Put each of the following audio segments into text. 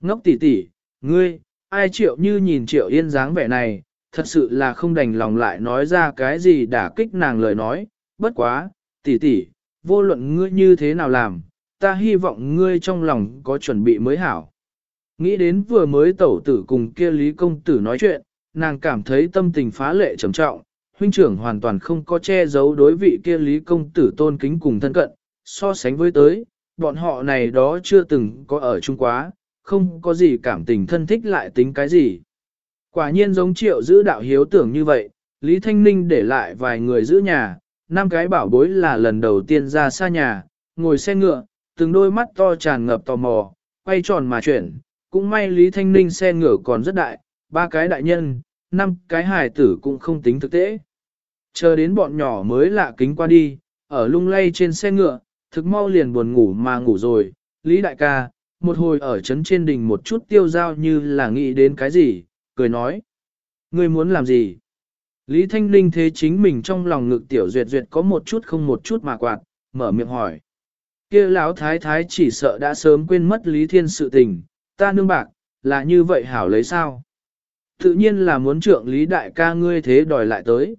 Ngốc tỷ tỷ, ngươi, ai triệu như nhìn triệu yên dáng vẻ này, thật sự là không đành lòng lại nói ra cái gì đả kích nàng lời nói, bất quá, tỷ tỷ, vô luận ngươi như thế nào làm, ta hy vọng ngươi trong lòng có chuẩn bị mới hảo. Nghĩ đến vừa mới tẩu tử cùng kia Lý Công Tử nói chuyện, nàng cảm thấy tâm tình phá lệ trầm trọng, huynh trưởng hoàn toàn không có che giấu đối vị kia Lý Công Tử tôn kính cùng thân cận, so sánh với tới, bọn họ này đó chưa từng có ở chung quá, không có gì cảm tình thân thích lại tính cái gì. Quả nhiên giống triệu giữ đạo hiếu tưởng như vậy, Lý Thanh Ninh để lại vài người giữ nhà, năm cái bảo bối là lần đầu tiên ra xa nhà, ngồi xe ngựa, từng đôi mắt to tràn ngập tò mò, quay tròn mà chuyển, cũng may Lý Thanh Ninh xe ngựa còn rất đại, ba cái đại nhân, năm cái hài tử cũng không tính thực tế. Chờ đến bọn nhỏ mới lạ kính qua đi, ở lung lay trên xe ngựa, thực mau liền buồn ngủ mà ngủ rồi, Lý Đại ca, một hồi ở trấn trên đỉnh một chút tiêu giao như là nghĩ đến cái gì, cười nói. Ngươi muốn làm gì? Lý Thanh Linh thế chính mình trong lòng ngực tiểu duyệt duyệt có một chút không một chút mà quạt, mở miệng hỏi. kia lão thái thái chỉ sợ đã sớm quên mất Lý Thiên sự tình, ta nương bạc, là như vậy hảo lấy sao? Tự nhiên là muốn trượng Lý Đại ca ngươi thế đòi lại tới.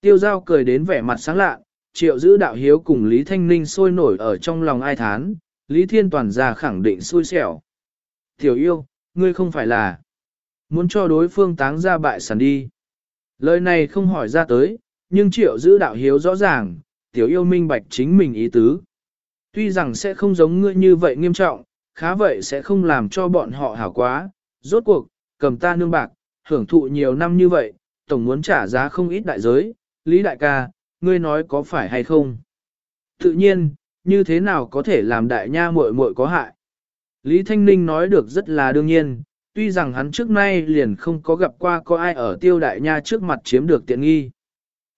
Tiêu giao cười đến vẻ mặt sáng lạ, triệu giữ đạo hiếu cùng Lý Thanh Ninh sôi nổi ở trong lòng ai thán, Lý Thiên Toàn ra khẳng định xui xẻo. Tiểu yêu, ngươi không phải là muốn cho đối phương táng ra bại sản đi. Lời này không hỏi ra tới, nhưng triệu giữ đạo hiếu rõ ràng, tiểu yêu minh bạch chính mình ý tứ. Tuy rằng sẽ không giống ngươi như vậy nghiêm trọng, khá vậy sẽ không làm cho bọn họ hảo quá, rốt cuộc, cầm ta nương bạc, hưởng thụ nhiều năm như vậy, tổng muốn trả giá không ít đại giới, Lý đại ca, ngươi nói có phải hay không? Tự nhiên, như thế nào có thể làm đại nha muội muội có hại? Lý Thanh Ninh nói được rất là đương nhiên, tuy rằng hắn trước nay liền không có gặp qua có ai ở tiêu đại nha trước mặt chiếm được tiện nghi.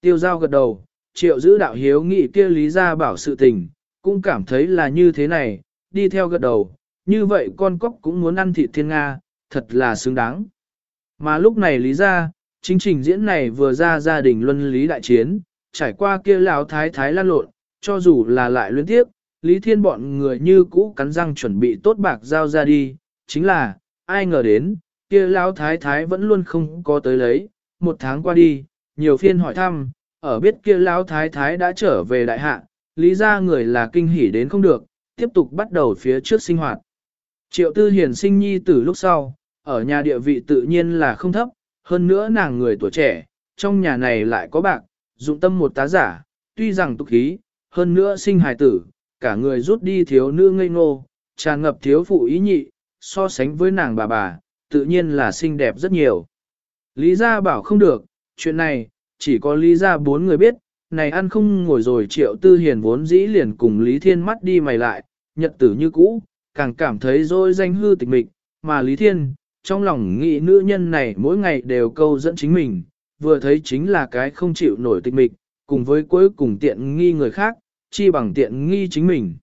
Tiêu giao gật đầu, triệu giữ đạo hiếu nghị kia lý ra bảo sự tình, cũng cảm thấy là như thế này, đi theo gật đầu, như vậy con cóc cũng muốn ăn thịt thiên Nga, thật là xứng đáng. Mà lúc này lý ra, chính trình diễn này vừa ra gia đình luân lý đại chiến, trải qua kia lão thái thái lan lộn, cho dù là lại luyến tiếp, lý thiên bọn người như cũ cắn răng chuẩn bị tốt bạc giao ra đi, chính là, ai ngờ đến, kia lão thái thái vẫn luôn không có tới lấy, một tháng qua đi, nhiều phiên hỏi thăm, ở biết kia lão thái thái đã trở về đại hạ, lý ra người là kinh hỉ đến không được, tiếp tục bắt đầu phía trước sinh hoạt. Triệu tư hiển sinh nhi từ lúc sau, ở nhà địa vị tự nhiên là không thấp, hơn nữa nàng người tuổi trẻ, trong nhà này lại có bạc, dụng tâm một tá giả, tuy rằng tục khí, hơn nữa sinh hài tử, cả người rút đi thiếu nữ ngây ngô, tràn ngập thiếu phụ ý nhị, so sánh với nàng bà bà, tự nhiên là xinh đẹp rất nhiều. Lý gia bảo không được, chuyện này, chỉ có lý gia bốn người biết, này ăn không ngồi rồi triệu tư hiền vốn dĩ liền cùng Lý Thiên mắt đi mày lại, nhật tử như cũ, càng cảm thấy rồi danh hư tịch mịch, mà Lý Thiên, trong lòng nghĩ nữ nhân này mỗi ngày đều câu dẫn chính mình, vừa thấy chính là cái không chịu nổi tịch mịch, cùng với cuối cùng tiện nghi người khác, chi bằng tiện nghi chính mình.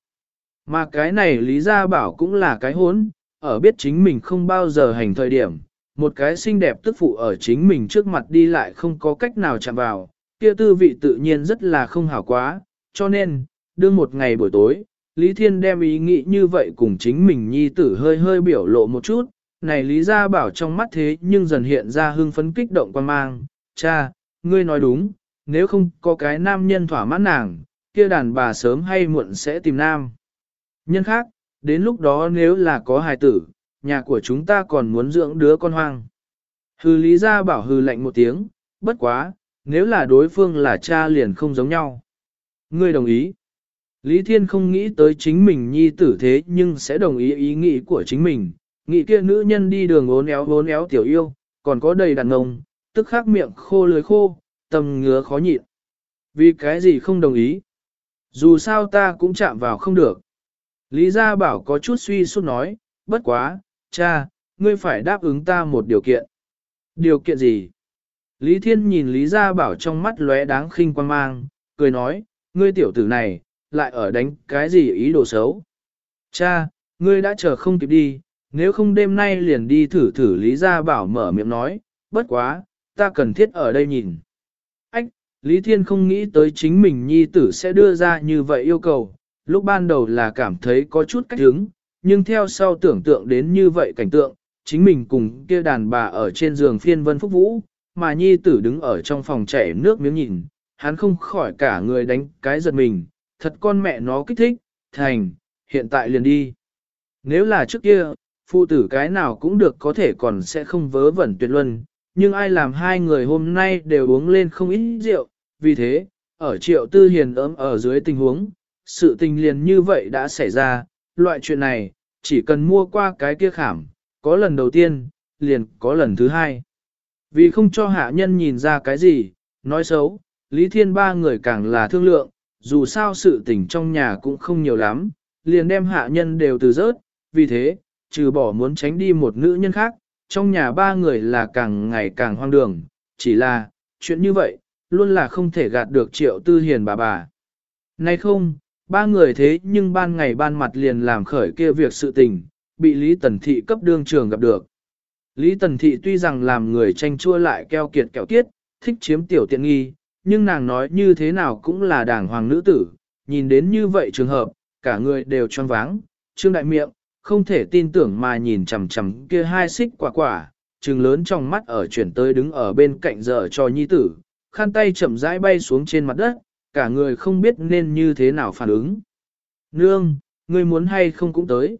Mà cái này Lý Gia Bảo cũng là cái hốn, ở biết chính mình không bao giờ hành thời điểm, một cái xinh đẹp tức phụ ở chính mình trước mặt đi lại không có cách nào chạm vào, kia tư vị tự nhiên rất là không hảo quá, cho nên, đương một ngày buổi tối, Lý Thiên đem ý nghĩ như vậy cùng chính mình nhi tử hơi hơi biểu lộ một chút, này Lý Gia Bảo trong mắt thế nhưng dần hiện ra hưng phấn kích động quan mang, cha, ngươi nói đúng, nếu không có cái nam nhân thỏa mãn nàng, kia đàn bà sớm hay muộn sẽ tìm nam. Nhân khác, đến lúc đó nếu là có hài tử, nhà của chúng ta còn muốn dưỡng đứa con hoang. Hư Lý Gia Bảo hư lạnh một tiếng, bất quá, nếu là đối phương là cha liền không giống nhau. Ngươi đồng ý. Lý Thiên không nghĩ tới chính mình nhi tử thế nhưng sẽ đồng ý ý nghĩ của chính mình, Nghĩ kia nữ nhân đi đường ốn éo ốn éo tiểu yêu, còn có đầy đàn ông, tức khắc miệng khô lưới khô, tầm ngứa khó nhịn. Vì cái gì không đồng ý? Dù sao ta cũng chạm vào không được. Lý Gia Bảo có chút suy sút nói, bất quá, cha, ngươi phải đáp ứng ta một điều kiện. Điều kiện gì? Lý Thiên nhìn Lý Gia Bảo trong mắt lóe đáng khinh quan mang, cười nói, ngươi tiểu tử này, lại ở đánh cái gì ý đồ xấu? Cha, ngươi đã chờ không kịp đi, nếu không đêm nay liền đi thử thử Lý Gia Bảo mở miệng nói, bất quá, ta cần thiết ở đây nhìn. Lý Thiên không nghĩ tới chính mình nhi tử sẽ đưa ra như vậy yêu cầu, lúc ban đầu là cảm thấy có chút cách hứng, nhưng theo sau tưởng tượng đến như vậy cảnh tượng, chính mình cùng kia đàn bà ở trên giường phiên vân phúc vũ, mà nhi tử đứng ở trong phòng chảy nước miếng nhìn, hắn không khỏi cả người đánh cái giật mình, thật con mẹ nó kích thích, thành, hiện tại liền đi. Nếu là trước kia, phụ tử cái nào cũng được có thể còn sẽ không vớ vẩn tuyệt luân, nhưng ai làm hai người hôm nay đều uống lên không ít rượu, vì thế, ở triệu tư hiền ấm ở dưới tình huống, sự tình liền như vậy đã xảy ra, loại chuyện này, chỉ cần mua qua cái kia khảm, có lần đầu tiên, liền có lần thứ hai. Vì không cho hạ nhân nhìn ra cái gì, nói xấu, Lý Thiên ba người càng là thương lượng, dù sao sự tình trong nhà cũng không nhiều lắm, liền đem hạ nhân đều từ rớt, vì thế, trừ bỏ muốn tránh đi một nữ nhân khác, trong nhà ba người là càng ngày càng hoang đường, chỉ là, chuyện như vậy, luôn là không thể gạt được triệu tư hiền bà bà. Nay không, ba người thế nhưng ban ngày ban mặt liền làm khởi kia việc sự tình, bị Lý Tần Thị cấp đương trường gặp được. Lý Tần Thị tuy rằng làm người tranh chua lại keo kiệt kẹo kiết, thích chiếm tiểu tiện nghi, nhưng nàng nói như thế nào cũng là đảng hoàng nữ tử, nhìn đến như vậy trường hợp, cả người đều choáng váng, trương đại miệng, không thể tin tưởng mà nhìn chằm chằm kia hai xích quả quả, trừng lớn trong mắt ở chuyển tới đứng ở bên cạnh giờ cho nhi tử, khăn tay chậm rãi bay xuống trên mặt đất, cả người không biết nên như thế nào phản ứng. Nương, ngươi muốn hay không cũng tới.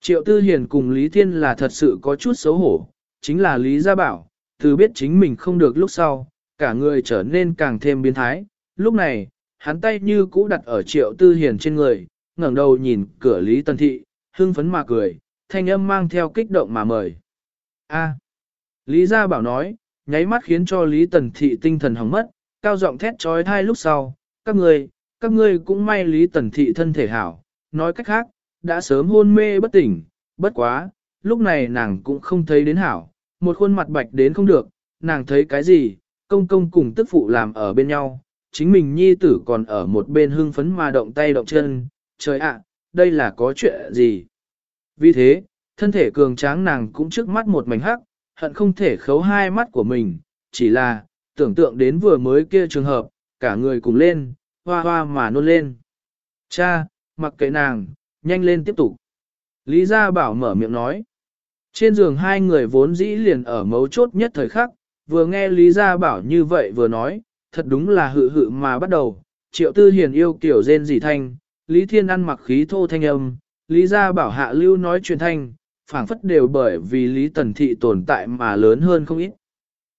Triệu Tư Hiền cùng Lý Thiên là thật sự có chút xấu hổ, chính là Lý Gia Bảo, từ biết chính mình không được lúc sau, cả người trở nên càng thêm biến thái. Lúc này, hắn tay như cũ đặt ở Triệu Tư Hiền trên người, ngẩng đầu nhìn cửa Lý Tân Thị, hưng phấn mà cười, thanh âm mang theo kích động mà mời. A. Lý Gia Bảo nói, nháy mắt khiến cho Lý Tần Thị tinh thần hỏng mất, cao giọng thét trói thai lúc sau, các người, các ngươi cũng may Lý Tần Thị thân thể hảo, nói cách khác, đã sớm hôn mê bất tỉnh, bất quá, lúc này nàng cũng không thấy đến hảo, một khuôn mặt bạch đến không được, nàng thấy cái gì, công công cùng tức phụ làm ở bên nhau, chính mình nhi tử còn ở một bên hưng phấn mà động tay động chân, trời ạ, đây là có chuyện gì? Vì thế, thân thể cường tráng nàng cũng trước mắt một mảnh hắc, hận không thể khấu hai mắt của mình, chỉ là, tưởng tượng đến vừa mới kia trường hợp, cả người cùng lên, hoa hoa mà nôn lên. Cha, mặc kệ nàng, nhanh lên tiếp tục. Lý Gia Bảo mở miệng nói. Trên giường hai người vốn dĩ liền ở mấu chốt nhất thời khắc, vừa nghe Lý Gia Bảo như vậy vừa nói, thật đúng là hự hự mà bắt đầu. Triệu Tư Hiền yêu kiểu rên dị thanh, Lý Thiên ăn mặc khí thô thanh âm, Lý Gia Bảo hạ lưu nói truyền thanh, phảng phất đều bởi vì Lý Tần Thị tồn tại mà lớn hơn không ít.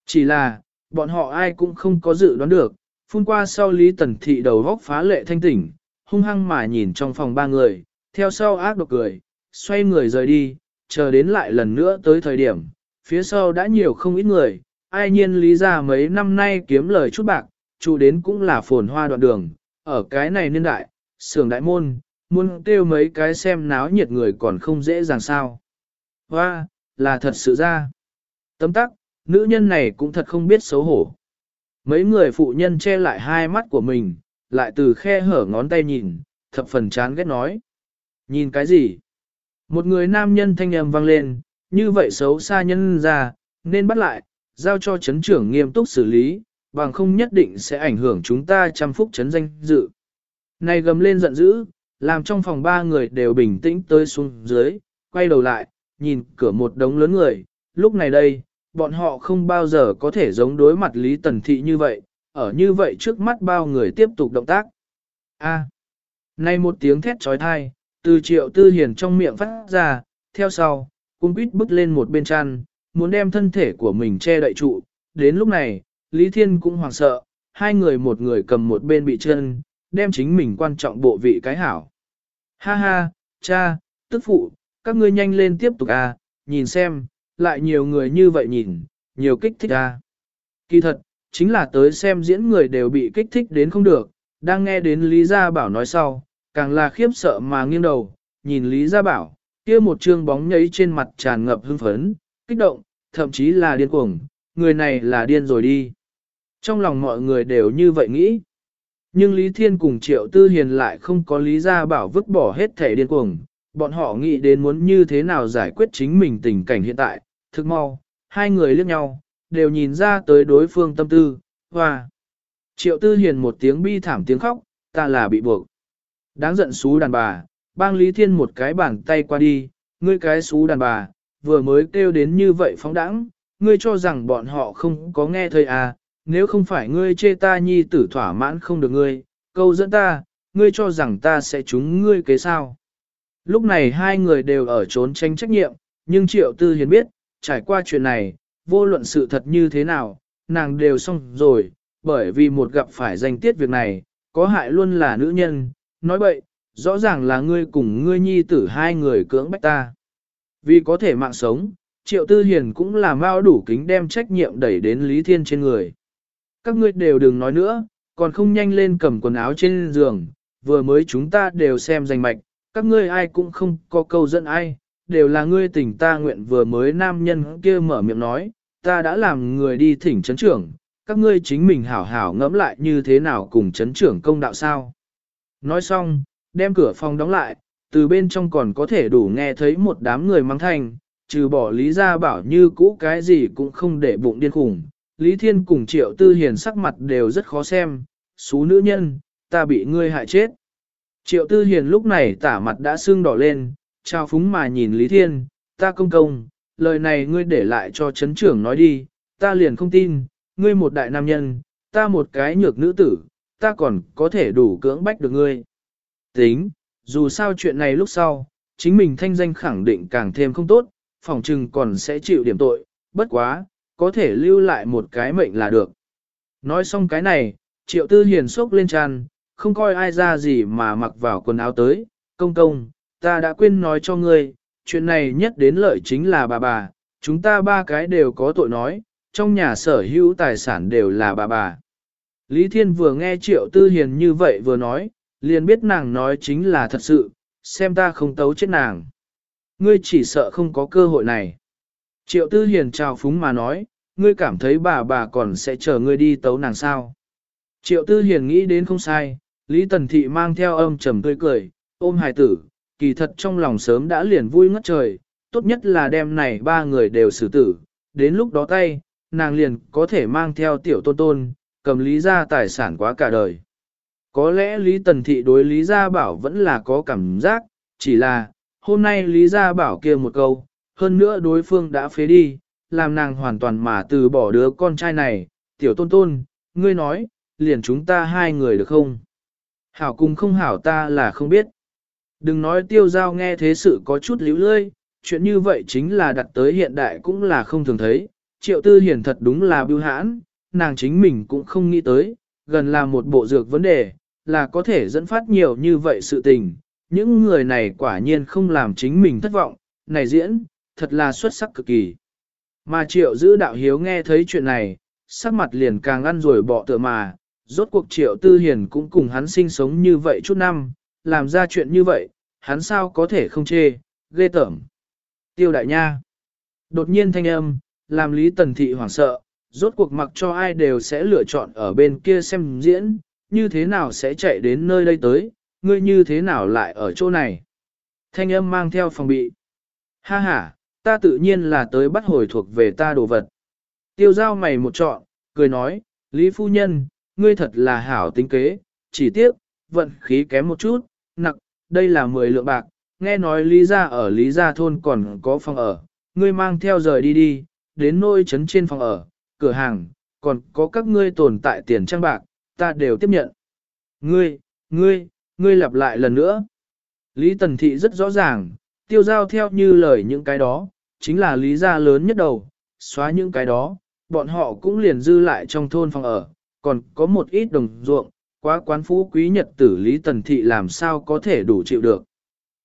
Chỉ là, bọn họ ai cũng không có dự đoán được, phun qua sau Lý Tần Thị đầu góc phá lệ thanh tỉnh, hung hăng mà nhìn trong phòng ba người, theo sau ác độc cười, xoay người rời đi, chờ đến lại lần nữa tới thời điểm, phía sau đã nhiều không ít người, ai nhiên lý ra mấy năm nay kiếm lời chút bạc, chủ đến cũng là phồn hoa đoạn đường, ở cái này niên đại, sưởng đại môn, muốn kêu mấy cái xem náo nhiệt người còn không dễ dàng sao. Hoa, là thật sự ra. Tấm tắc, nữ nhân này cũng thật không biết xấu hổ. Mấy người phụ nhân che lại hai mắt của mình, lại từ khe hở ngón tay nhìn, thập phần chán ghét nói. Nhìn cái gì? Một người nam nhân thanh âm vang lên, như vậy xấu xa nhân ra, nên bắt lại, giao cho chấn trưởng nghiêm túc xử lý, bằng không nhất định sẽ ảnh hưởng chúng ta trăm phúc chấn danh dự. Này gầm lên giận dữ, làm trong phòng ba người đều bình tĩnh tới xuống dưới, quay đầu lại, nhìn cửa một đống lớn người, lúc này đây, bọn họ không bao giờ có thể giống đối mặt Lý Tần Thị như vậy, ở như vậy trước mắt bao người tiếp tục động tác. A. À, nay một tiếng thét trói thai, từ triệu tư hiền trong miệng phát ra, theo sau, cung quýt bước lên một bên chăn, muốn đem thân thể của mình che đậy trụ. Đến lúc này, Lý Thiên cũng hoảng sợ, hai người một người cầm một bên bị chân, đem chính mình quan trọng bộ vị cái hảo. Ha ha, cha, tức phụ, các ngươi nhanh lên tiếp tục à, nhìn xem, lại nhiều người như vậy nhìn, nhiều kích thích à. Kỳ thật, chính là tới xem diễn người đều bị kích thích đến không được, đang nghe đến Lý Gia Bảo nói sau, càng là khiếp sợ mà nghiêng đầu, nhìn Lý Gia Bảo, kia một trương bóng nhấy trên mặt tràn ngập hưng phấn, kích động, thậm chí là điên cuồng, người này là điên rồi đi. Trong lòng mọi người đều như vậy nghĩ. Nhưng Lý Thiên cùng Triệu Tư Hiền lại không có Lý Gia Bảo vứt bỏ hết thể điên cuồng, bọn họ nghĩ đến muốn như thế nào giải quyết chính mình tình cảnh hiện tại, thực mau, hai người liếc nhau, đều nhìn ra tới đối phương tâm tư, hoa. Triệu Tư Hiền một tiếng bi thảm tiếng khóc, ta là bị buộc. Đáng giận xú đàn bà, bang Lý Thiên một cái bàn tay qua đi, ngươi cái xú đàn bà, vừa mới kêu đến như vậy phóng đãng, ngươi cho rằng bọn họ không có nghe thấy à, nếu không phải ngươi chê ta nhi tử thỏa mãn không được ngươi, câu dẫn ta, ngươi cho rằng ta sẽ trúng ngươi kế sao. Lúc này hai người đều ở trốn tranh trách nhiệm, nhưng triệu tư hiền biết, trải qua chuyện này, vô luận sự thật như thế nào, nàng đều xong rồi, bởi vì một gặp phải danh tiết việc này, có hại luôn là nữ nhân, nói bậy, rõ ràng là ngươi cùng ngươi nhi tử hai người cưỡng bách ta. Vì có thể mạng sống, triệu tư hiền cũng là mau đủ kính đem trách nhiệm đẩy đến Lý Thiên trên người. Các ngươi đều đừng nói nữa, còn không nhanh lên cầm quần áo trên giường, vừa mới chúng ta đều xem danh mạch, các ngươi ai cũng không có câu dẫn ai, đều là ngươi tỉnh ta nguyện vừa mới nam nhân kia mở miệng nói, ta đã làm người đi thỉnh chấn trưởng, các ngươi chính mình hảo hảo ngẫm lại như thế nào cùng chấn trưởng công đạo sao. Nói xong, đem cửa phòng đóng lại, từ bên trong còn có thể đủ nghe thấy một đám người mang thanh, trừ bỏ lý ra bảo như cũ cái gì cũng không để bụng điên khủng. Lý Thiên cùng triệu tư hiền sắc mặt đều rất khó xem, xú nữ nhân, ta bị ngươi hại chết. Triệu tư hiền lúc này tả mặt đã sưng đỏ lên, trao phúng mà nhìn Lý Thiên, ta công công, lời này ngươi để lại cho chấn trưởng nói đi, ta liền không tin, ngươi một đại nam nhân, ta một cái nhược nữ tử, ta còn có thể đủ cưỡng bách được ngươi. Tính, dù sao chuyện này lúc sau, chính mình thanh danh khẳng định càng thêm không tốt, phòng trừng còn sẽ chịu điểm tội, bất quá, có thể lưu lại một cái mệnh là được. Nói xong cái này, triệu tư hiền sốc lên tràn, không coi ai ra gì mà mặc vào quần áo tới, công công, ta đã quên nói cho ngươi, chuyện này nhất đến lợi chính là bà bà, chúng ta ba cái đều có tội nói, trong nhà sở hữu tài sản đều là bà bà. Lý Thiên vừa nghe Triệu Tư Hiền như vậy vừa nói, liền biết nàng nói chính là thật sự, xem ta không tấu chết nàng. Ngươi chỉ sợ không có cơ hội này. Triệu Tư Hiền trào phúng mà nói, ngươi cảm thấy bà bà còn sẽ chờ ngươi đi tấu nàng sao. Triệu Tư Hiền nghĩ đến không sai, Lý Tần Thị mang theo âm trầm tươi cười, ôm hài tử, kỳ thật trong lòng sớm đã liền vui ngất trời, tốt nhất là đêm này ba người đều xử tử, đến lúc đó tay, nàng liền có thể mang theo tiểu tôn tôn, cầm lý ra tài sản quá cả đời. Có lẽ Lý Tần Thị đối Lý Gia Bảo vẫn là có cảm giác, chỉ là, hôm nay Lý Gia Bảo kia một câu, hơn nữa đối phương đã phế đi, làm nàng hoàn toàn mà từ bỏ đứa con trai này, tiểu tôn tôn, ngươi nói, liền chúng ta hai người được không? Hảo cùng không hảo ta là không biết. Đừng nói tiêu giao nghe thế sự có chút líu lơi, chuyện như vậy chính là đặt tới hiện đại cũng là không thường thấy. Triệu tư hiển thật đúng là biêu hãn, nàng chính mình cũng không nghĩ tới, gần là một bộ dược vấn đề, là có thể dẫn phát nhiều như vậy sự tình. Những người này quả nhiên không làm chính mình thất vọng, này diễn, thật là xuất sắc cực kỳ. Mà triệu giữ đạo hiếu nghe thấy chuyện này, sắc mặt liền càng ăn rồi bỏ tựa mà, rốt cuộc triệu tư hiền cũng cùng hắn sinh sống như vậy chút năm, làm ra chuyện như vậy, hắn sao có thể không chê, ghê tởm. Tiêu đại nha. Đột nhiên thanh âm, làm Lý Tần Thị hoảng sợ, rốt cuộc mặc cho ai đều sẽ lựa chọn ở bên kia xem diễn, như thế nào sẽ chạy đến nơi đây tới, ngươi như thế nào lại ở chỗ này. Thanh âm mang theo phòng bị. Ha ha, ta tự nhiên là tới bắt hồi thuộc về ta đồ vật. Tiêu giao mày một trọn, cười nói, Lý Phu Nhân, ngươi thật là hảo tính kế, chỉ tiếc, vận khí kém một chút, nặng, đây là 10 lượng bạc, nghe nói Lý Gia ở Lý Gia thôn còn có phòng ở, ngươi mang theo rời đi đi, đến nôi trấn trên phòng ở, cửa hàng, còn có các ngươi tồn tại tiền trang bạc, ta đều tiếp nhận. Ngươi, ngươi, ngươi lặp lại lần nữa. Lý Tần Thị rất rõ ràng, tiêu giao theo như lời những cái đó, chính là lý gia lớn nhất đầu, xóa những cái đó, bọn họ cũng liền dư lại trong thôn phòng ở, còn có một ít đồng ruộng, quá quán phú quý nhật tử Lý Tần Thị làm sao có thể đủ chịu được.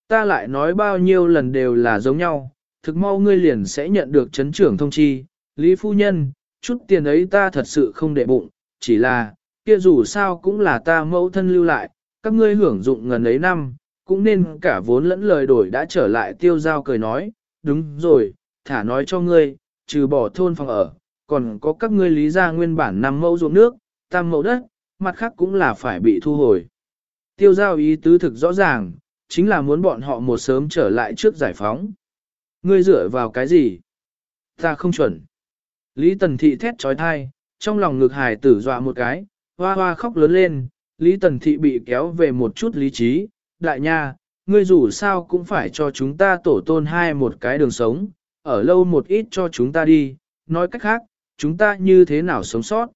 Ta lại nói bao nhiêu lần đều là giống nhau, thực mau ngươi liền sẽ nhận được chấn trưởng thông chi, Lý Phu Nhân, chút tiền ấy ta thật sự không để bụng, chỉ là, kia dù sao cũng là ta mẫu thân lưu lại, các ngươi hưởng dụng ngần ấy năm, cũng nên cả vốn lẫn lời đổi đã trở lại tiêu giao cười nói, đúng rồi, thả nói cho ngươi, trừ bỏ thôn phòng ở, còn có các ngươi lý ra nguyên bản năm mẫu ruộng nước, tam mẫu đất, mặt khác cũng là phải bị thu hồi. Tiêu giao ý tứ thực rõ ràng, chính là muốn bọn họ một sớm trở lại trước giải phóng. Ngươi dựa vào cái gì? Ta không chuẩn. Lý Tần Thị thét trói thai, trong lòng ngực hài tử dọa một cái, hoa hoa khóc lớn lên, Lý Tần Thị bị kéo về một chút lý trí, đại nha, ngươi dù sao cũng phải cho chúng ta tổ tôn hai một cái đường sống, ở lâu một ít cho chúng ta đi, nói cách khác, chúng ta như thế nào sống sót.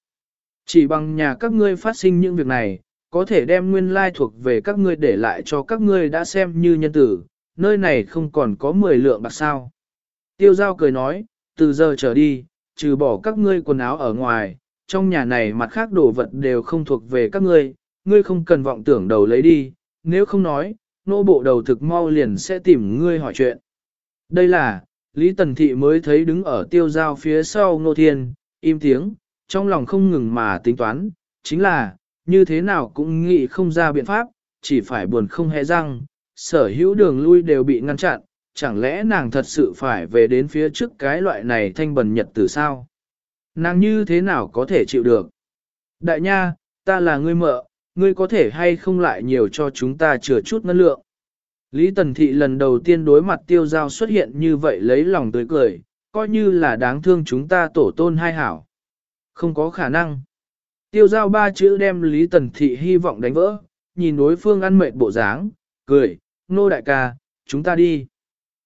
Chỉ bằng nhà các ngươi phát sinh những việc này, có thể đem nguyên lai thuộc về các ngươi để lại cho các ngươi đã xem như nhân tử, nơi này không còn có 10 lượng bạc sao. Tiêu giao cười nói, từ giờ trở đi, trừ bỏ các ngươi quần áo ở ngoài, trong nhà này mặt khác đồ vật đều không thuộc về các ngươi, ngươi không cần vọng tưởng đầu lấy đi, nếu không nói, nô bộ đầu thực mau liền sẽ tìm ngươi hỏi chuyện. Đây là, Lý Tần Thị mới thấy đứng ở tiêu giao phía sau Ngô Thiên, im tiếng, trong lòng không ngừng mà tính toán, chính là, như thế nào cũng nghĩ không ra biện pháp, chỉ phải buồn không hề răng, sở hữu đường lui đều bị ngăn chặn, chẳng lẽ nàng thật sự phải về đến phía trước cái loại này thanh bần nhật từ sao? Nàng như thế nào có thể chịu được? Đại nha, ta là ngươi mợ, ngươi có thể hay không lại nhiều cho chúng ta chừa chút ngân lượng. Lý Tần Thị lần đầu tiên đối mặt tiêu giao xuất hiện như vậy lấy lòng tươi cười, coi như là đáng thương chúng ta tổ tôn hai hảo. Không có khả năng. Tiêu giao ba chữ đem Lý Tần Thị hy vọng đánh vỡ, nhìn đối phương ăn mệt bộ dáng, cười, nô đại ca, chúng ta đi.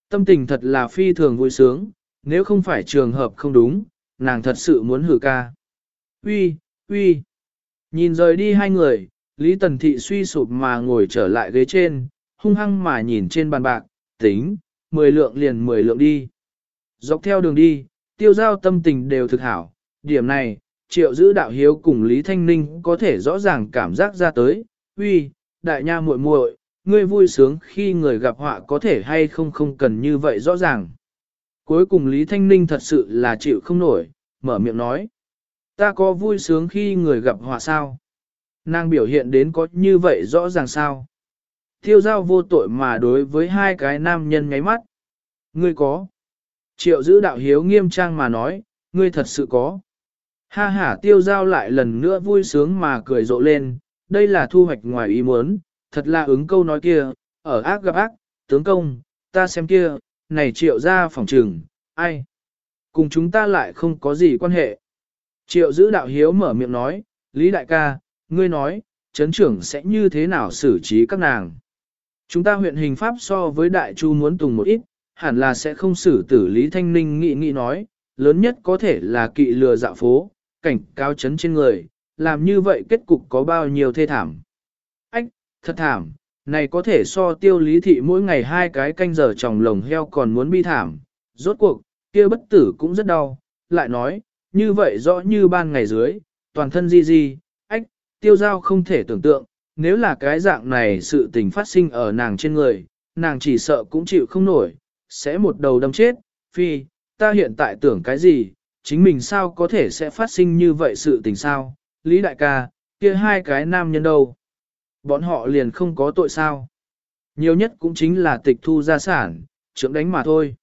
Tâm tình thật là phi thường vui sướng, nếu không phải trường hợp không đúng, nàng thật sự muốn hử ca. Uy, uy. Nhìn rời đi hai người, Lý Tần Thị suy sụp mà ngồi trở lại ghế trên, hung hăng mà nhìn trên bàn bạc, tính, 10 lượng liền 10 lượng đi. Dọc theo đường đi, tiêu giao tâm tình đều thực hảo, điểm này, triệu giữ đạo hiếu cùng Lý Thanh Ninh có thể rõ ràng cảm giác ra tới, uy, đại nha muội muội, ngươi vui sướng khi người gặp họa có thể hay không không cần như vậy rõ ràng. Cuối cùng Lý Thanh Ninh thật sự là chịu không nổi, mở miệng nói. Ta có vui sướng khi người gặp họa sao? Nàng biểu hiện đến có như vậy rõ ràng sao? thiêu giao vô tội mà đối với hai cái nam nhân ngáy mắt. Ngươi có. Triệu giữ đạo hiếu nghiêm trang mà nói, ngươi thật sự có. Ha ha tiêu giao lại lần nữa vui sướng mà cười rộ lên, đây là thu hoạch ngoài ý muốn, thật là ứng câu nói kia, ở ác gặp ác, tướng công, ta xem kia, này triệu ra phòng trừng, ai? Cùng chúng ta lại không có gì quan hệ. Triệu giữ đạo hiếu mở miệng nói, Lý đại ca, ngươi nói, chấn trưởng sẽ như thế nào xử trí các nàng? Chúng ta huyện hình pháp so với đại chu muốn tùng một ít, hẳn là sẽ không xử tử Lý Thanh Ninh nghị nghị nói, lớn nhất có thể là kỵ lừa dạo phố, cảnh cao chấn trên người, làm như vậy kết cục có bao nhiêu thê thảm. Ách, thật thảm, này có thể so tiêu lý thị mỗi ngày hai cái canh giờ trồng lồng heo còn muốn bi thảm, rốt cuộc, kia bất tử cũng rất đau, lại nói, như vậy rõ như ban ngày dưới, toàn thân di di, ách, tiêu giao không thể tưởng tượng, nếu là cái dạng này sự tình phát sinh ở nàng trên người, nàng chỉ sợ cũng chịu không nổi, sẽ một đầu đâm chết, phi, ta hiện tại tưởng cái gì, chính mình sao có thể sẽ phát sinh như vậy sự tình sao, Lý đại ca, kia hai cái nam nhân đâu, bọn họ liền không có tội sao, nhiều nhất cũng chính là tịch thu gia sản, trưởng đánh mà thôi.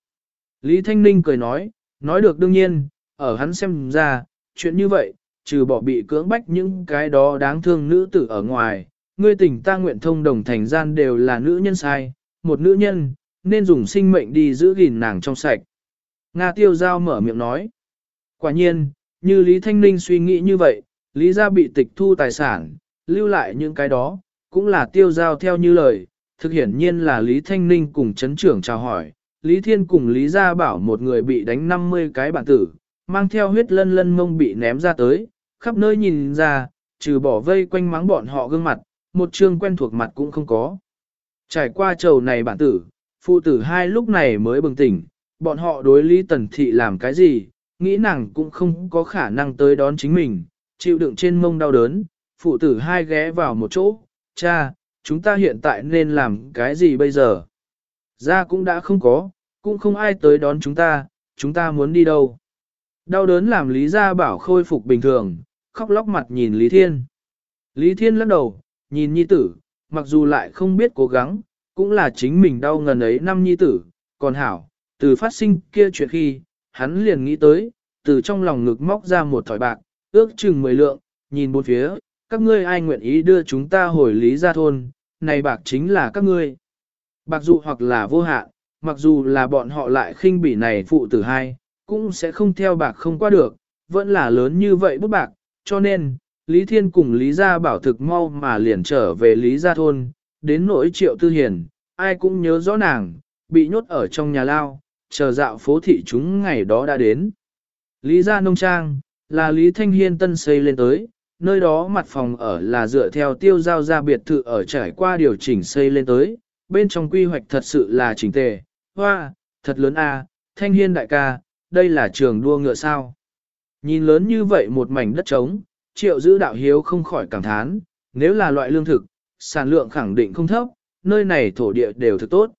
Lý Thanh Ninh cười nói, nói được đương nhiên, ở hắn xem ra, chuyện như vậy, trừ bỏ bị cưỡng bách những cái đó đáng thương nữ tử ở ngoài, ngươi tỉnh ta nguyện thông đồng thành gian đều là nữ nhân sai, một nữ nhân, nên dùng sinh mệnh đi giữ gìn nàng trong sạch. Nga tiêu giao mở miệng nói. Quả nhiên, như Lý Thanh Ninh suy nghĩ như vậy, Lý gia bị tịch thu tài sản, lưu lại những cái đó, cũng là tiêu giao theo như lời, thực hiển nhiên là Lý Thanh Ninh cùng chấn trưởng chào hỏi, Lý Thiên cùng Lý Gia bảo một người bị đánh 50 cái bản tử, mang theo huyết lân lân mông bị ném ra tới, khắp nơi nhìn ra, trừ bỏ vây quanh mắng bọn họ gương mặt, một chương quen thuộc mặt cũng không có. Trải qua trầu này bản tử, phụ tử hai lúc này mới bừng tỉnh, bọn họ đối Lý Tần Thị làm cái gì, nghĩ nàng cũng không có khả năng tới đón chính mình, chịu đựng trên mông đau đớn, phụ tử hai ghé vào một chỗ, cha, chúng ta hiện tại nên làm cái gì bây giờ? Ra cũng đã không có, cũng không ai tới đón chúng ta, chúng ta muốn đi đâu. Đau đớn làm Lý Gia Bảo khôi phục bình thường, khóc lóc mặt nhìn Lý Thiên. Lý Thiên lắc đầu, nhìn nhi tử, mặc dù lại không biết cố gắng, cũng là chính mình đau ngần ấy năm nhi tử, còn hảo, từ phát sinh kia chuyện khi, hắn liền nghĩ tới, từ trong lòng ngực móc ra một thỏi bạc, ước chừng mười lượng, nhìn bốn phía, các ngươi ai nguyện ý đưa chúng ta hồi Lý Gia Thôn, này bạc chính là các ngươi. Bạc dụ hoặc là vô hạn, mặc dù là bọn họ lại khinh bỉ này phụ tử hai, cũng sẽ không theo bạc không qua được, vẫn là lớn như vậy bút bạc, cho nên, Lý Thiên cùng Lý Gia bảo thực mau mà liền trở về Lý Gia Thôn, đến nỗi triệu tư hiền, ai cũng nhớ rõ nàng, bị nhốt ở trong nhà lao, chờ dạo phố thị chúng ngày đó đã đến. Lý gia nông trang, là Lý Thanh Hiên tân xây lên tới, nơi đó mặt phòng ở là dựa theo tiêu giao ra biệt thự ở trải qua điều chỉnh xây lên tới, bên trong quy hoạch thật sự là chỉnh tề, hoa, thật lớn a, Thanh Hiên đại ca, đây là trường đua ngựa sao. Nhìn lớn như vậy một mảnh đất trống, triệu giữ đạo hiếu không khỏi cảm thán, nếu là loại lương thực, sản lượng khẳng định không thấp, nơi này thổ địa đều thực tốt.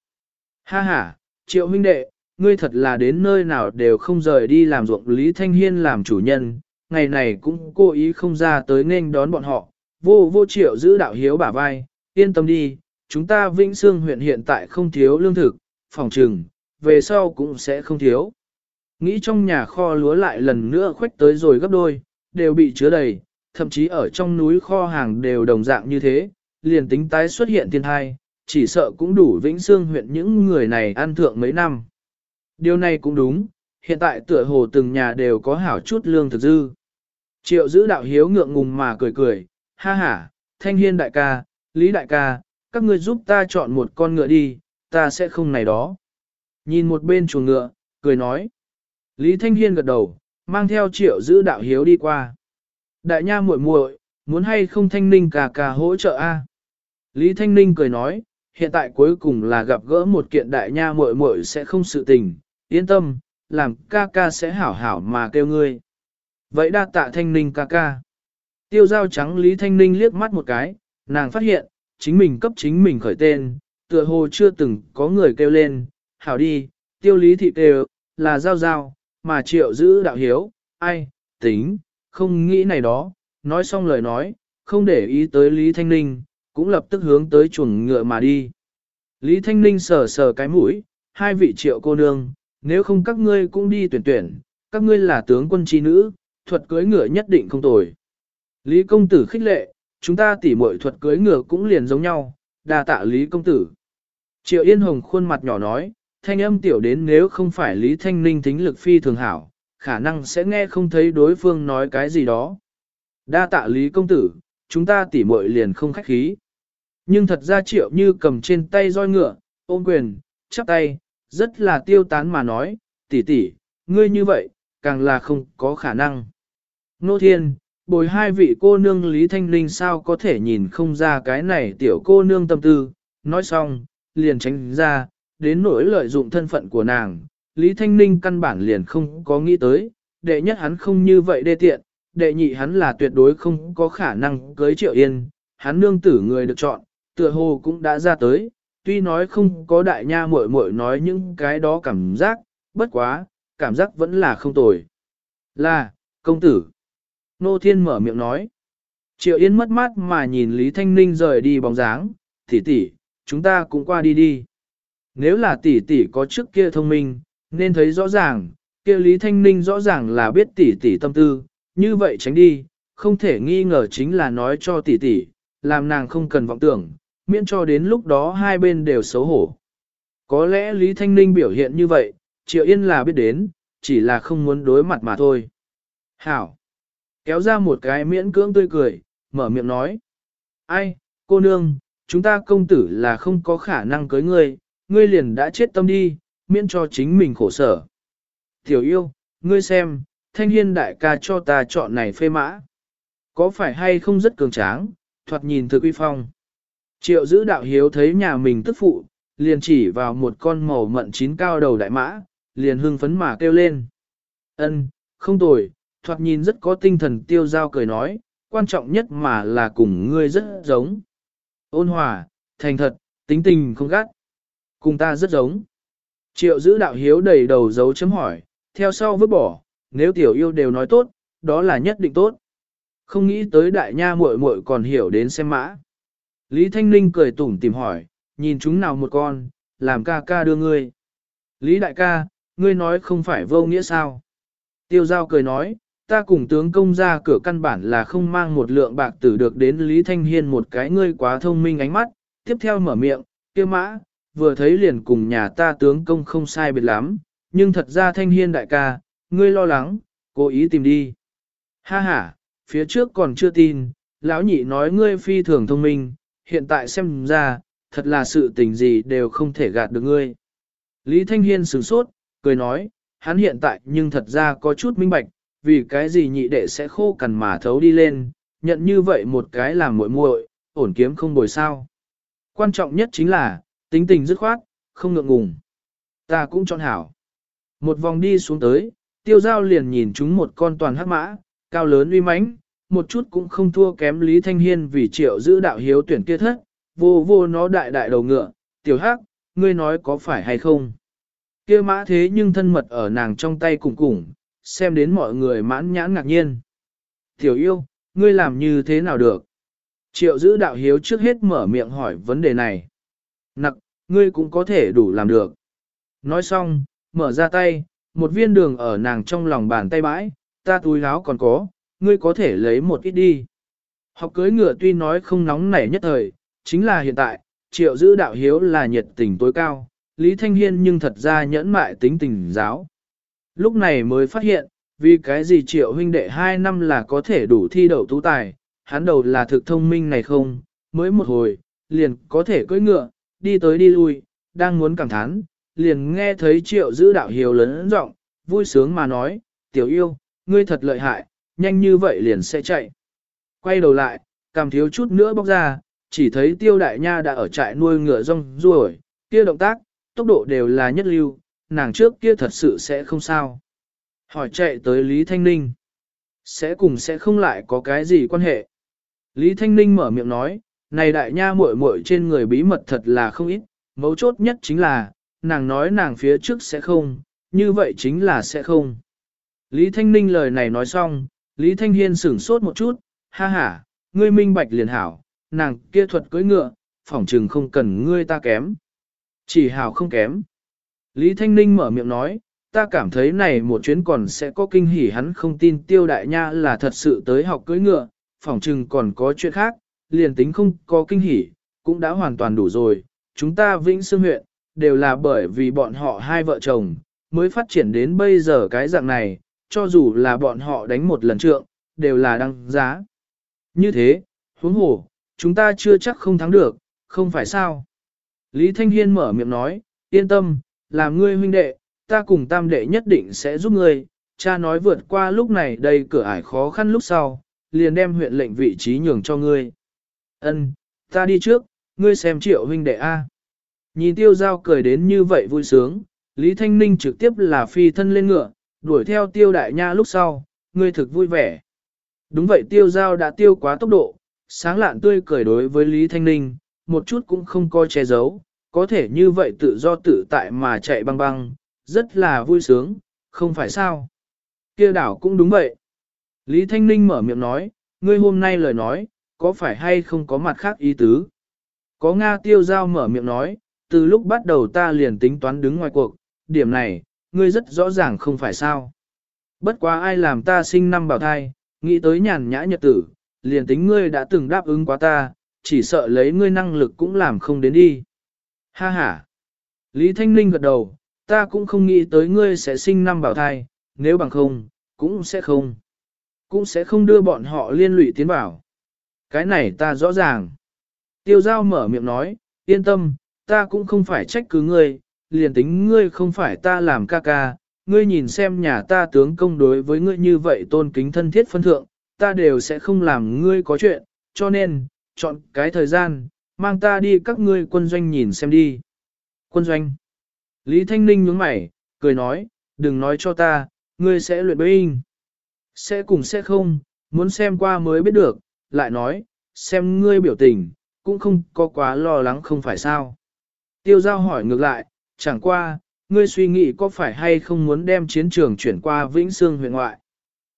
Ha ha, triệu huynh đệ, ngươi thật là đến nơi nào đều không rời đi làm ruộng Lý Thanh Hiên làm chủ nhân, ngày này cũng cố ý không ra tới nên đón bọn họ, vô vô triệu giữ đạo hiếu bả vai, yên tâm đi, chúng ta Vĩnh Sương huyện hiện tại không thiếu lương thực, phòng trừng, về sau cũng sẽ không thiếu. Nghĩ trong nhà kho lúa lại lần nữa khuếch tới rồi gấp đôi, đều bị chứa đầy, thậm chí ở trong núi kho hàng đều đồng dạng như thế, liền tính tái xuất hiện thiên thai, chỉ sợ cũng đủ Vĩnh Sương huyện những người này ăn thượng mấy năm. Điều này cũng đúng, hiện tại tựa hồ từng nhà đều có hảo chút lương thực dư. Triệu giữ đạo hiếu ngượng ngùng mà cười cười, ha ha, thanh hiên đại ca, lý đại ca, các ngươi giúp ta chọn một con ngựa đi, ta sẽ không này đó. Nhìn một bên chuồng ngựa, cười nói. Lý Thanh Hiên gật đầu, mang theo triệu giữ đạo hiếu đi qua. Đại nha muội muội, muốn hay không Thanh Ninh cà cà hỗ trợ a? Lý Thanh Ninh cười nói, hiện tại cuối cùng là gặp gỡ một kiện đại nha muội muội sẽ không sự tình, yên tâm, làm ca ca sẽ hảo hảo mà kêu ngươi. Vậy đa tạ Thanh Ninh ca ca. Tiêu giao trắng Lý Thanh Ninh liếc mắt một cái, nàng phát hiện, chính mình cấp chính mình khởi tên, tựa hồ chưa từng có người kêu lên, hảo đi, tiêu lý thị kêu, là giao giao, mà triệu giữ đạo hiếu, ai, tính, không nghĩ này đó, nói xong lời nói, không để ý tới Lý Thanh Ninh, cũng lập tức hướng tới chuồng ngựa mà đi. Lý Thanh Ninh sờ sờ cái mũi, hai vị triệu cô nương, nếu không các ngươi cũng đi tuyển tuyển, các ngươi là tướng quân chi nữ, thuật cưới ngựa nhất định không tồi. Lý công tử khích lệ, chúng ta tỉ muội thuật cưới ngựa cũng liền giống nhau, đa tạ Lý công tử. Triệu Yên Hồng khuôn mặt nhỏ nói, thanh âm tiểu đến nếu không phải Lý Thanh Ninh tính lực phi thường hảo, khả năng sẽ nghe không thấy đối phương nói cái gì đó. Đa tạ Lý công tử, chúng ta tỉ muội liền không khách khí. Nhưng thật ra triệu như cầm trên tay roi ngựa, ôm quyền, chắp tay, rất là tiêu tán mà nói, tỷ tỷ, ngươi như vậy, càng là không có khả năng. Nô thiên, bồi hai vị cô nương Lý Thanh Linh sao có thể nhìn không ra cái này tiểu cô nương tâm tư, nói xong, liền tránh ra, đến nỗi lợi dụng thân phận của nàng, Lý Thanh Ninh căn bản liền không có nghĩ tới, đệ nhất hắn không như vậy đê tiện, đệ nhị hắn là tuyệt đối không có khả năng cưới triệu yên, hắn nương tử người được chọn, tựa hồ cũng đã ra tới, tuy nói không có đại nha muội muội nói những cái đó cảm giác, bất quá, cảm giác vẫn là không tồi. Là, công tử. Nô Thiên mở miệng nói. Triệu Yên mất mát mà nhìn Lý Thanh Ninh rời đi bóng dáng, tỷ tỷ, chúng ta cũng qua đi đi. Nếu là tỷ tỷ có trước kia thông minh, nên thấy rõ ràng, kia Lý Thanh Ninh rõ ràng là biết tỷ tỷ tâm tư, như vậy tránh đi, không thể nghi ngờ chính là nói cho tỷ tỷ, làm nàng không cần vọng tưởng, miễn cho đến lúc đó hai bên đều xấu hổ. Có lẽ Lý Thanh Ninh biểu hiện như vậy, Triệu Yên là biết đến, chỉ là không muốn đối mặt mà thôi. Hảo! Kéo ra một cái miễn cưỡng tươi cười, mở miệng nói. Ai, cô nương, chúng ta công tử là không có khả năng cưới ngươi, ngươi liền đã chết tâm đi, miễn cho chính mình khổ sở. Tiểu yêu, ngươi xem, thanh hiên đại ca cho ta chọn này phê mã. Có phải hay không rất cường tráng, thoạt nhìn thực uy phong. Triệu giữ đạo hiếu thấy nhà mình tức phụ, liền chỉ vào một con màu mận chín cao đầu đại mã, liền hưng phấn mà kêu lên. Ân, không tồi, thoạt nhìn rất có tinh thần tiêu giao cười nói, quan trọng nhất mà là cùng ngươi rất giống. Ôn hòa, thành thật, tính tình không gắt. Cùng ta rất giống. Triệu giữ đạo hiếu đầy đầu dấu chấm hỏi, theo sau vứt bỏ, nếu tiểu yêu đều nói tốt, đó là nhất định tốt. Không nghĩ tới đại nha muội muội còn hiểu đến xem mã. Lý Thanh Ninh cười tủm tìm hỏi, nhìn chúng nào một con, làm ca ca đưa ngươi. Lý đại ca, ngươi nói không phải vô nghĩa sao? Tiêu giao cười nói, ta cùng tướng công ra cửa căn bản là không mang một lượng bạc tử được đến Lý Thanh Hiên một cái ngươi quá thông minh ánh mắt, tiếp theo mở miệng, kia mã, vừa thấy liền cùng nhà ta tướng công không sai biệt lắm, nhưng thật ra Thanh Hiên đại ca, ngươi lo lắng, cố ý tìm đi. Ha ha, phía trước còn chưa tin, lão nhị nói ngươi phi thường thông minh, hiện tại xem ra, thật là sự tình gì đều không thể gạt được ngươi. Lý Thanh Hiên sửng sốt, cười nói, hắn hiện tại nhưng thật ra có chút minh bạch, vì cái gì nhị đệ sẽ khô cằn mà thấu đi lên, nhận như vậy một cái làm muội muội, ổn kiếm không bồi sao. Quan trọng nhất chính là, tính tình dứt khoát, không ngượng ngùng. Ta cũng chọn hảo. Một vòng đi xuống tới, tiêu giao liền nhìn chúng một con toàn hắc mã, cao lớn uy mãnh, một chút cũng không thua kém Lý Thanh Hiên vì triệu giữ đạo hiếu tuyển kia thất, vô vô nó đại đại đầu ngựa, tiểu hắc, ngươi nói có phải hay không? kia mã thế nhưng thân mật ở nàng trong tay cùng cùng, xem đến mọi người mãn nhãn ngạc nhiên. Tiểu yêu, ngươi làm như thế nào được? Triệu giữ đạo hiếu trước hết mở miệng hỏi vấn đề này. Nặc, ngươi cũng có thể đủ làm được. Nói xong, mở ra tay, một viên đường ở nàng trong lòng bàn tay bãi, ta túi láo còn có, ngươi có thể lấy một ít đi. Học cưới ngựa tuy nói không nóng nảy nhất thời, chính là hiện tại, triệu giữ đạo hiếu là nhiệt tình tối cao, Lý Thanh Hiên nhưng thật ra nhẫn mại tính tình giáo. Lúc này mới phát hiện, vì cái gì triệu huynh đệ hai năm là có thể đủ thi đậu tú tài, hắn đầu là thực thông minh này không, mới một hồi, liền có thể cưỡi ngựa, đi tới đi lui, đang muốn cảm thán, liền nghe thấy triệu giữ đạo hiếu lớn giọng vui sướng mà nói, tiểu yêu, ngươi thật lợi hại, nhanh như vậy liền sẽ chạy. Quay đầu lại, cảm thiếu chút nữa bóc ra, chỉ thấy tiêu đại nha đã ở trại nuôi ngựa rong ruổi, kia động tác, tốc độ đều là nhất lưu, nàng trước kia thật sự sẽ không sao. Hỏi chạy tới Lý Thanh Ninh. Sẽ cùng sẽ không lại có cái gì quan hệ. Lý Thanh Ninh mở miệng nói, này đại nha muội muội trên người bí mật thật là không ít, mấu chốt nhất chính là, nàng nói nàng phía trước sẽ không, như vậy chính là sẽ không. Lý Thanh Ninh lời này nói xong, Lý Thanh Hiên sửng sốt một chút, ha ha, ngươi minh bạch liền hảo, nàng kia thuật cưỡi ngựa, phỏng trừng không cần ngươi ta kém. Chỉ hảo không kém. Lý Thanh Ninh mở miệng nói, ta cảm thấy này một chuyến còn sẽ có kinh hỉ hắn không tin tiêu đại nha là thật sự tới học cưỡi ngựa, phỏng chừng còn có chuyện khác, liền tính không có kinh hỉ, cũng đã hoàn toàn đủ rồi. Chúng ta Vĩnh Xương huyện, đều là bởi vì bọn họ hai vợ chồng, mới phát triển đến bây giờ cái dạng này, cho dù là bọn họ đánh một lần trượng, đều là đăng giá. Như thế, huống hồ, chúng ta chưa chắc không thắng được, không phải sao? Lý Thanh Hiên mở miệng nói, yên tâm, làm ngươi huynh đệ, ta cùng tam đệ nhất định sẽ giúp ngươi. Cha nói vượt qua lúc này đây cửa ải khó khăn lúc sau, liền đem huyện lệnh vị trí nhường cho ngươi. Ân, ta đi trước, ngươi xem triệu huynh đệ A. Nhìn tiêu giao cười đến như vậy vui sướng, Lý Thanh Ninh trực tiếp là phi thân lên ngựa, đuổi theo tiêu đại nha lúc sau, ngươi thực vui vẻ. Đúng vậy tiêu giao đã tiêu quá tốc độ, sáng lạn tươi cười đối với Lý Thanh Ninh, một chút cũng không coi che giấu, có thể như vậy tự do tự tại mà chạy băng băng, rất là vui sướng, không phải sao. Kia đảo cũng đúng vậy. Lý Thanh Ninh mở miệng nói, ngươi hôm nay lời nói, có phải hay không có mặt khác ý tứ? Có Nga tiêu giao mở miệng nói, từ lúc bắt đầu ta liền tính toán đứng ngoài cuộc, điểm này, ngươi rất rõ ràng không phải sao. Bất quá ai làm ta sinh năm bảo thai, nghĩ tới nhàn nhã nhật tử, liền tính ngươi đã từng đáp ứng quá ta, chỉ sợ lấy ngươi năng lực cũng làm không đến đi. Ha ha! Lý Thanh Ninh gật đầu, ta cũng không nghĩ tới ngươi sẽ sinh năm bảo thai, nếu bằng không, cũng sẽ không. Cũng sẽ không đưa bọn họ liên lụy tiến bảo. Cái này ta rõ ràng. Tiêu giao mở miệng nói, yên tâm, ta cũng không phải trách cứ ngươi, liền tính ngươi không phải ta làm ca ca, ngươi nhìn xem nhà ta tướng công đối với ngươi như vậy tôn kính thân thiết phân thượng, ta đều sẽ không làm ngươi có chuyện, cho nên, chọn cái thời gian, mang ta đi các ngươi quân doanh nhìn xem đi. Quân doanh. Lý Thanh Ninh nhướng mày, cười nói, đừng nói cho ta, ngươi sẽ luyện binh. Sẽ cùng sẽ không, muốn xem qua mới biết được, lại nói, xem ngươi biểu tình, cũng không có quá lo lắng không phải sao. Tiêu giao hỏi ngược lại, chẳng qua, ngươi suy nghĩ có phải hay không muốn đem chiến trường chuyển qua Vĩnh Sương huyện ngoại.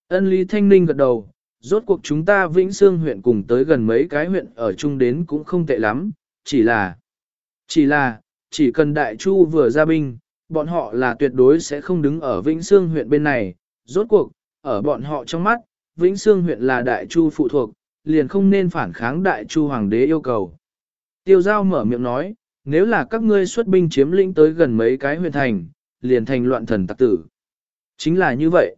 Ân Lý Thanh Ninh gật đầu, rốt cuộc chúng ta Vĩnh Sương huyện cùng tới gần mấy cái huyện ở chung đến cũng không tệ lắm, chỉ là, chỉ là, chỉ cần Đại Chu vừa ra binh, bọn họ là tuyệt đối sẽ không đứng ở Vĩnh Sương huyện bên này, rốt cuộc, ở bọn họ trong mắt, Vĩnh Sương huyện là Đại Chu phụ thuộc, liền không nên phản kháng Đại Chu Hoàng đế yêu cầu. Tiêu Giao mở miệng nói, nếu là các ngươi xuất binh chiếm lĩnh tới gần mấy cái huyện thành, liền thành loạn thần tặc tử. Chính là như vậy.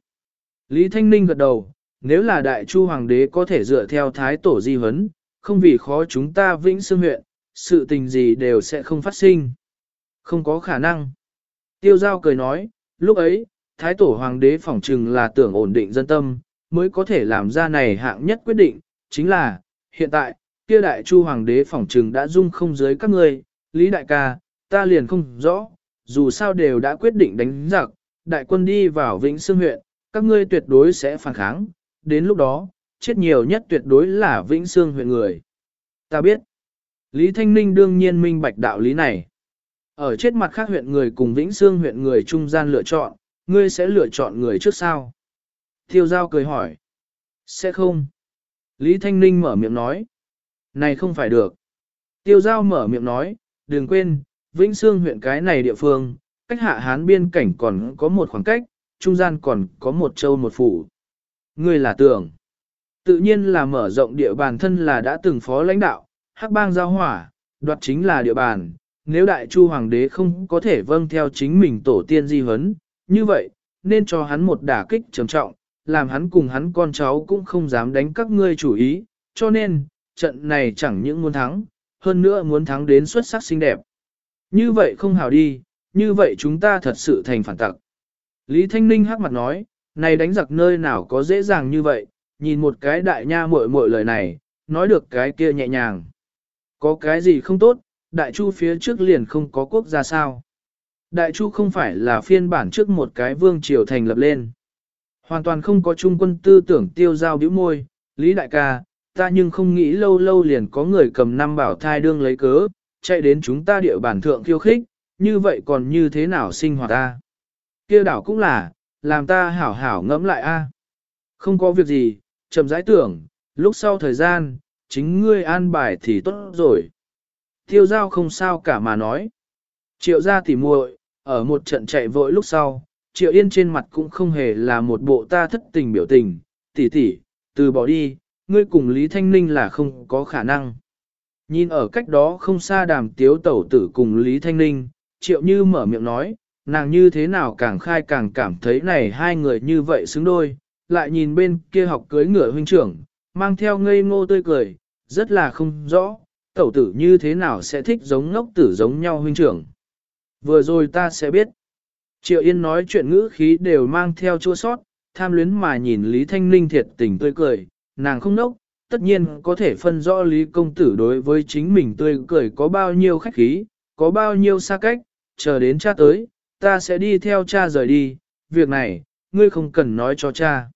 Lý Thanh Ninh gật đầu, nếu là đại chu hoàng đế có thể dựa theo thái tổ di huấn, không vì khó chúng ta vĩnh xương huyện, sự tình gì đều sẽ không phát sinh. Không có khả năng. Tiêu giao cười nói, lúc ấy, Thái Tổ Hoàng đế phỏng trừng là tưởng ổn định dân tâm, mới có thể làm ra này hạng nhất quyết định, chính là, hiện tại, kia đại chu Hoàng đế phỏng trừng đã dung không dưới các ngươi, Lý Đại ca, ta liền không rõ, dù sao đều đã quyết định đánh giặc, đại quân đi vào Vĩnh Sương huyện, các ngươi tuyệt đối sẽ phản kháng, đến lúc đó, chết nhiều nhất tuyệt đối là Vĩnh Sương huyện người. Ta biết, Lý Thanh Ninh đương nhiên minh bạch đạo lý này. Ở chết mặt khác huyện người cùng Vĩnh Sương huyện người trung gian lựa chọn, ngươi sẽ lựa chọn người trước sao? Tiêu giao cười hỏi. Sẽ không. Lý Thanh Ninh mở miệng nói. Này không phải được. Tiêu giao mở miệng nói, đừng quên, Vĩnh Sương huyện cái này địa phương, cách hạ hán biên cảnh còn có một khoảng cách, trung gian còn có một châu một phủ. Ngươi là tưởng. Tự nhiên là mở rộng địa bàn thân là đã từng phó lãnh đạo, hắc bang giao hỏa, đoạt chính là địa bàn. Nếu đại chu hoàng đế không có thể vâng theo chính mình tổ tiên di huấn, như vậy, nên cho hắn một đả kích trầm trọng, làm hắn cùng hắn con cháu cũng không dám đánh các ngươi chủ ý, cho nên, trận này chẳng những muốn thắng, hơn nữa muốn thắng đến xuất sắc xinh đẹp. Như vậy không hảo đi, như vậy chúng ta thật sự thành phản tặc. Lý Thanh Ninh hắc mặt nói, này đánh giặc nơi nào có dễ dàng như vậy, nhìn một cái đại nha muội muội lời này, nói được cái kia nhẹ nhàng. Có cái gì không tốt, đại chu phía trước liền không có quốc gia sao. Đại chu không phải là phiên bản trước một cái vương triều thành lập lên. Hoàn toàn không có trung quân tư tưởng tiêu giao biểu môi, Lý đại ca, ta nhưng không nghĩ lâu lâu liền có người cầm năm bảo thai đương lấy cớ, chạy đến chúng ta địa bản thượng khiêu khích, như vậy còn như thế nào sinh hoạt ta? kia đảo cũng là, làm ta hảo hảo ngẫm lại a. À. Không có việc gì, chậm rãi tưởng, lúc sau thời gian, chính ngươi an bài thì tốt rồi. Tiêu giao không sao cả mà nói. Triệu ra tỉ muội, ở một trận chạy vội lúc sau, triệu yên trên mặt cũng không hề là một bộ ta thất tình biểu tình, tỉ tỉ, từ bỏ đi, ngươi cùng Lý Thanh Ninh là không có khả năng. Nhìn ở cách đó không xa đàm tiếu tẩu tử cùng Lý Thanh Ninh, triệu như mở miệng nói, nàng như thế nào càng khai càng cảm thấy này hai người như vậy xứng đôi, lại nhìn bên kia học cưới ngựa huynh trưởng, mang theo ngây ngô tươi cười, rất là không rõ, tẩu tử như thế nào sẽ thích giống ngốc tử giống nhau huynh trưởng. Vừa rồi ta sẽ biết. Triệu Yên nói chuyện ngữ khí đều mang theo chua sót, tham luyến mà nhìn Lý Thanh Ninh thiệt tình tươi cười, nàng không nốc, tất nhiên có thể phân rõ Lý Công Tử đối với chính mình tươi cười có bao nhiêu khách khí, có bao nhiêu xa cách, chờ đến cha tới, ta sẽ đi theo cha rời đi, việc này, ngươi không cần nói cho cha.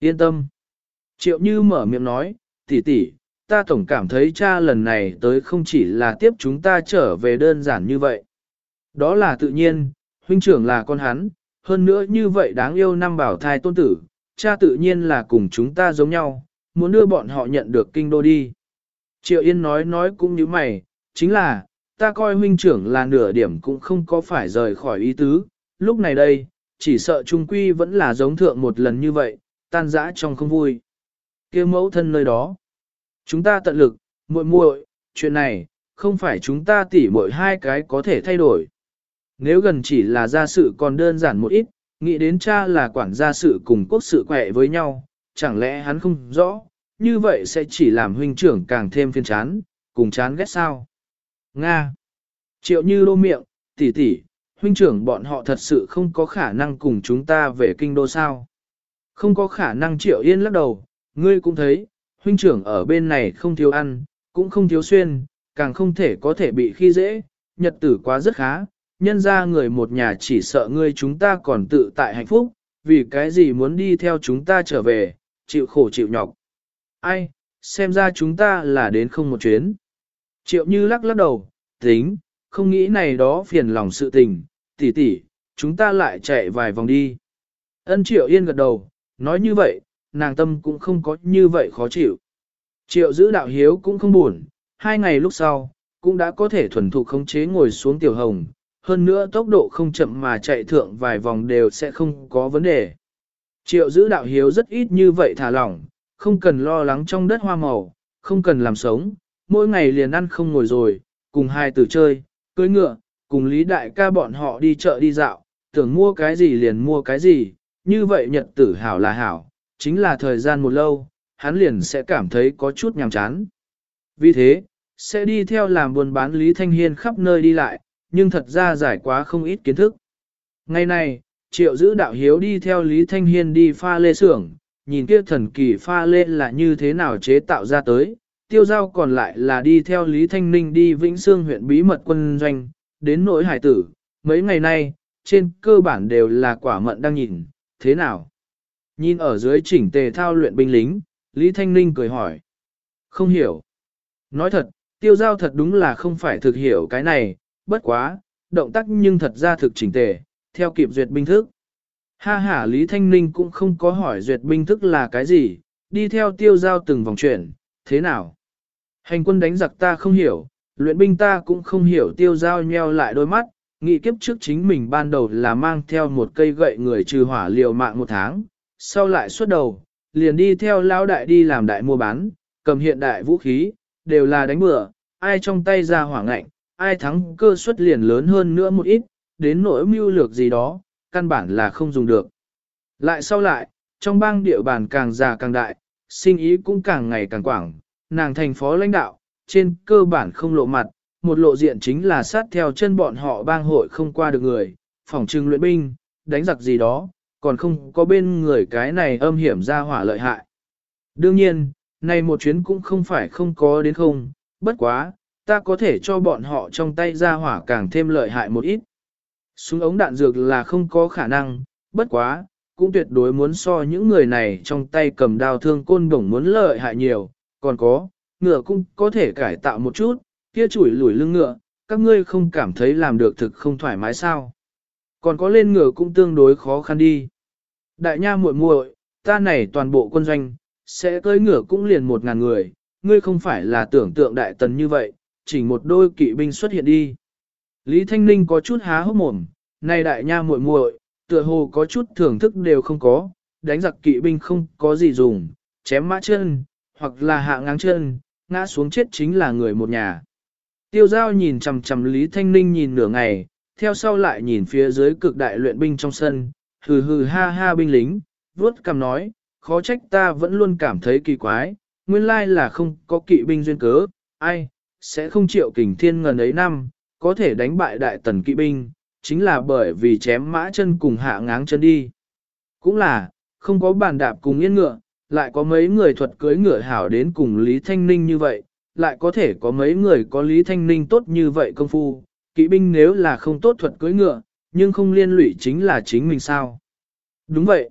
Yên tâm. Triệu Như mở miệng nói, tỷ tỷ, ta tổng cảm thấy cha lần này tới không chỉ là tiếp chúng ta trở về đơn giản như vậy. Đó là tự nhiên, huynh trưởng là con hắn, hơn nữa như vậy đáng yêu năm bảo thai tôn tử, cha tự nhiên là cùng chúng ta giống nhau, muốn đưa bọn họ nhận được kinh đô đi. Triệu Yên nói nói cũng như mày, chính là, ta coi huynh trưởng là nửa điểm cũng không có phải rời khỏi ý tứ, lúc này đây, chỉ sợ trung quy vẫn là giống thượng một lần như vậy, tan rã trong không vui. kia mẫu thân nơi đó. Chúng ta tận lực, muội muội, chuyện này, không phải chúng ta tỉ muội hai cái có thể thay đổi. Nếu gần chỉ là gia sự còn đơn giản một ít, nghĩ đến cha là quản gia sự cùng quốc sự quẹ với nhau, chẳng lẽ hắn không rõ, như vậy sẽ chỉ làm huynh trưởng càng thêm phiên chán, cùng chán ghét sao. Nga. Triệu như lô miệng, tỷ tỷ, huynh trưởng bọn họ thật sự không có khả năng cùng chúng ta về kinh đô sao. Không có khả năng triệu yên lắc đầu, ngươi cũng thấy, huynh trưởng ở bên này không thiếu ăn, cũng không thiếu xuyên, càng không thể có thể bị khi dễ, nhật tử quá rất khá, nhân ra người một nhà chỉ sợ ngươi chúng ta còn tự tại hạnh phúc, vì cái gì muốn đi theo chúng ta trở về, chịu khổ chịu nhọc. Ai, xem ra chúng ta là đến không một chuyến. Triệu như lắc lắc đầu, tính, không nghĩ này đó phiền lòng sự tình, tỷ tỷ, chúng ta lại chạy vài vòng đi. Ân triệu yên gật đầu, nói như vậy, nàng tâm cũng không có như vậy khó chịu. Triệu giữ đạo hiếu cũng không buồn, hai ngày lúc sau, cũng đã có thể thuần thục khống chế ngồi xuống tiểu hồng, hơn nữa tốc độ không chậm mà chạy thượng vài vòng đều sẽ không có vấn đề. Triệu giữ đạo hiếu rất ít như vậy thả lỏng, không cần lo lắng trong đất hoa màu, không cần làm sống, mỗi ngày liền ăn không ngồi rồi, cùng hai tử chơi, cưới ngựa, cùng Lý Đại ca bọn họ đi chợ đi dạo, tưởng mua cái gì liền mua cái gì, như vậy nhật tử hảo là hảo, chính là thời gian một lâu, hắn liền sẽ cảm thấy có chút nhàm chán. Vì thế, sẽ đi theo làm buôn bán Lý Thanh Hiên khắp nơi đi lại, nhưng thật ra giải quá không ít kiến thức. Ngày này, triệu giữ đạo hiếu đi theo Lý Thanh Hiên đi pha lê xưởng, nhìn kia thần kỳ pha lê là như thế nào chế tạo ra tới, tiêu giao còn lại là đi theo Lý Thanh Ninh đi Vĩnh Sương huyện bí mật quân doanh, đến nỗi hải tử, mấy ngày nay, trên cơ bản đều là quả mận đang nhìn, thế nào? Nhìn ở dưới chỉnh tề thao luyện binh lính, Lý Thanh Ninh cười hỏi. Không hiểu. Nói thật, tiêu giao thật đúng là không phải thực hiểu cái này, bất quá, động tác nhưng thật ra thực chỉnh tề, theo kịp duyệt binh thức. Ha ha Lý Thanh Ninh cũng không có hỏi duyệt binh thức là cái gì, đi theo tiêu giao từng vòng chuyển, thế nào? Hành quân đánh giặc ta không hiểu, luyện binh ta cũng không hiểu tiêu giao nheo lại đôi mắt, nghị kiếp trước chính mình ban đầu là mang theo một cây gậy người trừ hỏa liều mạng một tháng, sau lại xuất đầu, liền đi theo lão đại đi làm đại mua bán, cầm hiện đại vũ khí, đều là đánh bừa, ai trong tay ra hỏa ngạnh, ai thắng cơ suất liền lớn hơn nữa một ít, đến nỗi mưu lược gì đó, căn bản là không dùng được. Lại sau lại, trong bang địa bàn càng già càng đại, sinh ý cũng càng ngày càng quảng, nàng thành phó lãnh đạo, trên cơ bản không lộ mặt, một lộ diện chính là sát theo chân bọn họ bang hội không qua được người, phòng trưng luyện binh, đánh giặc gì đó, còn không có bên người cái này âm hiểm ra hỏa lợi hại. Đương nhiên, này một chuyến cũng không phải không có đến không, bất quá, ta có thể cho bọn họ trong tay ra hỏa càng thêm lợi hại một ít. Súng ống đạn dược là không có khả năng, bất quá, cũng tuyệt đối muốn so những người này trong tay cầm đao thương côn đồng muốn lợi hại nhiều, còn có, ngựa cũng có thể cải tạo một chút, kia chủi lùi lưng ngựa, các ngươi không cảm thấy làm được thực không thoải mái sao. Còn có lên ngựa cũng tương đối khó khăn đi. Đại nha muội muội, ta này toàn bộ quân doanh, sẽ cưỡi ngựa cũng liền một ngàn người, ngươi không phải là tưởng tượng đại tần như vậy, chỉ một đôi kỵ binh xuất hiện đi. Lý Thanh Ninh có chút há hốc mồm, này đại nha muội muội, tựa hồ có chút thưởng thức đều không có, đánh giặc kỵ binh không có gì dùng, chém mã chân, hoặc là hạ ngang chân, ngã xuống chết chính là người một nhà. Tiêu giao nhìn chằm chằm Lý Thanh Ninh nhìn nửa ngày, theo sau lại nhìn phía dưới cực đại luyện binh trong sân, hừ hừ ha ha binh lính, vuốt cằm nói, khó trách ta vẫn luôn cảm thấy kỳ quái, nguyên lai là không có kỵ binh duyên cớ, ai, sẽ không chịu kình thiên ngần ấy năm, có thể đánh bại đại tần kỵ binh, chính là bởi vì chém mã chân cùng hạ ngáng chân đi. Cũng là, không có bàn đạp cùng yên ngựa, lại có mấy người thuật cưới ngựa hảo đến cùng Lý Thanh Ninh như vậy, lại có thể có mấy người có Lý Thanh Ninh tốt như vậy công phu, kỵ binh nếu là không tốt thuật cưới ngựa, nhưng không liên lụy chính là chính mình sao. Đúng vậy.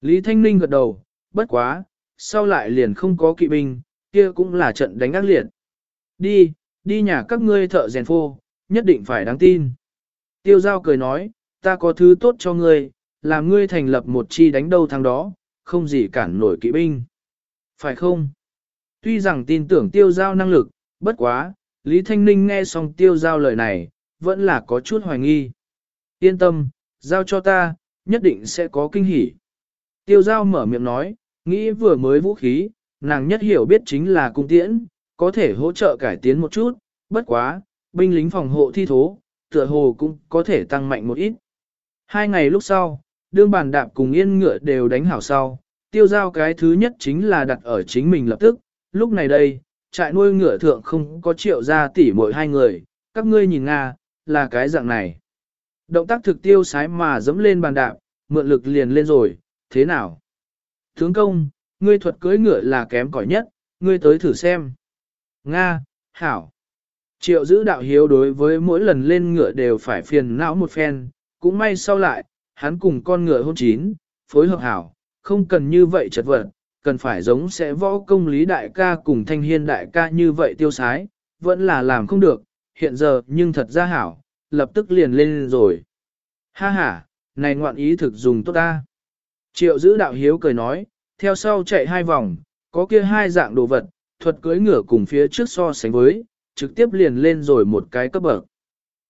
Lý Thanh Ninh gật đầu, bất quá, sau lại liền không có kỵ binh, kia cũng là trận đánh ác liệt. Đi, đi nhà các ngươi thợ rèn phô, nhất định phải đáng tin. Tiêu giao cười nói, ta có thứ tốt cho ngươi, làm ngươi thành lập một chi đánh đâu thằng đó, không gì cản nổi kỵ binh. Phải không? Tuy rằng tin tưởng tiêu giao năng lực, bất quá, Lý Thanh Ninh nghe xong tiêu giao lời này, vẫn là có chút hoài nghi. Yên tâm, giao cho ta, nhất định sẽ có kinh hỉ. Tiêu giao mở miệng nói, nghĩ vừa mới vũ khí, nàng nhất hiểu biết chính là cung tiễn, có thể hỗ trợ cải tiến một chút, bất quá, binh lính phòng hộ thi thố, tựa hồ cũng có thể tăng mạnh một ít. Hai ngày lúc sau, đương bàn đạp cùng yên ngựa đều đánh hảo sau, tiêu giao cái thứ nhất chính là đặt ở chính mình lập tức, lúc này đây, trại nuôi ngựa thượng không có triệu ra tỉ mỗi hai người, các ngươi nhìn Nga, là cái dạng này. Động tác thực tiêu sái mà dẫm lên bàn đạp, mượn lực liền lên rồi, thế nào? Thướng công, ngươi thuật cưỡi ngựa là kém cỏi nhất, ngươi tới thử xem. Nga, Hảo. Triệu giữ đạo hiếu đối với mỗi lần lên ngựa đều phải phiền não một phen, cũng may sau lại, hắn cùng con ngựa hôn chín, phối hợp hảo, không cần như vậy chật vật, cần phải giống sẽ võ công lý đại ca cùng thanh hiên đại ca như vậy tiêu sái, vẫn là làm không được, hiện giờ nhưng thật ra hảo, lập tức liền lên rồi. Ha ha, này ngoạn ý thực dùng tốt ta. Triệu giữ đạo hiếu cười nói, theo sau chạy hai vòng, có kia hai dạng đồ vật, thuật cưỡi ngựa cùng phía trước so sánh với, trực tiếp liền lên rồi một cái cấp bậc.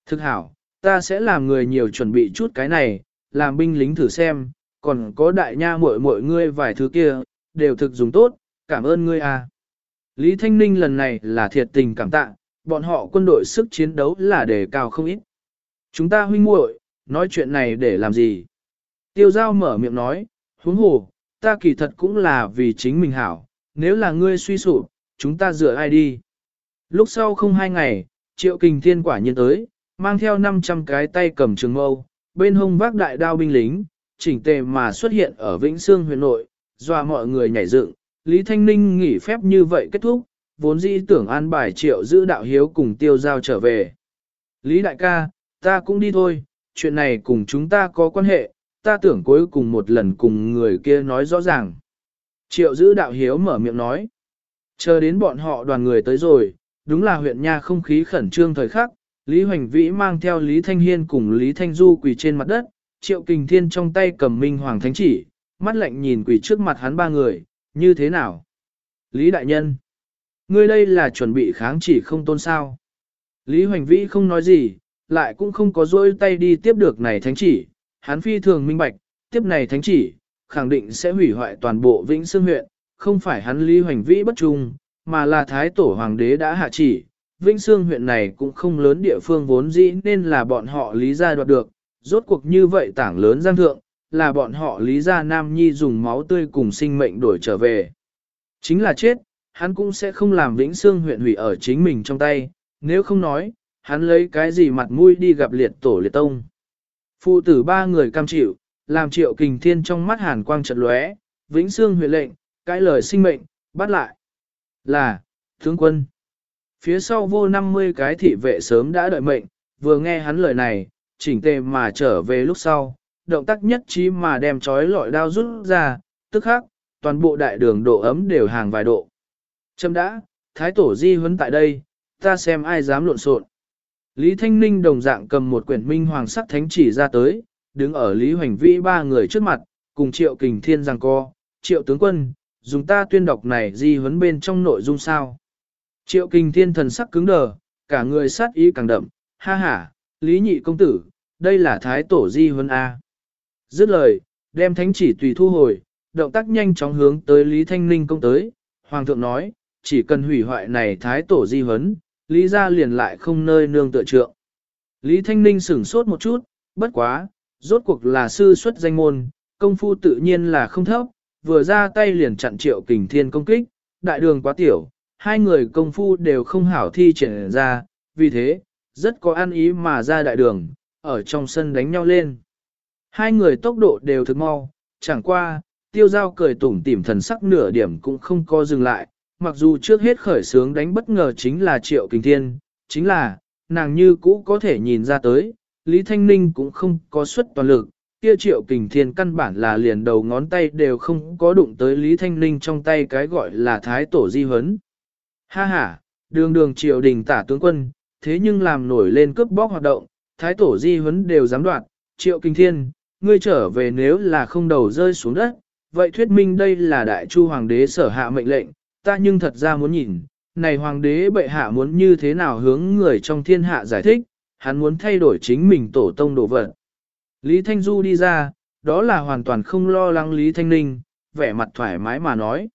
Thực hảo, ta sẽ làm người nhiều chuẩn bị chút cái này, làm binh lính thử xem, còn có đại nha muội muội ngươi vài thứ kia, đều thực dùng tốt, cảm ơn ngươi à. Lý Thanh Ninh lần này là thiệt tình cảm tạ, bọn họ quân đội sức chiến đấu là đề cao không ít. Chúng ta huynh muội, nói chuyện này để làm gì? Tiêu giao mở miệng nói, huống hồ, ta kỳ thật cũng là vì chính mình hảo, nếu là ngươi suy sụp, chúng ta dựa ai đi? Lúc sau không hai ngày, triệu kình thiên quả nhiên tới, mang theo 500 cái tay cầm trường mâu, bên hông vác đại đao binh lính, chỉnh tề mà xuất hiện ở Vĩnh Sương huyện nội, dọa mọi người nhảy dựng. Lý Thanh Ninh nghỉ phép như vậy kết thúc, vốn dĩ tưởng an bài triệu giữ đạo hiếu cùng tiêu giao trở về. Lý đại ca, ta cũng đi thôi, chuyện này cùng chúng ta có quan hệ, ta tưởng cuối cùng một lần cùng người kia nói rõ ràng. Triệu giữ đạo hiếu mở miệng nói. Chờ đến bọn họ đoàn người tới rồi, đúng là huyện nha không khí khẩn trương thời khắc, Lý Hoành Vĩ mang theo Lý Thanh Hiên cùng Lý Thanh Du quỳ trên mặt đất, Triệu Kình Thiên trong tay cầm Minh Hoàng Thánh Chỉ, mắt lạnh nhìn quỳ trước mặt hắn ba người, như thế nào? Lý Đại Nhân, ngươi đây là chuẩn bị kháng chỉ không tôn sao? Lý Hoành Vĩ không nói gì, lại cũng không có dối tay đi tiếp được này Thánh Chỉ, hắn phi thường minh bạch, tiếp này Thánh Chỉ, khẳng định sẽ hủy hoại toàn bộ Vĩnh Sương huyện, không phải hắn Lý Hoành Vĩ bất trung, mà là Thái Tổ Hoàng đế đã hạ chỉ, Vĩnh Sương huyện này cũng không lớn địa phương vốn dĩ nên là bọn họ lý gia đoạt được, rốt cuộc như vậy tảng lớn giang thượng, là bọn họ lý gia Nam Nhi dùng máu tươi cùng sinh mệnh đổi trở về. Chính là chết, hắn cũng sẽ không làm Vĩnh Sương huyện hủy ở chính mình trong tay, nếu không nói, hắn lấy cái gì mặt mũi đi gặp liệt tổ liệt tông. Phụ tử ba người cam chịu, làm triệu kình thiên trong mắt hàn quang trật lóe, Vĩnh Sương huyện lệnh, cái lời sinh mệnh, bắt lại. Là, tướng quân. Phía sau vô 50 cái thị vệ sớm đã đợi mệnh, vừa nghe hắn lời này, chỉnh tề mà trở về lúc sau, động tác nhất trí mà đem chói lọi đao rút ra, tức khắc, toàn bộ đại đường độ ấm đều hàng vài độ. Châm đã, thái tổ di huấn tại đây, ta xem ai dám lộn xộn. Lý Thanh Ninh đồng dạng cầm một quyển minh hoàng sắc thánh chỉ ra tới, đứng ở Lý Hoành Vĩ ba người trước mặt, cùng triệu kình thiên giang co, triệu tướng quân, dùng ta tuyên đọc này di huấn bên trong nội dung sao. Triệu kinh thiên thần sắc cứng đờ, cả người sát ý càng đậm, ha ha, lý nhị công tử, đây là thái tổ di huấn A. Dứt lời, đem thánh chỉ tùy thu hồi, động tác nhanh chóng hướng tới Lý Thanh Ninh công tới, Hoàng thượng nói, chỉ cần hủy hoại này thái tổ di huấn, Lý ra liền lại không nơi nương tựa trượng. Lý Thanh Ninh sửng sốt một chút, bất quá, rốt cuộc là sư xuất danh môn, công phu tự nhiên là không thấp, vừa ra tay liền chặn triệu kình thiên công kích, đại đường quá tiểu, hai người công phu đều không hảo thi triển ra, vì thế, rất có ăn ý mà ra đại đường, ở trong sân đánh nhau lên. Hai người tốc độ đều thực mau, chẳng qua, tiêu giao cười tủm tỉm thần sắc nửa điểm cũng không có dừng lại, mặc dù trước hết khởi sướng đánh bất ngờ chính là triệu kình thiên, chính là, nàng như cũ có thể nhìn ra tới, Lý Thanh Ninh cũng không có suất toàn lực, kia triệu kình thiên căn bản là liền đầu ngón tay đều không có đụng tới Lý Thanh Ninh trong tay cái gọi là thái tổ di huấn. Ha ha, đường đường triệu đình tả tướng quân, thế nhưng làm nổi lên cướp bóc hoạt động, thái tổ di huấn đều dám đoạt, triệu kình thiên, ngươi trở về nếu là không đầu rơi xuống đất, vậy thuyết minh đây là đại chu hoàng đế sở hạ mệnh lệnh, ta nhưng thật ra muốn nhìn, này hoàng đế bệ hạ muốn như thế nào hướng người trong thiên hạ giải thích, hắn muốn thay đổi chính mình tổ tông đồ vật. Lý Thanh Du đi ra, đó là hoàn toàn không lo lắng Lý Thanh Ninh, vẻ mặt thoải mái mà nói.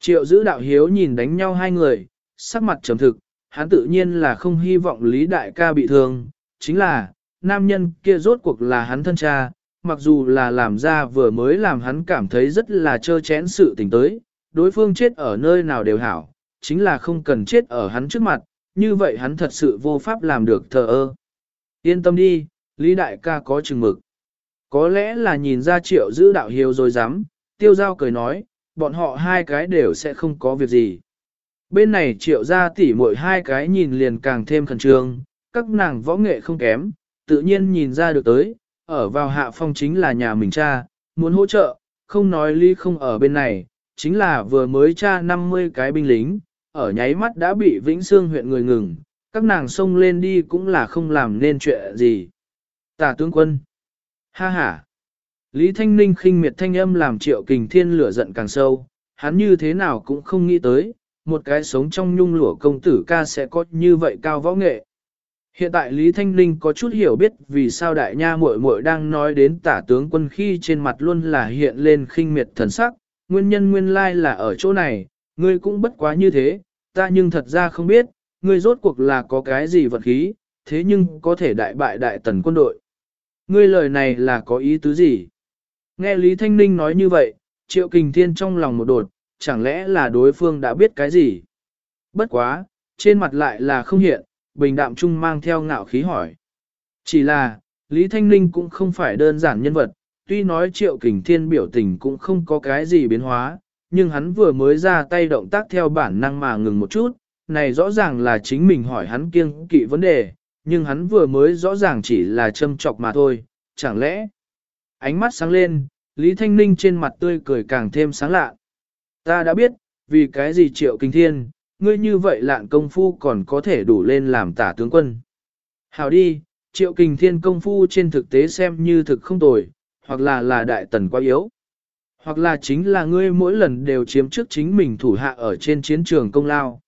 Triệu giữ đạo hiếu nhìn đánh nhau hai người, sắc mặt trầm thực, hắn tự nhiên là không hy vọng Lý Đại ca bị thương, chính là, nam nhân kia rốt cuộc là hắn thân cha, mặc dù là làm ra vừa mới làm hắn cảm thấy rất là trơ chén sự tình tới, đối phương chết ở nơi nào đều hảo, chính là không cần chết ở hắn trước mặt, như vậy hắn thật sự vô pháp làm được thờ ơ. Yên tâm đi, Lý Đại ca có chừng mực. Có lẽ là nhìn ra triệu giữ đạo hiếu rồi dám, tiêu giao cười nói, bọn họ hai cái đều sẽ không có việc gì. Bên này triệu ra tỉ mỗi hai cái nhìn liền càng thêm khẩn trương, các nàng võ nghệ không kém, tự nhiên nhìn ra được tới, ở vào hạ phong chính là nhà mình cha, muốn hỗ trợ, không nói ly không ở bên này, chính là vừa mới cha 50 cái binh lính, ở nháy mắt đã bị Vĩnh Sương huyện người ngừng, các nàng xông lên đi cũng là không làm nên chuyện gì. Tả tướng quân. Ha ha. Lý Thanh Ninh khinh miệt thanh âm làm triệu kình thiên lửa giận càng sâu, hắn như thế nào cũng không nghĩ tới, một cái sống trong nhung lụa công tử ca sẽ có như vậy cao võ nghệ. Hiện tại Lý Thanh Ninh có chút hiểu biết vì sao đại nha muội muội đang nói đến tả tướng quân khi trên mặt luôn là hiện lên khinh miệt thần sắc, nguyên nhân nguyên lai là ở chỗ này, ngươi cũng bất quá như thế, ta nhưng thật ra không biết, ngươi rốt cuộc là có cái gì vật khí, thế nhưng có thể đại bại đại tần quân đội. Ngươi lời này là có ý tứ gì? Nghe Lý Thanh Ninh nói như vậy, Triệu Kình Thiên trong lòng một đột, chẳng lẽ là đối phương đã biết cái gì? Bất quá, trên mặt lại là không hiện, bình đạm trung mang theo ngạo khí hỏi. Chỉ là, Lý Thanh Ninh cũng không phải đơn giản nhân vật, tuy nói triệu kình thiên biểu tình cũng không có cái gì biến hóa, nhưng hắn vừa mới ra tay động tác theo bản năng mà ngừng một chút, này rõ ràng là chính mình hỏi hắn kiêng kỵ vấn đề, nhưng hắn vừa mới rõ ràng chỉ là châm chọc mà thôi, chẳng lẽ? Ánh mắt sáng lên, Lý Thanh Ninh trên mặt tươi cười càng thêm sáng lạ. Ta đã biết, vì cái gì triệu kinh thiên, ngươi như vậy lạn công phu còn có thể đủ lên làm tả tướng quân. Hảo đi, triệu kinh thiên công phu trên thực tế xem như thực không tồi, hoặc là là đại tần quá yếu. Hoặc là chính là ngươi mỗi lần đều chiếm trước chính mình thủ hạ ở trên chiến trường công lao.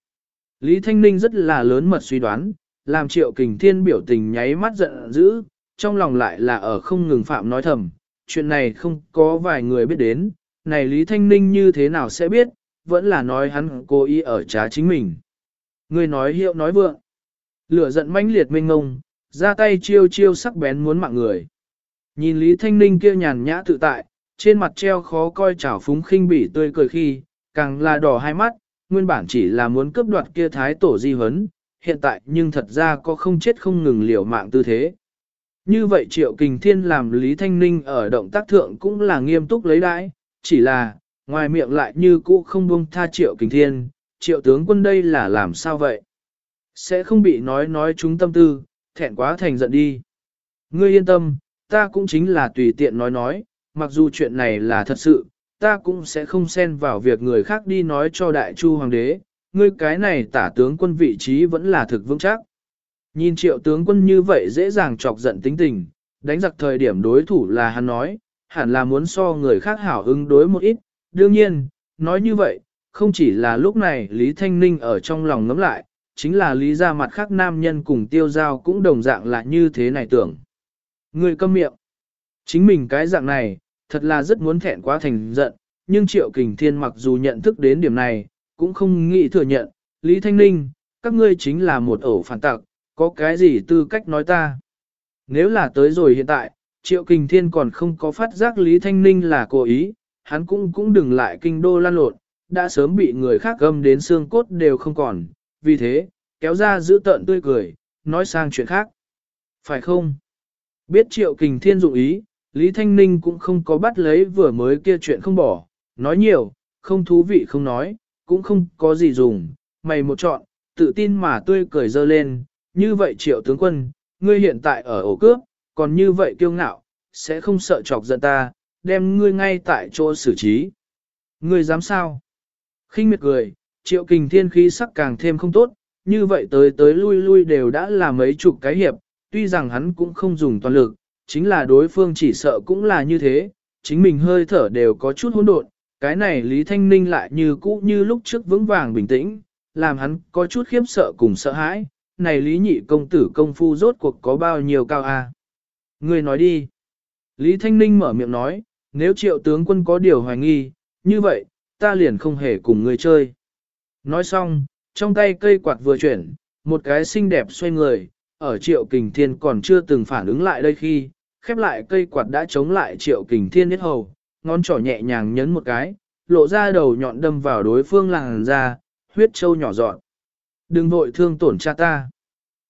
Lý Thanh Ninh rất là lớn mật suy đoán, làm triệu kình thiên biểu tình nháy mắt giận dữ, trong lòng lại là ở không ngừng phạm nói thầm, chuyện này không có vài người biết đến, này Lý Thanh Ninh như thế nào sẽ biết, vẫn là nói hắn cố ý ở trá chính mình. Người nói hiệu nói vượng, lửa giận mãnh liệt mênh ngông, ra tay chiêu chiêu sắc bén muốn mạng người. Nhìn Lý Thanh Ninh kia nhàn nhã tự tại, trên mặt treo khó coi chảo phúng khinh bỉ tươi cười khi, càng là đỏ hai mắt, nguyên bản chỉ là muốn cướp đoạt kia thái tổ di hấn, hiện tại nhưng thật ra có không chết không ngừng liều mạng tư thế. Như vậy Triệu Kình Thiên làm Lý Thanh Ninh ở động tác thượng cũng là nghiêm túc lấy đãi, chỉ là, ngoài miệng lại như cũ không buông tha Triệu Kình Thiên, Triệu tướng quân đây là làm sao vậy? Sẽ không bị nói nói chúng tâm tư, thẹn quá thành giận đi. Ngươi yên tâm, ta cũng chính là tùy tiện nói nói, mặc dù chuyện này là thật sự, ta cũng sẽ không xen vào việc người khác đi nói cho đại chu hoàng đế, ngươi cái này tả tướng quân vị trí vẫn là thực vững chắc. Nhìn triệu tướng quân như vậy dễ dàng chọc giận tính tình, đánh giặc thời điểm đối thủ là hắn nói, hẳn là muốn so người khác hảo ứng đối một ít. Đương nhiên, nói như vậy, không chỉ là lúc này Lý Thanh Ninh ở trong lòng ngấm lại, chính là lý ra mặt khác nam nhân cùng tiêu giao cũng đồng dạng là như thế này tưởng. Người câm miệng. Chính mình cái dạng này, thật là rất muốn thẹn quá thành giận, nhưng Triệu Kình Thiên mặc dù nhận thức đến điểm này, cũng không nghĩ thừa nhận, Lý Thanh Ninh, các ngươi chính là một ổ phản tặc, có cái gì tư cách nói ta? Nếu là tới rồi hiện tại, Triệu Kình Thiên còn không có phát giác Lý Thanh Ninh là cố ý, hắn cũng cũng đừng lại kinh đô lan lộn, đã sớm bị người khác gâm đến xương cốt đều không còn, vì thế, kéo ra giữ tợn tươi cười, nói sang chuyện khác. Phải không? Biết Triệu Kình Thiên dụng ý, Lý Thanh Ninh cũng không có bắt lấy vừa mới kia chuyện không bỏ, nói nhiều, không thú vị không nói, cũng không có gì dùng, mày một chọn, tự tin mà tươi cười dơ lên, như vậy triệu tướng quân, ngươi hiện tại ở ổ cướp, còn như vậy kiêu ngạo, sẽ không sợ chọc giận ta, đem ngươi ngay tại chỗ xử trí. Ngươi dám sao? khinh miệt cười, triệu kình thiên khí sắc càng thêm không tốt, như vậy tới tới lui lui đều đã là mấy chục cái hiệp, tuy rằng hắn cũng không dùng toàn lực, chính là đối phương chỉ sợ cũng là như thế, chính mình hơi thở đều có chút hỗn độn, cái này Lý Thanh Ninh lại như cũ như lúc trước vững vàng bình tĩnh, làm hắn có chút khiếp sợ cùng sợ hãi, này Lý Nhị công tử công phu rốt cuộc có bao nhiêu cao a? À? Người nói đi. Lý Thanh Ninh mở miệng nói, nếu triệu tướng quân có điều hoài nghi, như vậy, ta liền không hề cùng người chơi. Nói xong, trong tay cây quạt vừa chuyển, một cái xinh đẹp xoay người, ở triệu kình thiên còn chưa từng phản ứng lại đây khi, khép lại cây quạt đã chống lại triệu kình thiên nhất hầu, ngón trỏ nhẹ nhàng nhấn một cái, lộ ra đầu nhọn đâm vào đối phương làng ra, huyết châu nhỏ dọn. Đừng vội thương tổn cha ta.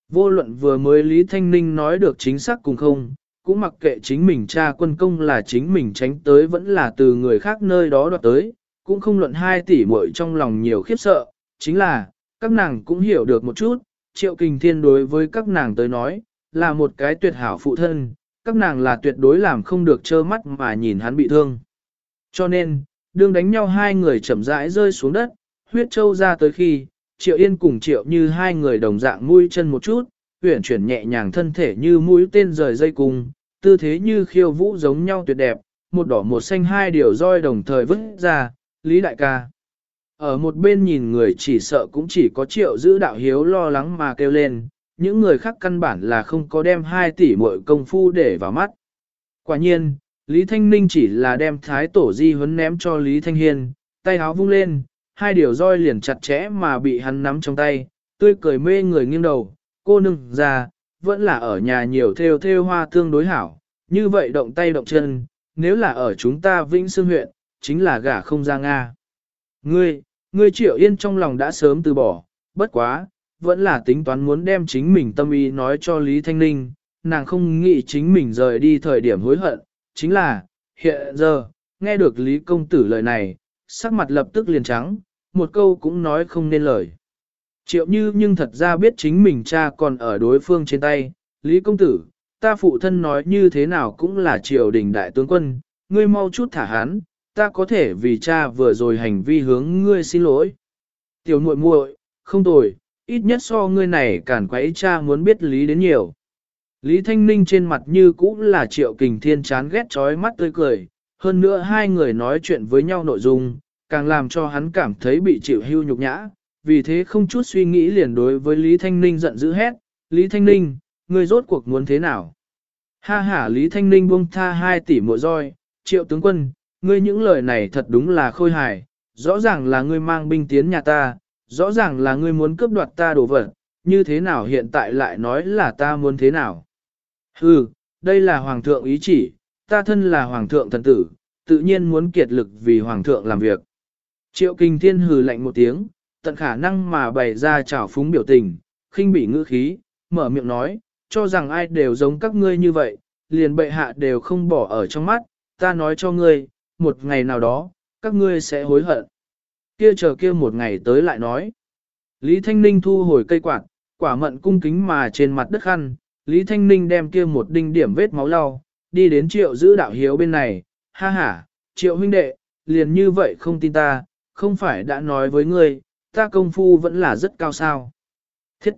Vô luận vừa mới Lý Thanh Ninh nói được chính xác cùng không, cũng mặc kệ chính mình cha quân công là chính mình tránh tới vẫn là từ người khác nơi đó đoạt tới, cũng không luận hai tỷ muội trong lòng nhiều khiếp sợ, chính là, các nàng cũng hiểu được một chút, triệu kình thiên đối với các nàng tới nói, là một cái tuyệt hảo phụ thân, các nàng là tuyệt đối làm không được trơ mắt mà nhìn hắn bị thương. Cho nên, đương đánh nhau hai người chậm rãi rơi xuống đất, huyết châu ra tới khi, triệu yên cùng triệu như hai người đồng dạng mũi chân một chút, huyển chuyển nhẹ nhàng thân thể như mũi tên rời dây cung, tư thế như khiêu vũ giống nhau tuyệt đẹp, một đỏ một xanh hai điều roi đồng thời vứt ra, Lý Đại ca. Ở một bên nhìn người chỉ sợ cũng chỉ có triệu giữ đạo hiếu lo lắng mà kêu lên, những người khác căn bản là không có đem hai tỷ muội công phu để vào mắt. Quả nhiên, Lý Thanh Ninh chỉ là đem thái tổ di huấn ném cho Lý Thanh Hiên, tay háo vung lên, hai điều roi liền chặt chẽ mà bị hắn nắm trong tay, tươi cười mê người nghiêng đầu, cô nương ra, vẫn là ở nhà nhiều theo theo hoa tương đối hảo, như vậy động tay động chân, nếu là ở chúng ta Vĩnh Sương huyện, chính là gả không ra Nga. Ngươi, ngươi triệu yên trong lòng đã sớm từ bỏ, bất quá, vẫn là tính toán muốn đem chính mình tâm ý nói cho Lý Thanh Ninh, nàng không nghĩ chính mình rời đi thời điểm hối hận, chính là, hiện giờ, nghe được Lý Công Tử lời này, sắc mặt lập tức liền trắng, một câu cũng nói không nên lời. Triệu như nhưng thật ra biết chính mình cha còn ở đối phương trên tay, Lý Công Tử, ta phụ thân nói như thế nào cũng là triều đình đại tướng quân, ngươi mau chút thả hắn, ta có thể vì cha vừa rồi hành vi hướng ngươi xin lỗi. Tiểu muội muội, không tồi, ít nhất so ngươi này cản quấy cha muốn biết lý đến nhiều. Lý Thanh Ninh trên mặt như cũ là triệu kình thiên chán ghét trói mắt tươi cười, hơn nữa hai người nói chuyện với nhau nội dung, càng làm cho hắn cảm thấy bị chịu hưu nhục nhã, vì thế không chút suy nghĩ liền đối với Lý Thanh Ninh giận dữ hét, Lý Thanh Ninh, ngươi rốt cuộc muốn thế nào? Ha ha Lý Thanh Ninh buông tha hai tỷ mộ roi, triệu tướng quân, ngươi những lời này thật đúng là khôi hài, rõ ràng là ngươi mang binh tiến nhà ta, rõ ràng là ngươi muốn cướp đoạt ta đồ vật, như thế nào hiện tại lại nói là ta muốn thế nào? Hừ, đây là hoàng thượng ý chỉ, ta thân là hoàng thượng thần tử, tự nhiên muốn kiệt lực vì hoàng thượng làm việc. Triệu kinh thiên hừ lạnh một tiếng, tận khả năng mà bày ra trào phúng biểu tình, khinh bỉ ngữ khí, mở miệng nói, cho rằng ai đều giống các ngươi như vậy, liền bệ hạ đều không bỏ ở trong mắt, ta nói cho ngươi, một ngày nào đó, các ngươi sẽ hối hận. Kia chờ kia một ngày tới lại nói. Lý Thanh Ninh thu hồi cây quạt, quả mận cung kính mà trên mặt đất khăn, Lý Thanh Ninh đem kia một đinh điểm vết máu lau, đi đến triệu giữ đạo hiếu bên này, ha ha, triệu huynh đệ, liền như vậy không tin ta, không phải đã nói với ngươi, ta công phu vẫn là rất cao sao. Thiết!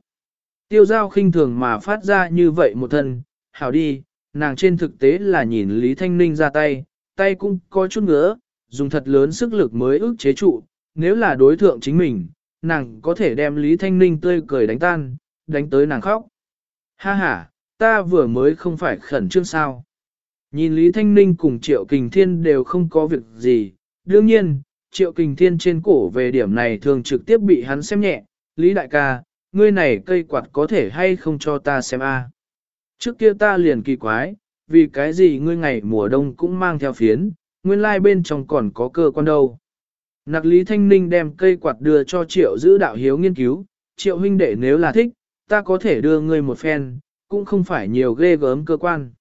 Tiêu giao khinh thường mà phát ra như vậy một thân, hảo đi, nàng trên thực tế là nhìn Lý Thanh Ninh ra tay, tay cũng có chút ngứa, dùng thật lớn sức lực mới ức chế trụ, nếu là đối thượng chính mình, nàng có thể đem Lý Thanh Ninh tươi cười đánh tan, đánh tới nàng khóc. Ha ha, ta vừa mới không phải khẩn trương sao. Nhìn Lý Thanh Ninh cùng Triệu Kình Thiên đều không có việc gì, đương nhiên, Triệu Kình Thiên trên cổ về điểm này thường trực tiếp bị hắn xem nhẹ, Lý Đại ca, ngươi này cây quạt có thể hay không cho ta xem a? Trước kia ta liền kỳ quái, vì cái gì ngươi ngày mùa đông cũng mang theo phiến, nguyên lai like bên trong còn có cơ quan đâu. Nặc Lý Thanh Ninh đem cây quạt đưa cho Triệu giữ đạo hiếu nghiên cứu, Triệu huynh đệ nếu là thích, ta có thể đưa ngươi một phen, cũng không phải nhiều ghê gớm cơ quan.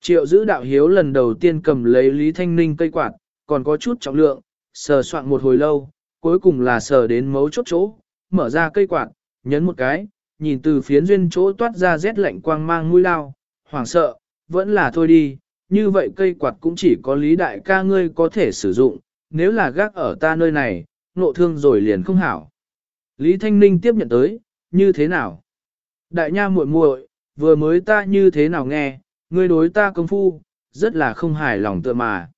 Triệu giữ đạo hiếu lần đầu tiên cầm lấy Lý Thanh Ninh cây quạt, còn có chút trọng lượng, sờ soạn một hồi lâu, cuối cùng là sờ đến mấu chốt chỗ, mở ra cây quạt, nhấn một cái, nhìn từ phiến duyên chỗ toát ra rét lạnh quang mang mũi lao, hoảng sợ, vẫn là thôi đi, như vậy cây quạt cũng chỉ có lý đại ca ngươi có thể sử dụng, nếu là gác ở ta nơi này, nộ thương rồi liền không hảo. Lý Thanh Ninh tiếp nhận tới, như thế nào? Đại nha muội muội, vừa mới ta như thế nào nghe, ngươi đối ta công phu, rất là không hài lòng tựa mà.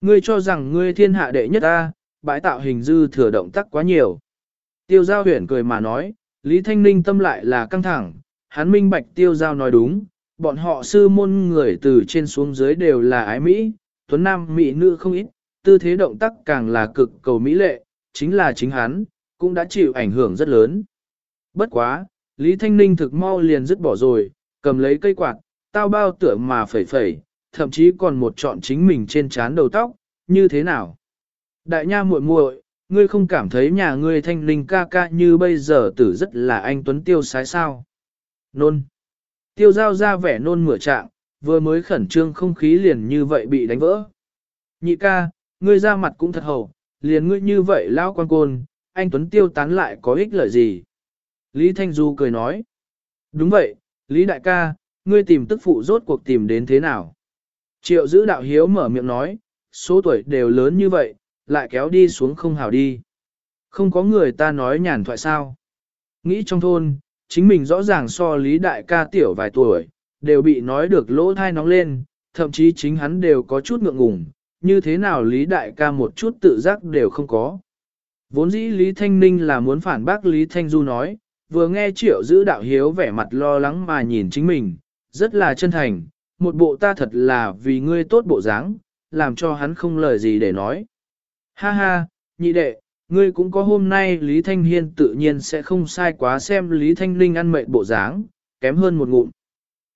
Ngươi cho rằng ngươi thiên hạ đệ nhất ta, bãi tạo hình dư thừa động tác quá nhiều. Tiêu giao huyền cười mà nói, Lý Thanh Ninh tâm lại là căng thẳng, hắn minh bạch tiêu giao nói đúng, bọn họ sư môn người từ trên xuống dưới đều là ái Mỹ, tuấn nam Mỹ nữ không ít, tư thế động tác càng là cực cầu Mỹ lệ, chính là chính hắn, cũng đã chịu ảnh hưởng rất lớn. Bất quá, Lý Thanh Ninh thực mau liền dứt bỏ rồi, cầm lấy cây quạt, tao bao tựa mà phẩy phẩy, thậm chí còn một trọn chính mình trên trán đầu tóc, như thế nào? Đại nha muội muội, ngươi không cảm thấy nhà ngươi thanh linh ca ca như bây giờ tử rất là anh Tuấn Tiêu sái sao? Nôn. Tiêu giao ra vẻ nôn mửa trạng, vừa mới khẩn trương không khí liền như vậy bị đánh vỡ. Nhị ca, ngươi ra mặt cũng thật hầu, liền ngươi như vậy lao quan côn, anh Tuấn Tiêu tán lại có ích lợi gì? Lý Thanh Du cười nói. Đúng vậy, Lý Đại ca, ngươi tìm tức phụ rốt cuộc tìm đến thế nào? Triệu giữ đạo hiếu mở miệng nói, số tuổi đều lớn như vậy, lại kéo đi xuống không hào đi. Không có người ta nói nhàn thoại sao. Nghĩ trong thôn, chính mình rõ ràng so lý đại ca tiểu vài tuổi, đều bị nói được lỗ thai nóng lên, thậm chí chính hắn đều có chút ngượng ngùng, như thế nào lý đại ca một chút tự giác đều không có. Vốn dĩ Lý Thanh Ninh là muốn phản bác Lý Thanh Du nói, vừa nghe triệu giữ đạo hiếu vẻ mặt lo lắng mà nhìn chính mình, rất là chân thành, một bộ ta thật là vì ngươi tốt bộ dáng, làm cho hắn không lời gì để nói. Ha ha, nhị đệ, ngươi cũng có hôm nay Lý Thanh Hiên tự nhiên sẽ không sai quá xem Lý Thanh Ninh ăn mệt bộ dáng, kém hơn một ngụm.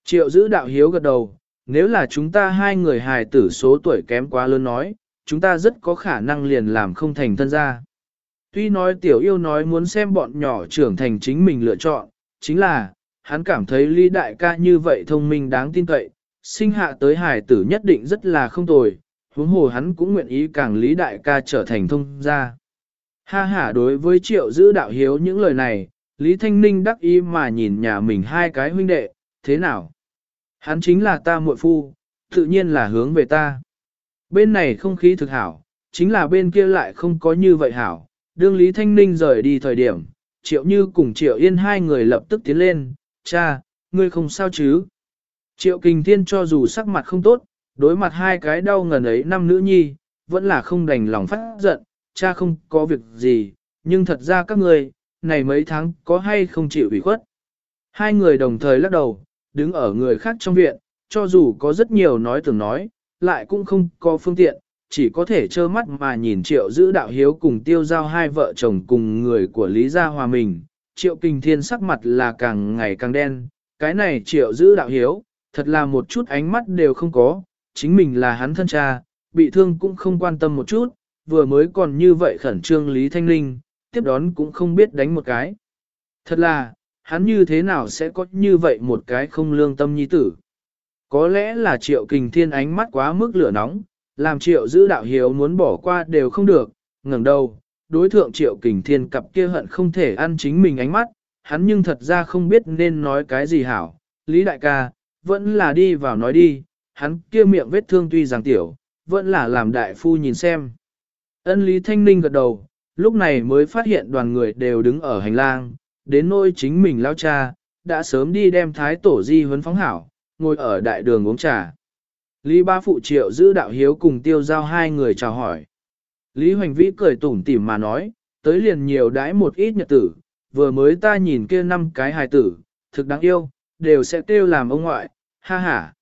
Triệu giữ đạo hiếu gật đầu, nếu là chúng ta hai người hài tử số tuổi kém quá lớn nói, chúng ta rất có khả năng liền làm không thành thân gia. Tuy nói tiểu yêu nói muốn xem bọn nhỏ trưởng thành chính mình lựa chọn, chính là, hắn cảm thấy Lý Đại ca như vậy thông minh đáng tin cậy, sinh hạ tới hài tử nhất định rất là không tồi, huống hồ hắn cũng nguyện ý càng Lý Đại ca trở thành thông gia. Ha ha đối với triệu giữ đạo hiếu những lời này, Lý Thanh Ninh đắc ý mà nhìn nhà mình hai cái huynh đệ, thế nào? Hắn chính là ta muội phu, tự nhiên là hướng về ta. Bên này không khí thực hảo, chính là bên kia lại không có như vậy hảo. Đương Lý Thanh Ninh rời đi thời điểm, Triệu Như cùng Triệu Yên hai người lập tức tiến lên, cha, ngươi không sao chứ? Triệu Kình Thiên cho dù sắc mặt không tốt, đối mặt hai cái đau ngần ấy năm nữ nhi, vẫn là không đành lòng phát giận, cha không có việc gì, nhưng thật ra các người, này mấy tháng có hay không chịu ủy khuất. Hai người đồng thời lắc đầu, đứng ở người khác trong viện, cho dù có rất nhiều nói tưởng nói, lại cũng không có phương tiện, chỉ có thể trơ mắt mà nhìn triệu giữ đạo hiếu cùng tiêu giao hai vợ chồng cùng người của Lý Gia Hòa mình. Triệu kinh thiên sắc mặt là càng ngày càng đen, cái này triệu giữ đạo hiếu, thật là một chút ánh mắt đều không có, chính mình là hắn thân cha, bị thương cũng không quan tâm một chút, vừa mới còn như vậy khẩn trương Lý Thanh Linh, tiếp đón cũng không biết đánh một cái. Thật là, hắn như thế nào sẽ có như vậy một cái không lương tâm nhi tử. Có lẽ là triệu kình thiên ánh mắt quá mức lửa nóng, làm triệu giữ đạo hiếu muốn bỏ qua đều không được, ngẩng đầu, đối thượng triệu kình thiên cặp kia hận không thể ăn chính mình ánh mắt, hắn nhưng thật ra không biết nên nói cái gì hảo. Lý đại ca, vẫn là đi vào nói đi, hắn kia miệng vết thương tuy rằng tiểu, vẫn là làm đại phu nhìn xem. Ân Lý Thanh Ninh gật đầu, lúc này mới phát hiện đoàn người đều đứng ở hành lang, đến nôi chính mình lao cha, đã sớm đi đem thái tổ di huấn phóng hảo, ngồi ở đại đường uống trà. Lý ba phụ triệu giữ đạo hiếu cùng tiêu giao hai người chào hỏi. Lý Hoành Vĩ cười tủm tỉm mà nói, tới liền nhiều đãi một ít nhật tử, vừa mới ta nhìn kia năm cái hài tử, thực đáng yêu, đều sẽ kêu làm ông ngoại, ha ha.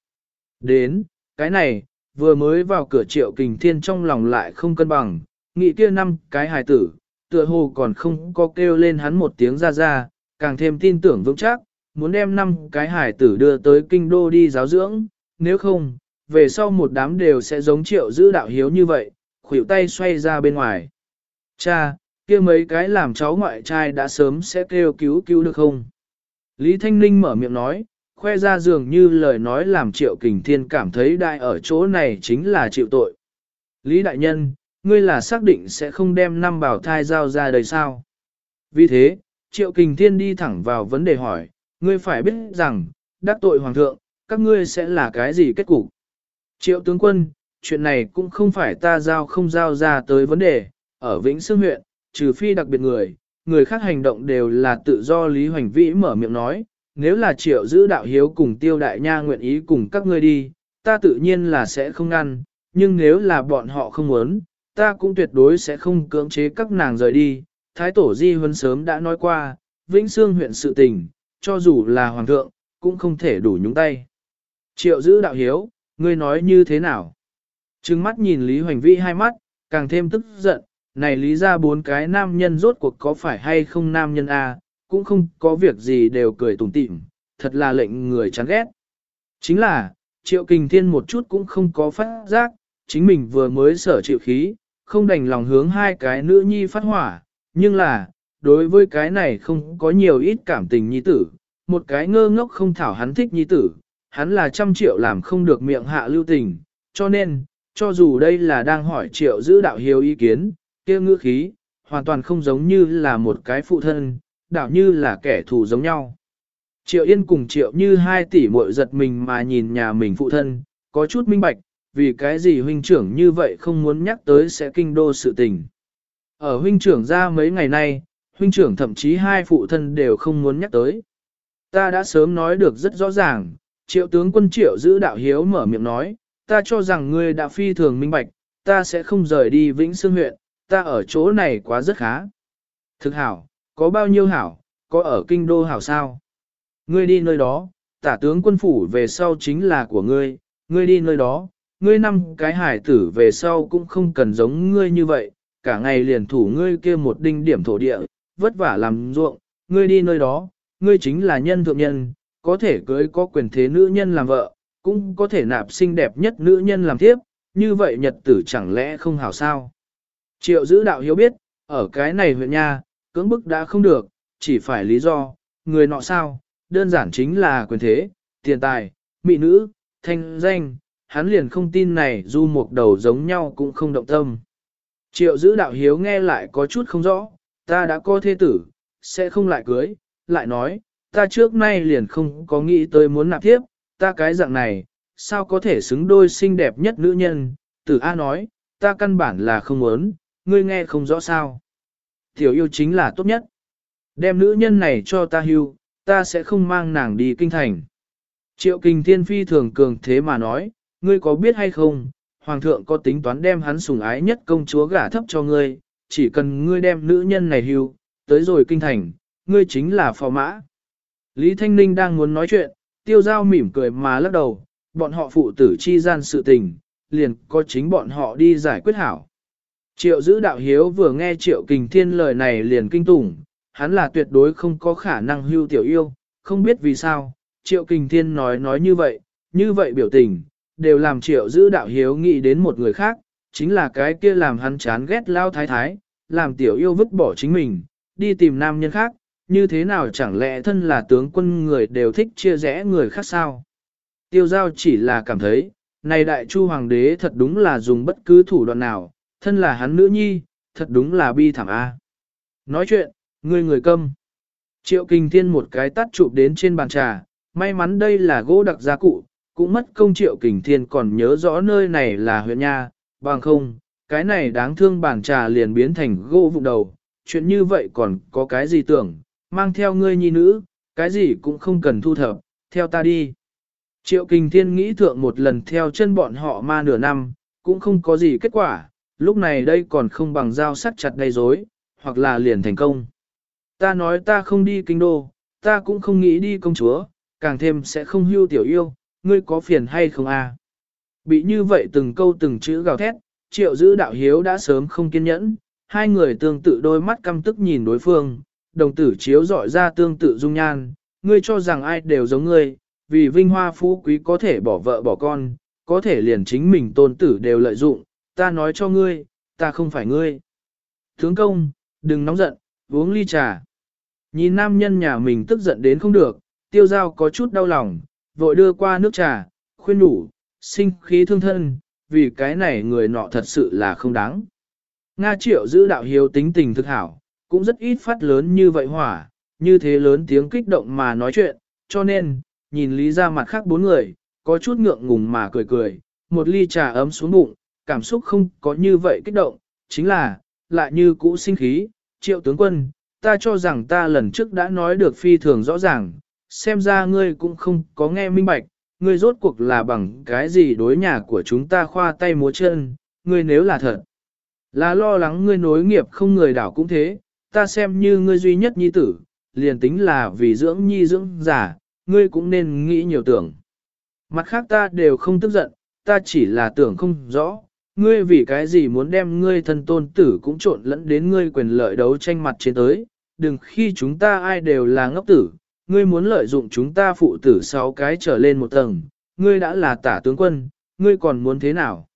Đến, cái này, vừa mới vào cửa triệu kình thiên trong lòng lại không cân bằng, nghĩ kia năm cái hài tử, tựa hồ còn không có kêu lên hắn một tiếng ra ra, càng thêm tin tưởng vững chắc, muốn đem năm cái hải tử đưa tới kinh đô đi giáo dưỡng, nếu không, về sau một đám đều sẽ giống triệu giữ đạo hiếu như vậy, khuỷu tay xoay ra bên ngoài. Cha, kia mấy cái làm cháu ngoại trai đã sớm sẽ kêu cứu cứu được không? Lý Thanh Ninh mở miệng nói, khoe ra dường như lời nói làm triệu kình thiên cảm thấy đại ở chỗ này chính là chịu tội. Lý Đại Nhân, ngươi là xác định sẽ không đem năm bảo thai giao ra đời sao? Vì thế, triệu kình thiên đi thẳng vào vấn đề hỏi, ngươi phải biết rằng, đắc tội hoàng thượng, các ngươi sẽ là cái gì kết cục? Triệu tướng quân, chuyện này cũng không phải ta giao không giao ra tới vấn đề, ở Vĩnh Sương huyện, trừ phi đặc biệt người, người khác hành động đều là tự do Lý Hoành Vĩ mở miệng nói, nếu là triệu giữ đạo hiếu cùng tiêu đại nha nguyện ý cùng các ngươi đi, ta tự nhiên là sẽ không ngăn, nhưng nếu là bọn họ không muốn, ta cũng tuyệt đối sẽ không cưỡng chế các nàng rời đi. Thái tổ Di Huân sớm đã nói qua, Vĩnh Sương huyện sự tình, cho dù là hoàng thượng, cũng không thể đủ nhúng tay. Triệu giữ đạo hiếu, ngươi nói như thế nào? Trừng mắt nhìn Lý Hoành Vĩ hai mắt, càng thêm tức giận, này lý ra bốn cái nam nhân rốt cuộc có phải hay không nam nhân a cũng không có việc gì đều cười tủm tỉm, thật là lệnh người chán ghét. Chính là, triệu kình thiên một chút cũng không có phát giác, chính mình vừa mới sở chịu khí, không đành lòng hướng hai cái nữ nhi phát hỏa, nhưng là, đối với cái này không có nhiều ít cảm tình nhi tử, một cái ngơ ngốc không thảo hắn thích nhi tử, hắn là trăm triệu làm không được miệng hạ lưu tình, cho nên, cho dù đây là đang hỏi triệu giữ đạo hiếu ý kiến, kia ngữ khí, hoàn toàn không giống như là một cái phụ thân, đạo như là kẻ thù giống nhau. Triệu Yên cùng Triệu Như hai tỷ muội giật mình mà nhìn nhà mình phụ thân, có chút minh bạch, vì cái gì huynh trưởng như vậy không muốn nhắc tới sẽ kinh đô sự tình. Ở huynh trưởng ra mấy ngày nay, huynh trưởng thậm chí hai phụ thân đều không muốn nhắc tới. Ta đã sớm nói được rất rõ ràng, triệu tướng quân triệu giữ đạo hiếu mở miệng nói, ta cho rằng ngươi đã phi thường minh bạch, ta sẽ không rời đi Vĩnh Sương huyện, ta ở chỗ này quá rất khá. Thực hảo, có bao nhiêu hảo, có ở kinh đô hảo sao? Ngươi đi nơi đó, tả tướng quân phủ về sau chính là của ngươi, ngươi đi nơi đó, ngươi năm cái hải tử về sau cũng không cần giống ngươi như vậy, cả ngày liền thủ ngươi kia một đinh điểm thổ địa, vất vả làm ruộng, ngươi đi nơi đó, ngươi chính là nhân thượng nhân, có thể cưới có quyền thế nữ nhân làm vợ, cũng có thể nạp xinh đẹp nhất nữ nhân làm thiếp, như vậy nhật tử chẳng lẽ không hảo sao? Triệu giữ đạo hiếu biết, Ở cái này huyện nha, cưỡng bức đã không được, chỉ phải lý do, người nọ sao, đơn giản chính là quyền thế, tiền tài, mỹ nữ, thanh danh, hắn liền không tin này du một đầu giống nhau cũng không động tâm. Triệu giữ đạo hiếu nghe lại có chút không rõ, ta đã có thế tử, sẽ không lại cưới, lại nói, ta trước nay liền không có nghĩ tới muốn nạp tiếp, ta cái dạng này, sao có thể xứng đôi xinh đẹp nhất nữ nhân, tử A nói, ta căn bản là không muốn, ngươi nghe không rõ sao. Tiểu yêu chính là tốt nhất. Đem nữ nhân này cho ta hưu, ta sẽ không mang nàng đi kinh thành. Triệu kình thiên phi thường cường thế mà nói, ngươi có biết hay không, hoàng thượng có tính toán đem hắn sủng ái nhất công chúa gả thấp cho ngươi, chỉ cần ngươi đem nữ nhân này hưu, tới rồi kinh thành, ngươi chính là phò mã. Lý Thanh Ninh đang muốn nói chuyện, tiêu giao mỉm cười mà lắc đầu, bọn họ phụ tử chi gian sự tình, liền có chính bọn họ đi giải quyết hảo. Triệu giữ đạo hiếu vừa nghe triệu kình thiên lời này liền kinh tủng, hắn là tuyệt đối không có khả năng hưu tiểu yêu, không biết vì sao, triệu kình thiên nói nói như vậy, như vậy biểu tình, đều làm triệu giữ đạo hiếu nghĩ đến một người khác, chính là cái kia làm hắn chán ghét lao thái thái, làm tiểu yêu vứt bỏ chính mình, đi tìm nam nhân khác, như thế nào chẳng lẽ thân là tướng quân người đều thích chia rẽ người khác sao? Tiêu giao chỉ là cảm thấy, này đại chu hoàng đế thật đúng là dùng bất cứ thủ đoạn nào, thân là hắn nữ nhi, thật đúng là bi thảm a. Nói chuyện, người người câm. Triệu kinh thiên một cái tắt chụp đến trên bàn trà, may mắn đây là gỗ đặc gia cụ, cũng mất công triệu kình thiên còn nhớ rõ nơi này là huyện nha, bằng không, cái này đáng thương bản trà liền biến thành gỗ vụng đầu, chuyện như vậy còn có cái gì tưởng, mang theo ngươi nhi nữ, cái gì cũng không cần thu thập, theo ta đi. Triệu kình thiên nghĩ thượng một lần theo chân bọn họ ma nửa năm, cũng không có gì kết quả, lúc này đây còn không bằng dao sắt chặt gây rối, hoặc là liền thành công. Ta nói ta không đi kinh đô, ta cũng không nghĩ đi công chúa, càng thêm sẽ không hưu tiểu yêu, ngươi có phiền hay không a? Bị như vậy từng câu từng chữ gào thét, triệu giữ đạo hiếu đã sớm không kiên nhẫn, hai người tương tự đôi mắt căm tức nhìn đối phương, đồng tử chiếu dọi ra tương tự dung nhan, ngươi cho rằng ai đều giống ngươi, vì vinh hoa phú quý có thể bỏ vợ bỏ con, có thể liền chính mình tôn tử đều lợi dụng, ta nói cho ngươi, ta không phải ngươi. Thướng công, đừng nóng giận, uống ly trà. Nhìn nam nhân nhà mình tức giận đến không được, tiêu giao có chút đau lòng, vội đưa qua nước trà, khuyên đủ, sinh khí thương thân, vì cái này người nọ thật sự là không đáng. Nga triệu giữ đạo hiếu tính tình thực hảo, cũng rất ít phát lớn như vậy hỏa, như thế lớn tiếng kích động mà nói chuyện, cho nên, nhìn lý ra mặt khác bốn người, có chút ngượng ngùng mà cười cười, một ly trà ấm xuống bụng, cảm xúc không có như vậy kích động, chính là, lại như cũ sinh khí, triệu tướng quân, ta cho rằng ta lần trước đã nói được phi thường rõ ràng, xem ra ngươi cũng không có nghe minh bạch, ngươi rốt cuộc là bằng cái gì đối nhà của chúng ta khoa tay múa chân, ngươi nếu là thật. Là lo lắng ngươi nối nghiệp không người đảo cũng thế, ta xem như ngươi duy nhất nhi tử, liền tính là vì dưỡng nhi dưỡng giả, ngươi cũng nên nghĩ nhiều tưởng. Mặt khác ta đều không tức giận, ta chỉ là tưởng không rõ, ngươi vì cái gì muốn đem ngươi thân tôn tử cũng trộn lẫn đến ngươi quyền lợi đấu tranh mặt trên tới, đừng khi chúng ta ai đều là ngốc tử, ngươi muốn lợi dụng chúng ta phụ tử sáu cái trở lên một tầng, ngươi đã là tả tướng quân, ngươi còn muốn thế nào?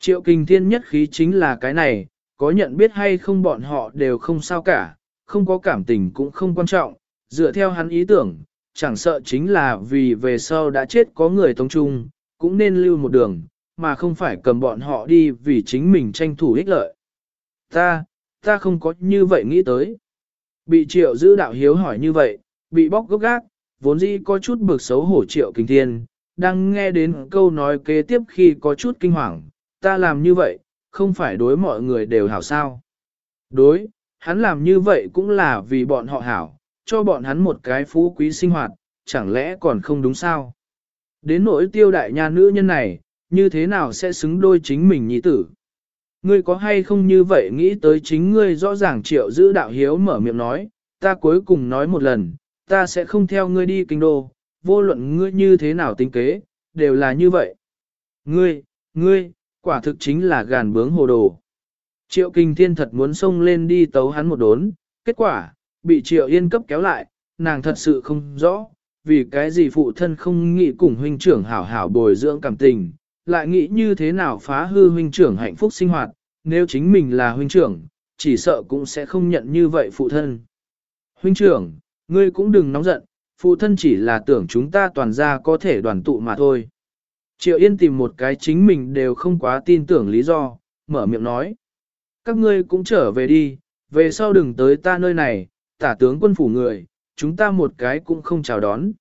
Triệu kinh thiên nhất khí chính là cái này, có nhận biết hay không bọn họ đều không sao cả, không có cảm tình cũng không quan trọng, dựa theo hắn ý tưởng, chẳng sợ chính là vì về sau đã chết có người tông trung, cũng nên lưu một đường, mà không phải cầm bọn họ đi vì chính mình tranh thủ ích lợi. Ta, ta không có như vậy nghĩ tới. Bị triệu giữ đạo hiếu hỏi như vậy, bị bóc gốc gác, vốn dĩ có chút bực xấu hổ triệu kinh thiên, đang nghe đến câu nói kế tiếp khi có chút kinh hoàng, ta làm như vậy, không phải đối mọi người đều hảo sao. Đối, hắn làm như vậy cũng là vì bọn họ hảo, cho bọn hắn một cái phú quý sinh hoạt, chẳng lẽ còn không đúng sao? Đến nỗi tiêu đại nha nữ nhân này, như thế nào sẽ xứng đôi chính mình nhi tử? Ngươi có hay không như vậy nghĩ tới chính ngươi rõ ràng triệu giữ đạo hiếu mở miệng nói, ta cuối cùng nói một lần, ta sẽ không theo ngươi đi kinh đô, vô luận ngươi như thế nào tính kế, đều là như vậy. Ngươi, ngươi, quả thực chính là gàn bướng hồ đồ. Triệu kinh thiên thật muốn xông lên đi tấu hắn một đốn, kết quả, bị triệu yên cấp kéo lại, nàng thật sự không rõ, vì cái gì phụ thân không nghĩ cùng huynh trưởng hảo hảo bồi dưỡng cảm tình, lại nghĩ như thế nào phá hư huynh trưởng hạnh phúc sinh hoạt, nếu chính mình là huynh trưởng, chỉ sợ cũng sẽ không nhận như vậy phụ thân. Huynh trưởng, ngươi cũng đừng nóng giận, phụ thân chỉ là tưởng chúng ta toàn ra có thể đoàn tụ mà thôi. Triệu Yên tìm một cái chính mình đều không quá tin tưởng lý do, mở miệng nói. Các ngươi cũng trở về đi, về sau đừng tới ta nơi này, tả tướng quân phủ người, chúng ta một cái cũng không chào đón.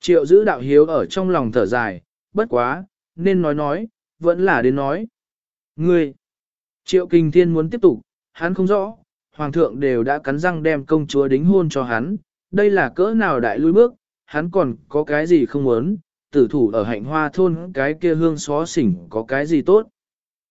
Triệu giữ đạo hiếu ở trong lòng thở dài, bất quá, nên nói nói, vẫn là đến nói. Ngươi, triệu kinh thiên muốn tiếp tục, hắn không rõ, hoàng thượng đều đã cắn răng đem công chúa đính hôn cho hắn, đây là cỡ nào đại lui bước, hắn còn có cái gì không muốn, tử thủ ở hạnh hoa thôn cái kia hương xó xỉnh có cái gì tốt.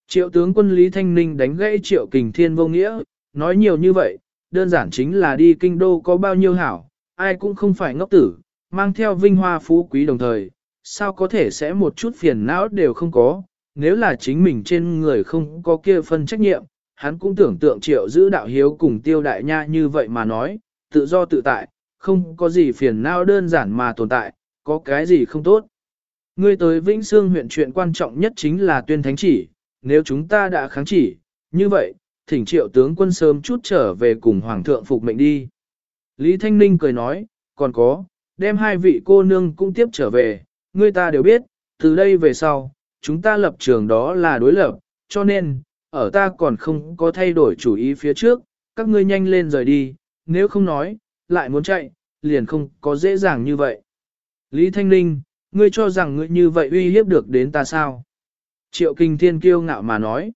Triệu tướng quân Lý Thanh Ninh đánh gãy triệu kình thiên vô nghĩa, nói nhiều như vậy, đơn giản chính là đi kinh đô có bao nhiêu hảo, ai cũng không phải ngốc tử, mang theo vinh hoa phú quý đồng thời, sao có thể sẽ một chút phiền não đều không có, nếu là chính mình trên người không có kia phân trách nhiệm, hắn cũng tưởng tượng triệu giữ đạo hiếu cùng tiêu đại nha như vậy mà nói, tự do tự tại, không có gì phiền não đơn giản mà tồn tại, có cái gì không tốt. Ngươi tới Vĩnh Sương huyện chuyện quan trọng nhất chính là tuyên thánh chỉ, nếu chúng ta đã kháng chỉ, như vậy, thỉnh triệu tướng quân sớm chút trở về cùng Hoàng thượng phục mệnh đi. Lý Thanh Ninh cười nói, còn có, đem hai vị cô nương cũng tiếp trở về, ngươi ta đều biết, từ đây về sau, chúng ta lập trường đó là đối lập, cho nên, ở ta còn không có thay đổi chủ ý phía trước, các ngươi nhanh lên rời đi, nếu không nói, lại muốn chạy, liền không có dễ dàng như vậy. Lý Thanh Ninh, ngươi cho rằng ngươi như vậy uy hiếp được đến ta sao? Triệu Kinh Thiên kiêu ngạo mà nói.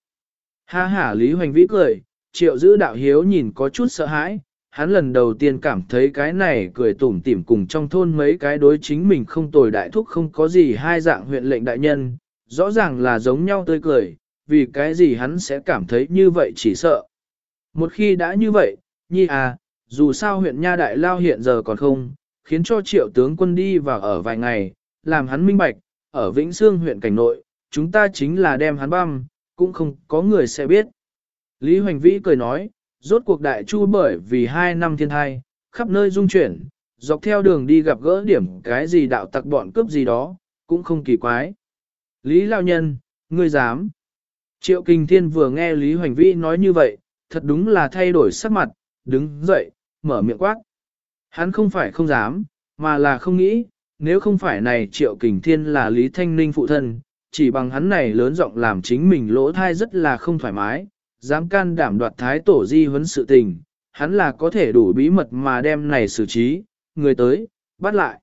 Ha ha Lý Hoành Vĩ cười, Triệu giữ đạo hiếu nhìn có chút sợ hãi, hắn lần đầu tiên cảm thấy cái này cười tủm tỉm cùng trong thôn mấy cái đối chính mình không tồi đại thúc không có gì hai dạng huyện lệnh đại nhân, rõ ràng là giống nhau tươi cười, vì cái gì hắn sẽ cảm thấy như vậy chỉ sợ. Một khi đã như vậy, nhi à, dù sao huyện Nha Đại Lao hiện giờ còn không, khiến cho triệu tướng quân đi vào ở vài ngày, làm hắn minh bạch, ở Vĩnh Sương huyện cảnh nội, chúng ta chính là đem hắn băm, cũng không có người sẽ biết. Lý Hoành Vĩ cười nói, rốt cuộc đại chu bởi vì hai năm thiên thai, khắp nơi dung chuyển, dọc theo đường đi gặp gỡ điểm cái gì đạo tặc bọn cướp gì đó, cũng không kỳ quái. Lý Lao Nhân, ngươi dám. Triệu Kinh Thiên vừa nghe Lý Hoành Vĩ nói như vậy, thật đúng là thay đổi sắc mặt, đứng dậy, mở miệng quát. Hắn không phải không dám, mà là không nghĩ, nếu không phải này Triệu Kình Thiên là Lý Thanh Ninh phụ thân, chỉ bằng hắn này lớn giọng làm chính mình lỗ thai rất là không thoải mái, dám can đảm đoạt thái tổ di huấn sự tình, hắn là có thể đủ bí mật mà đem này xử trí, người tới, bắt lại.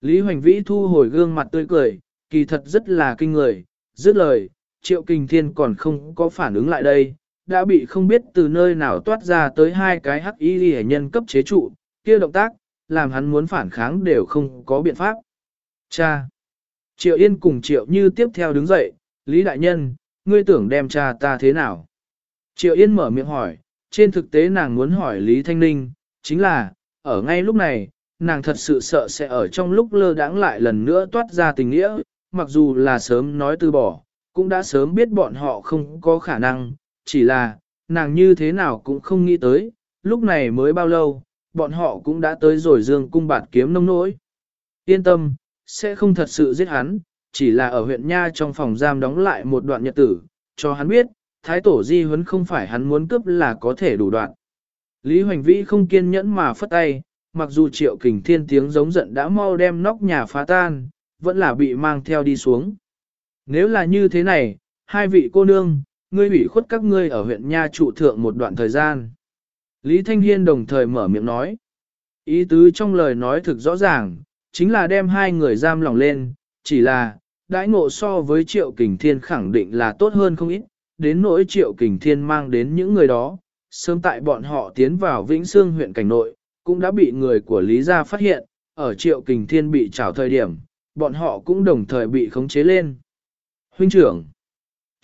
Lý Hoành Vĩ thu hồi gương mặt tươi cười, kỳ thật rất là kinh người, dứt lời, triệu kình thiên còn không có phản ứng lại đây, đã bị không biết từ nơi nào toát ra tới hai cái hắc y hệ nhân cấp chế trụ, kia động tác, làm hắn muốn phản kháng đều không có biện pháp. Cha! Triệu Yên cùng Triệu Như tiếp theo đứng dậy, Lý Đại Nhân, ngươi tưởng đem cha ta thế nào? Triệu Yên mở miệng hỏi, trên thực tế nàng muốn hỏi Lý Thanh Ninh, chính là, ở ngay lúc này, nàng thật sự sợ sẽ ở trong lúc lơ đãng lại lần nữa toát ra tình nghĩa, mặc dù là sớm nói từ bỏ, cũng đã sớm biết bọn họ không có khả năng, chỉ là, nàng như thế nào cũng không nghĩ tới, lúc này mới bao lâu, bọn họ cũng đã tới rồi dương cung bạt kiếm nông nỗi. Yên tâm, sẽ không thật sự giết hắn, chỉ là ở huyện Nha trong phòng giam đóng lại một đoạn nhật tử, cho hắn biết, thái tổ di huấn không phải hắn muốn cướp là có thể đủ đoạn. Lý Hoành Vĩ không kiên nhẫn mà phất tay, mặc dù triệu kình thiên tiếng giống giận đã mau đem nóc nhà phá tan, vẫn là bị mang theo đi xuống. Nếu là như thế này, hai vị cô nương, ngươi ủy khuất các ngươi ở huyện Nha trụ thượng một đoạn thời gian. Lý Thanh Hiên đồng thời mở miệng nói. Ý tứ trong lời nói thực rõ ràng, chính là đem hai người giam lòng lên, chỉ là, đãi ngộ so với triệu kình thiên khẳng định là tốt hơn không ít, đến nỗi triệu kình thiên mang đến những người đó, sớm tại bọn họ tiến vào Vĩnh Sương huyện cảnh nội, cũng đã bị người của Lý Gia phát hiện, ở triệu kình thiên bị trảo thời điểm, bọn họ cũng đồng thời bị khống chế lên. Huynh trưởng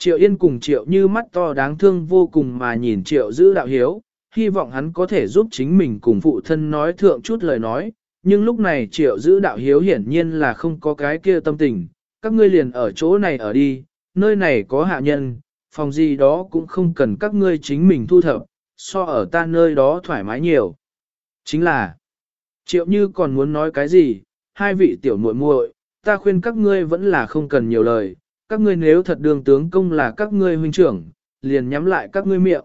Triệu Yên cùng Triệu như mắt to đáng thương vô cùng mà nhìn Triệu giữ đạo hiếu, hy vọng hắn có thể giúp chính mình cùng phụ thân nói thượng chút lời nói, nhưng lúc này Triệu giữ đạo hiếu hiển nhiên là không có cái kia tâm tình, các ngươi liền ở chỗ này ở đi, nơi này có hạ nhân, phòng gì đó cũng không cần các ngươi chính mình thu thập, so ở ta nơi đó thoải mái nhiều. Chính là, Triệu Như còn muốn nói cái gì, hai vị tiểu muội muội, ta khuyên các ngươi vẫn là không cần nhiều lời, các ngươi nếu thật đường tướng công là các ngươi huynh trưởng, liền nhắm lại các ngươi miệng.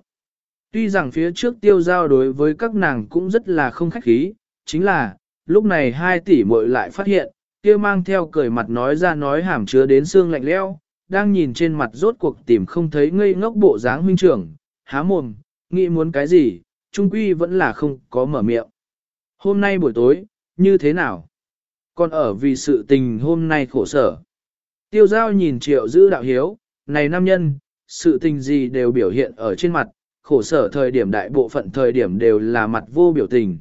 Tuy rằng phía trước tiêu giao đối với các nàng cũng rất là không khách khí, chính là, lúc này hai tỷ muội lại phát hiện, kia mang theo cười mặt nói ra nói hàm chứa đến xương lạnh leo, đang nhìn trên mặt rốt cuộc tìm không thấy ngây ngốc bộ dáng huynh trưởng, há mồm, nghĩ muốn cái gì, trung quy vẫn là không có mở miệng. Hôm nay buổi tối, như thế nào? Còn ở vì sự tình hôm nay khổ sở. Tiêu giao nhìn triệu giữ đạo hiếu, này nam nhân, sự tình gì đều biểu hiện ở trên mặt, khổ sở thời điểm đại bộ phận thời điểm đều là mặt vô biểu tình.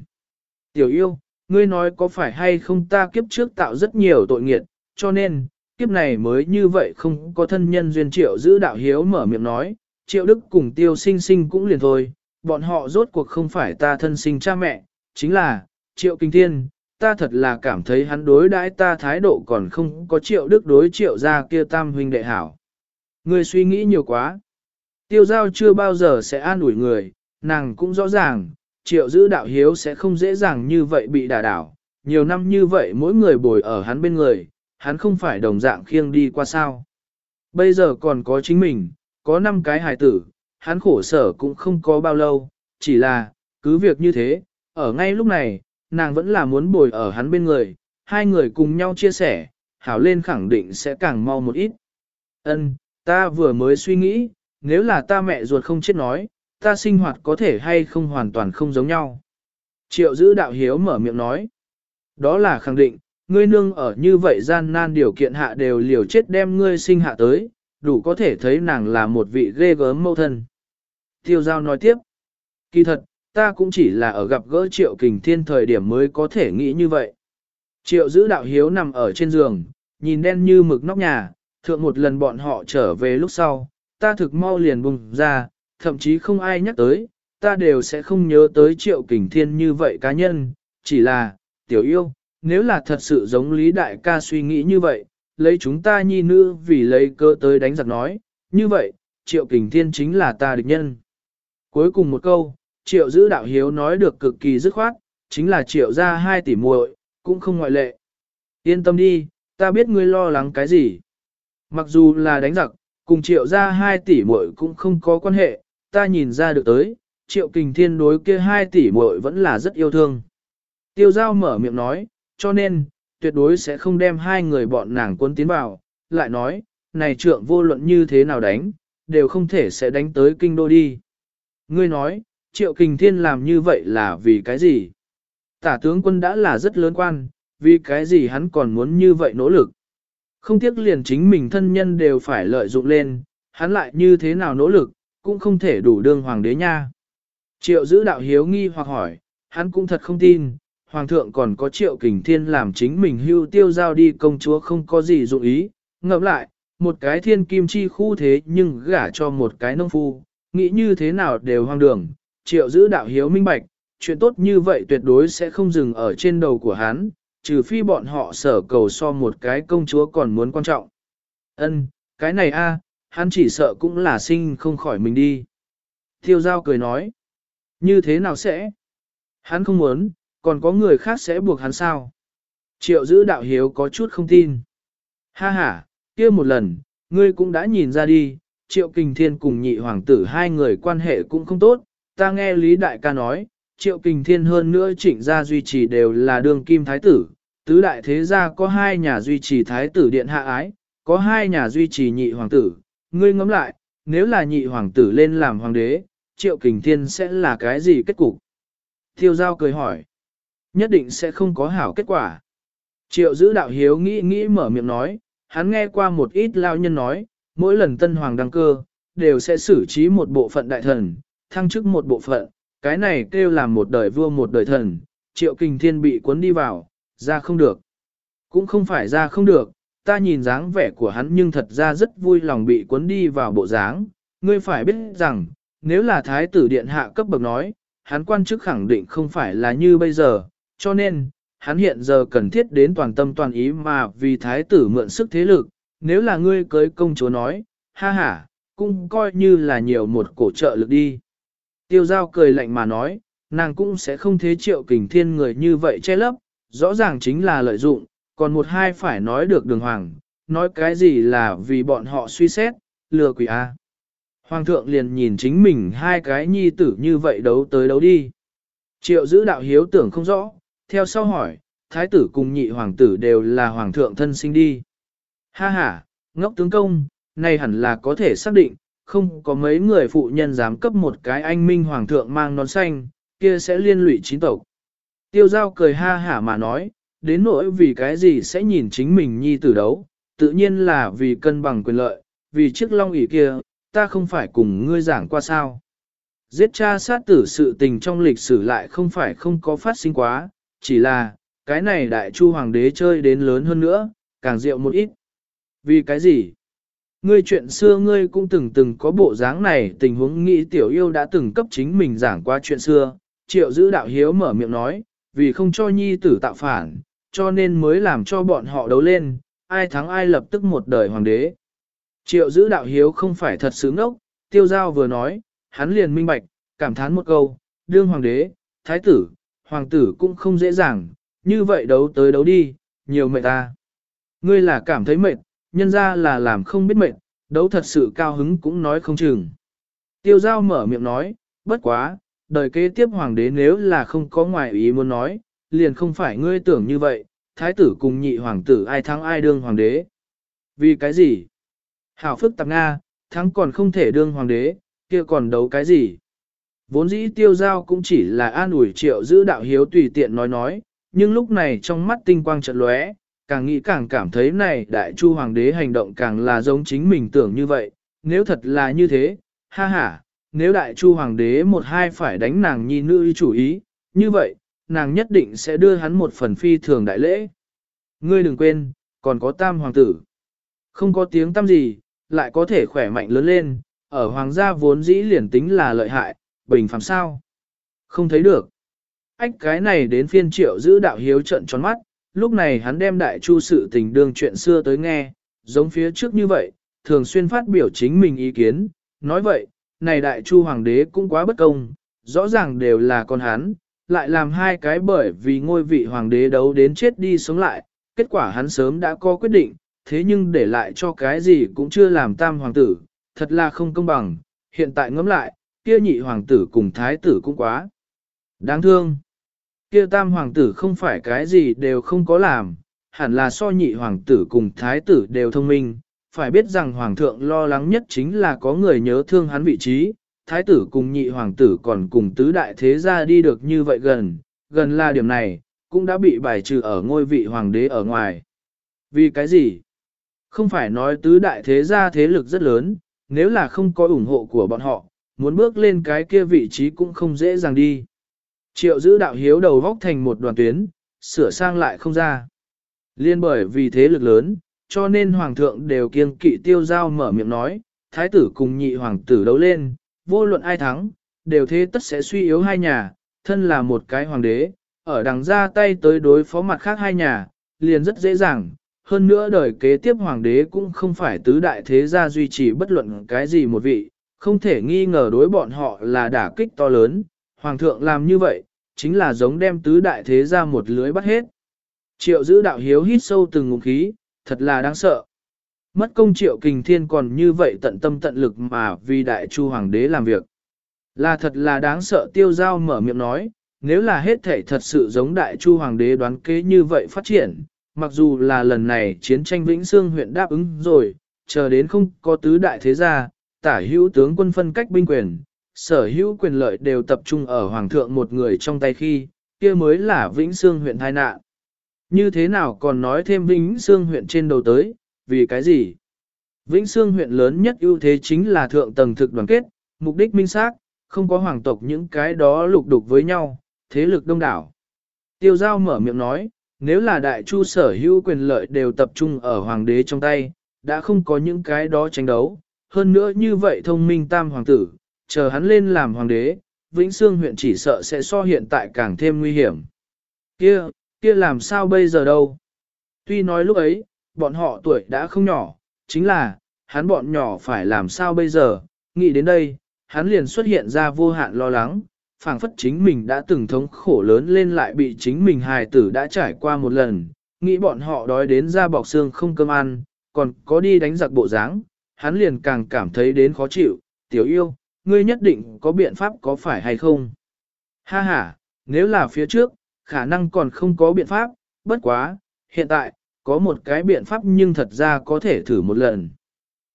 Tiểu yêu, ngươi nói có phải hay không ta kiếp trước tạo rất nhiều tội nghiệt, cho nên, kiếp này mới như vậy không có thân nhân duyên triệu giữ đạo hiếu mở miệng nói, triệu đức cùng tiêu sinh sinh cũng liền thôi, bọn họ rốt cuộc không phải ta thân sinh cha mẹ, chính là, triệu kinh thiên, ta thật là cảm thấy hắn đối đãi ta thái độ còn không có triệu đức đối triệu ra kia tam huynh đệ hảo. Ngươi suy nghĩ nhiều quá. Tiêu giao chưa bao giờ sẽ an ủi người, nàng cũng rõ ràng, triệu giữ đạo hiếu sẽ không dễ dàng như vậy bị đả đảo. Nhiều năm như vậy mỗi người bồi ở hắn bên người, hắn không phải đồng dạng khiêng đi qua sao. Bây giờ còn có chính mình, có năm cái hài tử, hắn khổ sở cũng không có bao lâu, chỉ là, cứ việc như thế, ở ngay lúc này, nàng vẫn là muốn bồi ở hắn bên người, hai người cùng nhau chia sẻ, hảo lên khẳng định sẽ càng mau một ít. Ân, ta vừa mới suy nghĩ, nếu là ta mẹ ruột không chết nói, ta sinh hoạt có thể hay không hoàn toàn không giống nhau. Triệu giữ đạo hiếu mở miệng nói. Đó là khẳng định, ngươi nương ở như vậy gian nan điều kiện hạ đều liều chết đem ngươi sinh hạ tới, đủ có thể thấy nàng là một vị ghê gớm mâu thân. Tiêu giao nói tiếp. Kỳ thật, ta cũng chỉ là ở gặp gỡ triệu kình thiên thời điểm mới có thể nghĩ như vậy. Triệu giữ đạo hiếu nằm ở trên giường, nhìn đen như mực nóc nhà, thượng một lần bọn họ trở về lúc sau, ta thực mau liền bùng ra, thậm chí không ai nhắc tới, ta đều sẽ không nhớ tới triệu kình thiên như vậy cá nhân, chỉ là, tiểu yêu, nếu là thật sự giống Lý Đại ca suy nghĩ như vậy, lấy chúng ta nhi nữ vì lấy cơ tới đánh giặc nói, như vậy, triệu kình thiên chính là ta địch nhân. Cuối cùng một câu, triệu giữ đạo hiếu nói được cực kỳ dứt khoát, chính là triệu ra hai tỷ muội cũng không ngoại lệ. Yên tâm đi, ta biết ngươi lo lắng cái gì. Mặc dù là đánh giặc, cùng triệu ra hai tỷ muội cũng không có quan hệ, ta nhìn ra được tới, triệu kình thiên đối kia hai tỷ muội vẫn là rất yêu thương. Tiêu giao mở miệng nói, cho nên, tuyệt đối sẽ không đem hai người bọn nàng quân tiến vào, lại nói, này trượng vô luận như thế nào đánh, đều không thể sẽ đánh tới kinh đô đi. Ngươi nói, triệu kình thiên làm như vậy là vì cái gì? Tả tướng quân đã là rất lớn quan, vì cái gì hắn còn muốn như vậy nỗ lực? Không tiếc liền chính mình thân nhân đều phải lợi dụng lên, hắn lại như thế nào nỗ lực, cũng không thể đủ đương hoàng đế nha. Triệu giữ đạo hiếu nghi hoặc hỏi, hắn cũng thật không tin, hoàng thượng còn có triệu kình thiên làm chính mình hưu tiêu giao đi công chúa không có gì dụng ý, ngẫm lại, một cái thiên kim chi khu thế nhưng gả cho một cái nông phu, nghĩ như thế nào đều hoang đường, triệu giữ đạo hiếu minh bạch, chuyện tốt như vậy tuyệt đối sẽ không dừng ở trên đầu của hắn, trừ phi bọn họ sở cầu so một cái công chúa còn muốn quan trọng. Ân, cái này a, hắn chỉ sợ cũng là sinh không khỏi mình đi. Tiêu giao cười nói, như thế nào sẽ? Hắn không muốn, còn có người khác sẽ buộc hắn sao? Triệu giữ đạo hiếu có chút không tin. Ha ha, kia một lần, ngươi cũng đã nhìn ra đi, triệu kình thiên cùng nhị hoàng tử hai người quan hệ cũng không tốt, ta nghe Lý Đại ca nói, triệu kình thiên hơn nữa trịnh gia duy trì đều là đường kim thái tử, tứ đại thế gia có hai nhà duy trì thái tử điện hạ ái, có hai nhà duy trì nhị hoàng tử, ngươi ngẫm lại, nếu là nhị hoàng tử lên làm hoàng đế, triệu kình thiên sẽ là cái gì kết cục? Thiêu giao cười hỏi, nhất định sẽ không có hảo kết quả. Triệu giữ đạo hiếu nghĩ nghĩ mở miệng nói, hắn nghe qua một ít lao nhân nói, mỗi lần tân hoàng đăng cơ, đều sẽ xử trí một bộ phận đại thần, thăng chức một bộ phận, cái này kêu làm một đời vua một đời thần, triệu kình thiên bị cuốn đi vào, ra không được. Cũng không phải ra không được, ta nhìn dáng vẻ của hắn nhưng thật ra rất vui lòng bị cuốn đi vào bộ dáng. Ngươi phải biết rằng, nếu là thái tử điện hạ cấp bậc nói, hắn quan chức khẳng định không phải là như bây giờ, cho nên, hắn hiện giờ cần thiết đến toàn tâm toàn ý mà vì thái tử mượn sức thế lực, nếu là ngươi cưới công chúa nói, ha ha, cũng coi như là nhiều một cổ trợ lực đi. Tiêu giao cười lạnh mà nói, nàng cũng sẽ không thế triệu kình thiên người như vậy che lấp, rõ ràng chính là lợi dụng, còn một hai phải nói được đường hoàng, nói cái gì là vì bọn họ suy xét, lừa quỷ A. Hoàng thượng liền nhìn chính mình hai cái nhi tử như vậy đấu tới đấu đi. Triệu giữ đạo hiếu tưởng không rõ, theo sau hỏi, thái tử cùng nhị hoàng tử đều là hoàng thượng thân sinh đi. Ha ha, ngốc tướng công, này hẳn là có thể xác định, không có mấy người phụ nhân dám cấp một cái anh minh hoàng thượng mang nón xanh, kia sẽ liên lụy chính tộc. Tiêu giao cười ha hả mà nói, đến nỗi vì cái gì sẽ nhìn chính mình nhi tử đấu, tự nhiên là vì cân bằng quyền lợi, vì chiếc long ỷ kia, ta không phải cùng ngươi giảng qua sao. Giết cha sát tử sự tình trong lịch sử lại không phải không có phát sinh quá, chỉ là, cái này đại chu hoàng đế chơi đến lớn hơn nữa, càng rượu một ít. Vì cái gì? Ngươi chuyện xưa ngươi cũng từng từng có bộ dáng này tình huống nghĩ tiểu yêu đã từng cấp chính mình giảng qua chuyện xưa, triệu giữ đạo hiếu mở miệng nói, vì không cho nhi tử tạo phản, cho nên mới làm cho bọn họ đấu lên, ai thắng ai lập tức một đời hoàng đế. Triệu giữ đạo hiếu không phải thật sướng ốc, tiêu giao vừa nói, hắn liền minh bạch, cảm thán một câu, đương hoàng đế, thái tử, hoàng tử cũng không dễ dàng, như vậy đấu tới đấu đi, nhiều mệt ta. Ngươi là cảm thấy mệt, nhân ra là làm không biết mệnh đấu thật sự cao hứng cũng nói không chừng. Tiêu giao mở miệng nói, bất quá, đời kế tiếp hoàng đế nếu là không có ngoại ý muốn nói, liền không phải ngươi tưởng như vậy, thái tử cùng nhị hoàng tử ai thắng ai đương hoàng đế. Vì cái gì? Hảo phức tạp Nga, thắng còn không thể đương hoàng đế, kia còn đấu cái gì? Vốn dĩ tiêu giao cũng chỉ là an ủi triệu giữ đạo hiếu tùy tiện nói nói, nhưng lúc này trong mắt tinh quang trận lóe, càng nghĩ càng cảm thấy này đại chu hoàng đế hành động càng là giống chính mình tưởng như vậy, nếu thật là như thế, ha ha, nếu đại chu hoàng đế một hai phải đánh nàng nhi nữ chủ ý, như vậy, nàng nhất định sẽ đưa hắn một phần phi thường đại lễ. Ngươi đừng quên, còn có tam hoàng tử. Không có tiếng tam gì, lại có thể khỏe mạnh lớn lên, ở hoàng gia vốn dĩ liền tính là lợi hại, bình phàm sao. Không thấy được. Ách cái này đến phiên triệu giữ đạo hiếu trận tròn mắt, lúc này hắn đem đại chu sự tình đương chuyện xưa tới nghe, giống phía trước như vậy, thường xuyên phát biểu chính mình ý kiến, nói vậy, này đại chu hoàng đế cũng quá bất công, rõ ràng đều là con hắn, lại làm hai cái bởi vì ngôi vị hoàng đế đấu đến chết đi sống lại, kết quả hắn sớm đã có quyết định, thế nhưng để lại cho cái gì cũng chưa làm tam hoàng tử, thật là không công bằng, hiện tại ngẫm lại, kia nhị hoàng tử cùng thái tử cũng quá. Đáng thương, kia tam hoàng tử không phải cái gì đều không có làm, hẳn là so nhị hoàng tử cùng thái tử đều thông minh, phải biết rằng hoàng thượng lo lắng nhất chính là có người nhớ thương hắn vị trí, thái tử cùng nhị hoàng tử còn cùng tứ đại thế gia đi được như vậy gần, gần là điểm này, cũng đã bị bài trừ ở ngôi vị hoàng đế ở ngoài. Vì cái gì? Không phải nói tứ đại thế gia thế lực rất lớn, nếu là không có ủng hộ của bọn họ, muốn bước lên cái kia vị trí cũng không dễ dàng đi. Triệu giữ đạo hiếu đầu vóc thành một đoàn tuyến, sửa sang lại không ra. Liên bởi vì thế lực lớn, cho nên hoàng thượng đều kiêng kỵ tiêu giao mở miệng nói, thái tử cùng nhị hoàng tử đấu lên, vô luận ai thắng, đều thế tất sẽ suy yếu hai nhà, thân là một cái hoàng đế, ở đằng ra tay tới đối phó mặt khác hai nhà, liền rất dễ dàng. Hơn nữa đời kế tiếp hoàng đế cũng không phải tứ đại thế gia duy trì bất luận cái gì một vị, không thể nghi ngờ đối bọn họ là đả kích to lớn. Hoàng thượng làm như vậy, chính là giống đem tứ đại thế gia một lưới bắt hết. Triệu giữ đạo hiếu hít sâu từng ngụm khí, thật là đáng sợ. Mất công triệu kình thiên còn như vậy tận tâm tận lực mà vì đại chu hoàng đế làm việc. Là thật là đáng sợ tiêu giao mở miệng nói, nếu là hết thể thật sự giống đại chu hoàng đế đoán kế như vậy phát triển, mặc dù là lần này chiến tranh Vĩnh Sương huyện đáp ứng rồi, chờ đến không có tứ đại thế gia, tả hữu tướng quân phân cách binh quyền, sở hữu quyền lợi đều tập trung ở hoàng thượng một người trong tay khi, kia mới là Vĩnh Sương huyện tai nạn. Như thế nào còn nói thêm Vĩnh Sương huyện trên đầu tới, vì cái gì? Vĩnh Sương huyện lớn nhất ưu thế chính là thượng tầng thực đoàn kết, mục đích minh xác, không có hoàng tộc những cái đó lục đục với nhau, thế lực đông đảo. Tiêu giao mở miệng nói, nếu là đại chu sở hữu quyền lợi đều tập trung ở hoàng đế trong tay, đã không có những cái đó tranh đấu. Hơn nữa như vậy thông minh tam hoàng tử, chờ hắn lên làm hoàng đế, Vĩnh Sương huyện chỉ sợ sẽ so hiện tại càng thêm nguy hiểm. Kia, kia làm sao bây giờ đâu? Tuy nói lúc ấy, bọn họ tuổi đã không nhỏ, chính là, hắn bọn nhỏ phải làm sao bây giờ, nghĩ đến đây, hắn liền xuất hiện ra vô hạn lo lắng, phảng phất chính mình đã từng thống khổ lớn lên lại bị chính mình hài tử đã trải qua một lần, nghĩ bọn họ đói đến ra bọc xương không cơm ăn, còn có đi đánh giặc bộ dáng, hắn liền càng cảm thấy đến khó chịu, tiểu yêu, ngươi nhất định có biện pháp có phải hay không? Ha ha, nếu là phía trước, khả năng còn không có biện pháp, bất quá, hiện tại, có một cái biện pháp nhưng thật ra có thể thử một lần.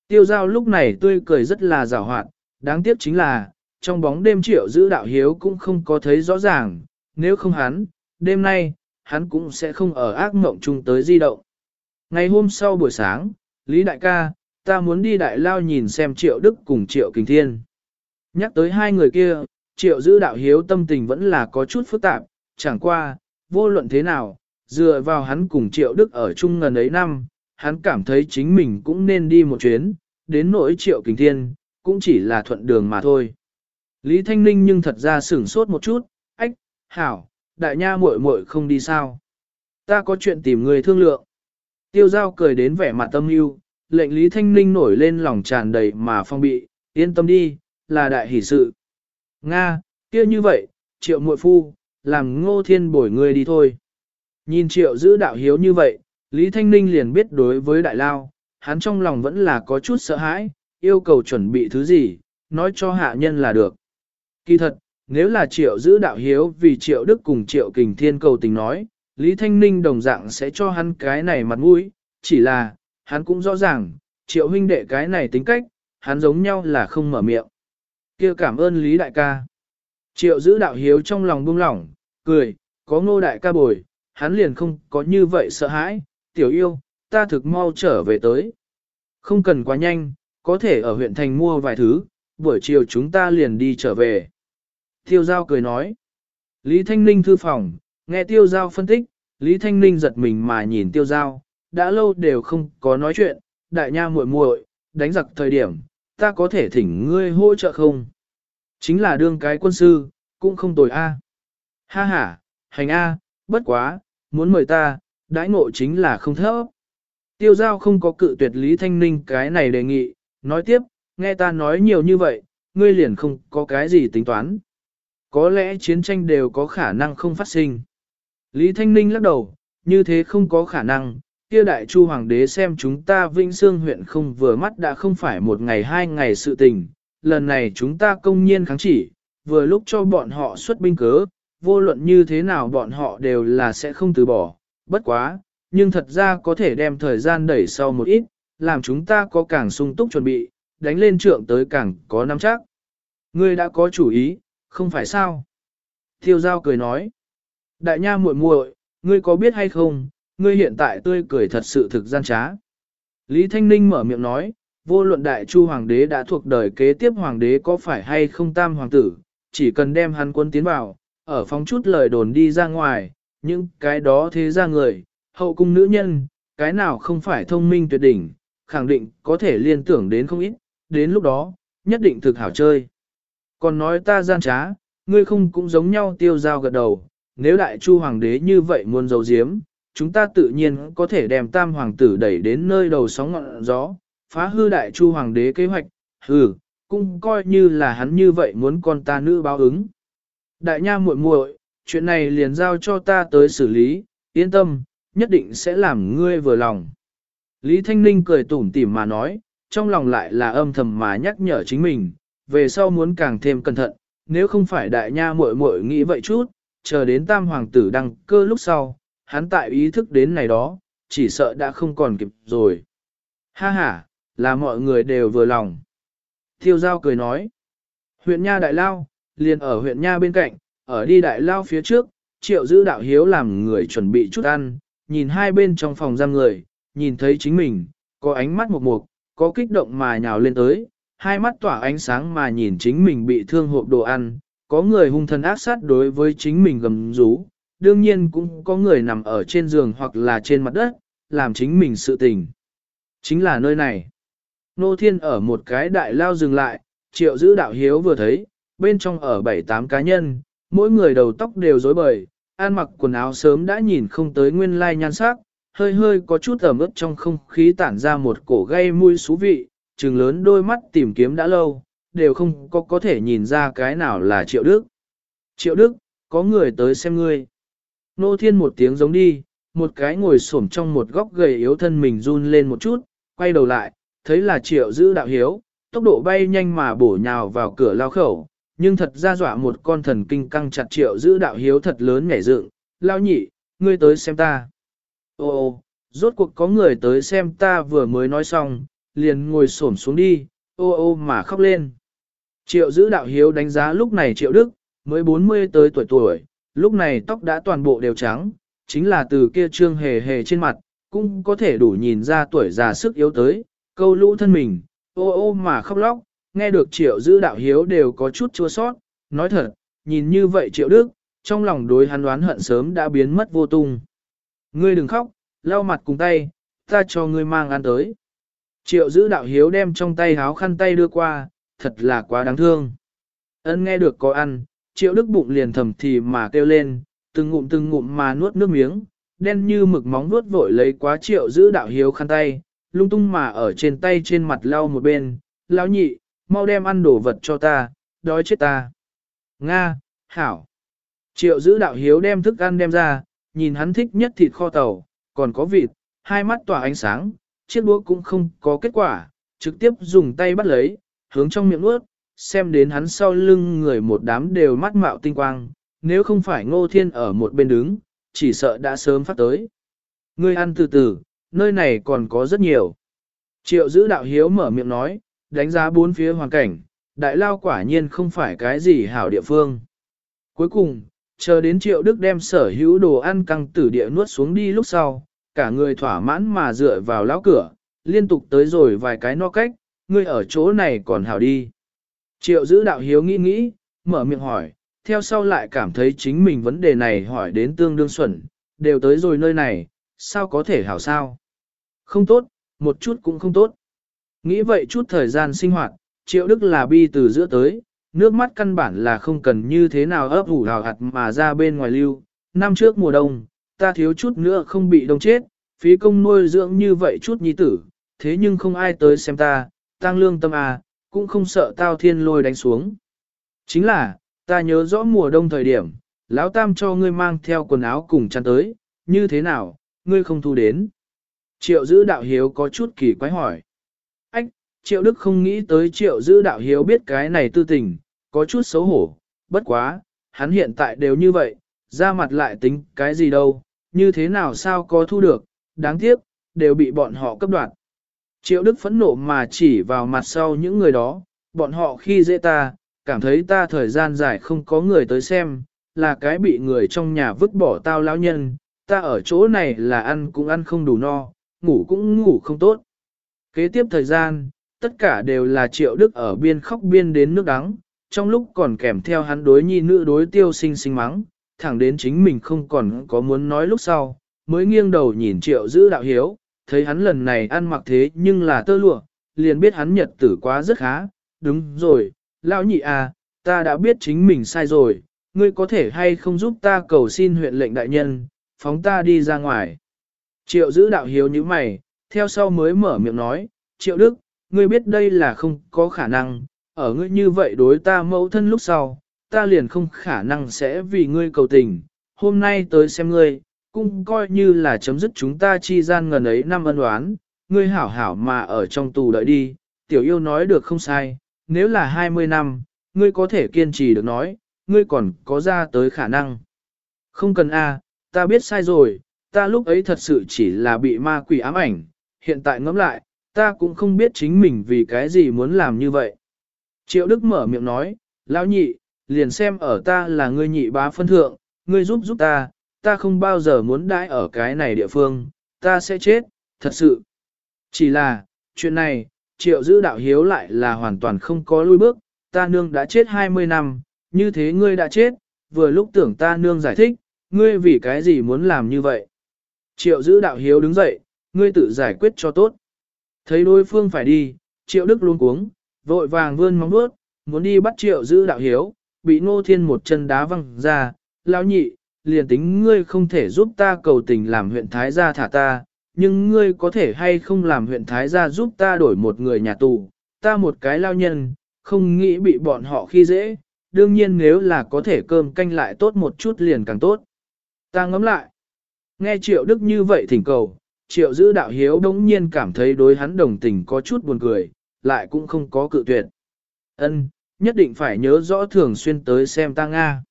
Tiêu giao lúc này tươi cười rất là rào hoạt, đáng tiếc chính là, trong bóng đêm triệu giữ đạo hiếu cũng không có thấy rõ ràng, nếu không hắn, đêm nay, hắn cũng sẽ không ở ác mộng chung tới di động. Ngày hôm sau buổi sáng, Lý Đại ca, ta muốn đi Đại Lao nhìn xem Triệu Đức cùng Triệu Kình Thiên. Nhắc tới hai người kia, Triệu giữ đạo hiếu tâm tình vẫn là có chút phức tạp, chẳng qua, vô luận thế nào, dựa vào hắn cùng Triệu Đức ở chung ngần ấy năm, hắn cảm thấy chính mình cũng nên đi một chuyến, đến nỗi Triệu Kình Thiên, cũng chỉ là thuận đường mà thôi. Lý Thanh Ninh nhưng thật ra sửng sốt một chút, ách, hảo, đại nha muội muội không đi sao. Ta có chuyện tìm người thương lượng. Tiêu giao cười đến vẻ mặt tâm yêu, lệnh Lý Thanh Ninh nổi lên lòng tràn đầy mà phong bị, yên tâm đi, là đại hỷ sự. Nga, kia như vậy, triệu muội phu, làm ngô thiên bồi ngươi đi thôi. Nhìn triệu giữ đạo hiếu như vậy, Lý Thanh Ninh liền biết đối với đại lao, hắn trong lòng vẫn là có chút sợ hãi, yêu cầu chuẩn bị thứ gì, nói cho hạ nhân là được. Kỳ thật, nếu là triệu giữ đạo hiếu vì triệu đức cùng triệu kình thiên cầu tình nói, Lý Thanh Ninh đồng dạng sẽ cho hắn cái này mặt mũi, chỉ là, hắn cũng rõ ràng, triệu huynh đệ cái này tính cách, hắn giống nhau là không mở miệng kia cảm ơn Lý đại ca. Triệu giữ đạo hiếu trong lòng buông lỏng, cười, có ngô đại ca bồi, hắn liền không có như vậy sợ hãi, tiểu yêu, ta thực mau trở về tới. Không cần quá nhanh, có thể ở huyện thành mua vài thứ, buổi chiều chúng ta liền đi trở về. Tiêu Giao cười nói. Lý Thanh Ninh thư phòng, nghe Tiêu Giao phân tích, Lý Thanh Ninh giật mình mà nhìn Tiêu Giao, đã lâu đều không có nói chuyện, đại nha muội muội, đánh giặc thời điểm, ta có thể thỉnh ngươi hỗ trợ không? Chính là đương cái quân sư, cũng không tồi a. À. Ha ha, hành a, bất quá, muốn mời ta, đãi ngộ chính là không thấp. Tiêu giao không có cự tuyệt Lý Thanh Ninh cái này đề nghị, nói tiếp, nghe ta nói nhiều như vậy, ngươi liền không có cái gì tính toán. Có lẽ chiến tranh đều có khả năng không phát sinh. Lý Thanh Ninh lắc đầu, như thế không có khả năng, kia đại chu hoàng đế xem chúng ta Vinh xương huyện không vừa mắt đã không phải một ngày hai ngày sự tình, lần này chúng ta công nhiên kháng chỉ, vừa lúc cho bọn họ xuất binh cớ, vô luận như thế nào bọn họ đều là sẽ không từ bỏ, bất quá, nhưng thật ra có thể đem thời gian đẩy sau một ít, làm chúng ta có càng sung túc chuẩn bị, đánh lên trượng tới càng có nắm chắc. Ngươi đã có chủ ý, không phải sao? Thiêu giao cười nói. Đại nha muội muội, ngươi có biết hay không, ngươi hiện tại tươi cười thật sự thực gian trá. Lý Thanh Ninh mở miệng nói, vô luận đại chu hoàng đế đã thuộc đời kế tiếp hoàng đế có phải hay không tam hoàng tử, chỉ cần đem hắn quân tiến vào, ở phóng chút lời đồn đi ra ngoài, những cái đó thế ra người, hậu cung nữ nhân, cái nào không phải thông minh tuyệt đỉnh, khẳng định có thể liên tưởng đến không ít, đến lúc đó, nhất định thực hảo chơi. Còn nói ta gian trá, ngươi không cũng giống nhau tiêu giao gật đầu, nếu đại chu hoàng đế như vậy muốn giấu giếm, chúng ta tự nhiên có thể đem tam hoàng tử đẩy đến nơi đầu sóng ngọn gió, phá hư đại chu hoàng đế kế hoạch, hừ, cũng coi như là hắn như vậy muốn con ta nữ báo ứng. Đại nha muội muội, chuyện này liền giao cho ta tới xử lý, yên tâm, nhất định sẽ làm ngươi vừa lòng. Lý Thanh Ninh cười tủm tỉm mà nói, trong lòng lại là âm thầm mà nhắc nhở chính mình, về sau muốn càng thêm cẩn thận, nếu không phải đại nha muội muội nghĩ vậy chút, chờ đến tam hoàng tử đăng cơ lúc sau, hắn tại ý thức đến này đó, chỉ sợ đã không còn kịp rồi. Ha ha, là mọi người đều vừa lòng. Thiêu giao cười nói, huyện Nha Đại Lao, liền ở huyện Nha bên cạnh, ở đi Đại Lao phía trước, triệu giữ đạo hiếu làm người chuẩn bị chút ăn, nhìn hai bên trong phòng giam người, nhìn thấy chính mình, có ánh mắt mục mục, có kích động mà nhào lên tới, hai mắt tỏa ánh sáng mà nhìn chính mình bị thương hộp đồ ăn, có người hung thần ác sát đối với chính mình gầm rú, đương nhiên cũng có người nằm ở trên giường hoặc là trên mặt đất, làm chính mình sự tình. Chính là nơi này. Nô Thiên ở một cái đại lao dừng lại, triệu giữ đạo hiếu vừa thấy, bên trong ở bảy tám cá nhân, mỗi người đầu tóc đều rối bời, ăn mặc quần áo sớm đã nhìn không tới nguyên lai nhan sắc, hơi hơi có chút ẩm ướt trong không khí tản ra một cổ gây mùi xú vị, trừng lớn đôi mắt tìm kiếm đã lâu, đều không có có thể nhìn ra cái nào là Triệu Đức. Triệu Đức, có người tới xem ngươi. Nô Thiên một tiếng giống đi, một cái ngồi xổm trong một góc gầy yếu thân mình run lên một chút, quay đầu lại, thấy là Triệu giữ đạo hiếu, tốc độ bay nhanh mà bổ nhào vào cửa lao khẩu, nhưng thật ra dọa một con thần kinh căng chặt triệu giữ đạo hiếu thật lớn nhảy dựng, lao nhị, ngươi tới xem ta. Ô ô, rốt cuộc có người tới xem ta vừa mới nói xong, liền ngồi xổm xuống đi, ô ô mà khóc lên. Triệu giữ đạo hiếu đánh giá lúc này triệu đức, mới 40 tới tuổi tuổi, lúc này tóc đã toàn bộ đều trắng, chính là từ kia trương hề hề trên mặt, cũng có thể đủ nhìn ra tuổi già sức yếu tới, câu lũ thân mình, ô ô mà khóc lóc, nghe được triệu giữ đạo hiếu đều có chút chua sót, nói thật, nhìn như vậy triệu đức, trong lòng đối hắn đoán hận sớm đã biến mất vô tung. Ngươi đừng khóc, lau mặt cùng tay, ta cho ngươi mang ăn tới. Triệu giữ đạo hiếu đem trong tay háo khăn tay đưa qua, thật là quá đáng thương. Ân nghe được có ăn, triệu đức bụng liền thầm thì mà kêu lên, từng ngụm từng ngụm mà nuốt nước miếng, đen như mực móng nuốt vội lấy quá triệu giữ đạo hiếu khăn tay, lung tung mà ở trên tay trên mặt lau một bên, lão nhị, mau đem ăn đồ vật cho ta, đói chết ta. Nga, Hảo. Triệu giữ đạo hiếu đem thức ăn đem ra, nhìn hắn thích nhất thịt kho tàu, còn có vịt, hai mắt tỏa ánh sáng, chiếc đũa cũng không có kết quả, trực tiếp dùng tay bắt lấy, hướng trong miệng nuốt, xem đến hắn sau lưng người một đám đều mắt mạo tinh quang, nếu không phải ngô thiên ở một bên đứng, chỉ sợ đã sớm phát tới. Ngươi ăn từ từ, nơi này còn có rất nhiều. Triệu giữ đạo hiếu mở miệng nói, đánh giá bốn phía hoàn cảnh, đại lao quả nhiên không phải cái gì hảo địa phương. Cuối cùng, chờ đến triệu đức đem sở hữu đồ ăn căng tử địa nuốt xuống đi lúc sau, cả người thỏa mãn mà dựa vào lão cửa, liên tục tới rồi vài cái no cách, ngươi ở chỗ này còn hảo đi. Triệu giữ đạo hiếu nghĩ nghĩ, mở miệng hỏi, theo sau lại cảm thấy chính mình vấn đề này hỏi đến tương đương xuẩn, đều tới rồi nơi này, sao có thể hảo sao? Không tốt, một chút cũng không tốt. Nghĩ vậy chút thời gian sinh hoạt, triệu đức là bi từ giữa tới, nước mắt căn bản là không cần như thế nào ấp ủ hào hạt mà ra bên ngoài lưu. Năm trước mùa đông, ta thiếu chút nữa không bị đông chết, phí công nuôi dưỡng như vậy chút nhi tử, thế nhưng không ai tới xem ta, tăng lương tâm à, cũng không sợ tao thiên lôi đánh xuống. Chính là, ta nhớ rõ mùa đông thời điểm, lão tam cho ngươi mang theo quần áo cùng chăn tới, như thế nào, ngươi không thu đến. Triệu giữ đạo hiếu có chút kỳ quái hỏi. Ách, triệu đức không nghĩ tới triệu giữ đạo hiếu biết cái này tư tình, có chút xấu hổ, bất quá, hắn hiện tại đều như vậy, ra mặt lại tính cái gì đâu, như thế nào sao có thu được, đáng tiếc, đều bị bọn họ cấp đoạt. Triệu Đức phẫn nộ mà chỉ vào mặt sau những người đó, bọn họ khi dễ ta, cảm thấy ta thời gian dài không có người tới xem, là cái bị người trong nhà vứt bỏ tao lão nhân, ta ở chỗ này là ăn cũng ăn không đủ no, ngủ cũng ngủ không tốt. Kế tiếp thời gian, tất cả đều là Triệu Đức ở biên khóc biên đến nước đắng, trong lúc còn kèm theo hắn đối nhi nữ đối tiêu sinh sinh mắng, thẳng đến chính mình không còn có muốn nói lúc sau, mới nghiêng đầu nhìn Triệu giữ đạo hiếu, thấy hắn lần này ăn mặc thế nhưng là tơ lụa, liền biết hắn nhật tử quá rất khá, đúng rồi, lão nhị à, ta đã biết chính mình sai rồi, ngươi có thể hay không giúp ta cầu xin huyện lệnh đại nhân, phóng ta đi ra ngoài. Triệu giữ đạo hiếu như mày, theo sau mới mở miệng nói, Triệu Đức, ngươi biết đây là không có khả năng, ở ngươi như vậy đối ta mẫu thân lúc sau, ta liền không khả năng sẽ vì ngươi cầu tình, hôm nay tới xem ngươi, cũng coi như là chấm dứt chúng ta chi gian ngần ấy năm ân oán, ngươi hảo hảo mà ở trong tù đợi đi, tiểu yêu nói được không sai, nếu là 20 năm, ngươi có thể kiên trì được nói, ngươi còn có ra tới khả năng. Không cần a, ta biết sai rồi, ta lúc ấy thật sự chỉ là bị ma quỷ ám ảnh, hiện tại ngẫm lại, ta cũng không biết chính mình vì cái gì muốn làm như vậy. Triệu Đức mở miệng nói, lão nhị, liền xem ở ta là ngươi nhị bá phân thượng, ngươi giúp giúp ta, ta không bao giờ muốn đãi ở cái này địa phương, ta sẽ chết, thật sự. Chỉ là, chuyện này, triệu giữ đạo hiếu lại là hoàn toàn không có lui bước, ta nương đã chết 20 năm, như thế ngươi đã chết, vừa lúc tưởng ta nương giải thích, ngươi vì cái gì muốn làm như vậy. Triệu giữ đạo hiếu đứng dậy, ngươi tự giải quyết cho tốt. Thấy đối phương phải đi, triệu đức luôn cuống, vội vàng vươn móng bước, muốn đi bắt triệu giữ đạo hiếu, bị ngô thiên một chân đá văng ra, lao nhị, liền tính ngươi không thể giúp ta cầu tình làm huyện Thái gia thả ta, nhưng ngươi có thể hay không làm huyện Thái gia giúp ta đổi một người nhà tù, ta một cái lao nhân, không nghĩ bị bọn họ khi dễ, đương nhiên nếu là có thể cơm canh lại tốt một chút liền càng tốt. Ta ngẫm lại, nghe triệu đức như vậy thỉnh cầu, triệu giữ đạo hiếu đống nhiên cảm thấy đối hắn đồng tình có chút buồn cười, lại cũng không có cự tuyệt. Ân, nhất định phải nhớ rõ thường xuyên tới xem ta Nga.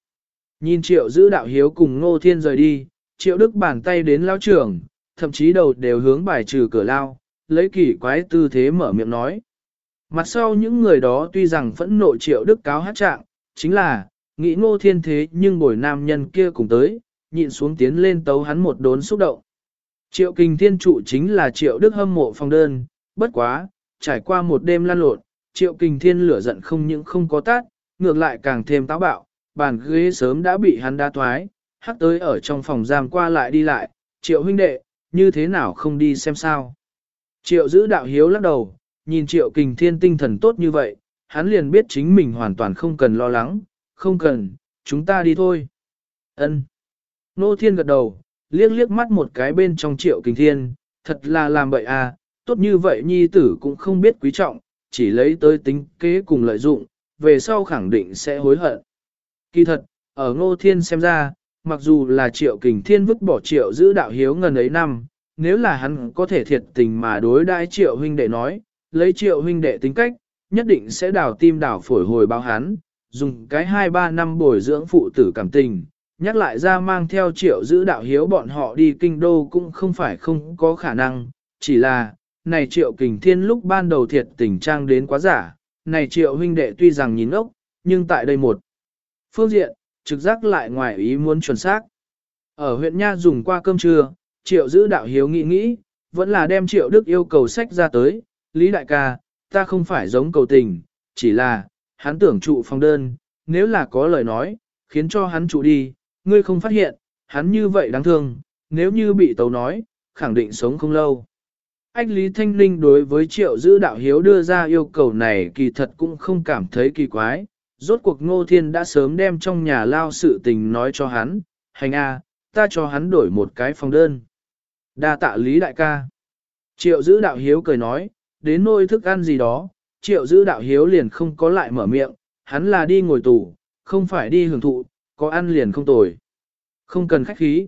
Nhìn triệu giữ đạo hiếu cùng ngô thiên rời đi, triệu đức bàn tay đến lao trưởng, thậm chí đầu đều hướng bài trừ cửa lao, lấy kỳ quái tư thế mở miệng nói. Mặt sau những người đó tuy rằng phẫn nộ triệu đức cáo hát trạng, chính là, nghĩ ngô thiên thế nhưng bồi nam nhân kia cùng tới, nhịn xuống tiến lên tấu hắn một đốn xúc động. Triệu kinh thiên trụ chính là triệu đức hâm mộ phong đơn, bất quá, trải qua một đêm lan lộn, triệu kinh thiên lửa giận không những không có tát, ngược lại càng thêm táo bạo, bàn ghế sớm đã bị hắn đa thoái, hắc tới ở trong phòng giam qua lại đi lại, triệu huynh đệ, như thế nào không đi xem sao. Triệu giữ đạo hiếu lắc đầu, nhìn triệu kình thiên tinh thần tốt như vậy, hắn liền biết chính mình hoàn toàn không cần lo lắng, không cần, chúng ta đi thôi. Ân. Nô thiên gật đầu, liếc liếc mắt một cái bên trong triệu kình thiên, thật là làm bậy à, tốt như vậy nhi tử cũng không biết quý trọng, chỉ lấy tới tính kế cùng lợi dụng, về sau khẳng định sẽ hối hận. Kỳ thật, ở ngô thiên xem ra, mặc dù là triệu kình thiên vứt bỏ triệu giữ đạo hiếu ngần ấy năm, nếu là hắn có thể thiệt tình mà đối đãi triệu huynh đệ nói, lấy triệu huynh đệ tính cách, nhất định sẽ đào tim đào phổi hồi báo hắn, dùng cái 2-3 năm bồi dưỡng phụ tử cảm tình, nhắc lại ra mang theo triệu giữ đạo hiếu bọn họ đi kinh đô cũng không phải không có khả năng, chỉ là, này triệu kình thiên lúc ban đầu thiệt tình trang đến quá giả, này triệu huynh đệ tuy rằng nhìn ốc, nhưng tại đây một phương diện, trực giác lại ngoài ý muốn chuẩn xác. Ở huyện Nha dùng qua cơm trưa, triệu giữ đạo hiếu nghĩ nghĩ, vẫn là đem triệu đức yêu cầu sách ra tới, Lý đại ca, ta không phải giống cầu tình, chỉ là, hắn tưởng trụ phòng đơn, nếu là có lời nói, khiến cho hắn trụ đi, ngươi không phát hiện, hắn như vậy đáng thương, nếu như bị tấu nói, khẳng định sống không lâu. Anh Lý Thanh Linh đối với triệu giữ đạo hiếu đưa ra yêu cầu này kỳ thật cũng không cảm thấy kỳ quái, rốt cuộc ngô thiên đã sớm đem trong nhà lao sự tình nói cho hắn, hành a, ta cho hắn đổi một cái phòng đơn. đa tạ Lý đại ca. Triệu giữ đạo hiếu cười nói, đến nôi thức ăn gì đó, triệu giữ đạo hiếu liền không có lại mở miệng, hắn là đi ngồi tù, không phải đi hưởng thụ, có ăn liền không tồi. Không cần khách khí.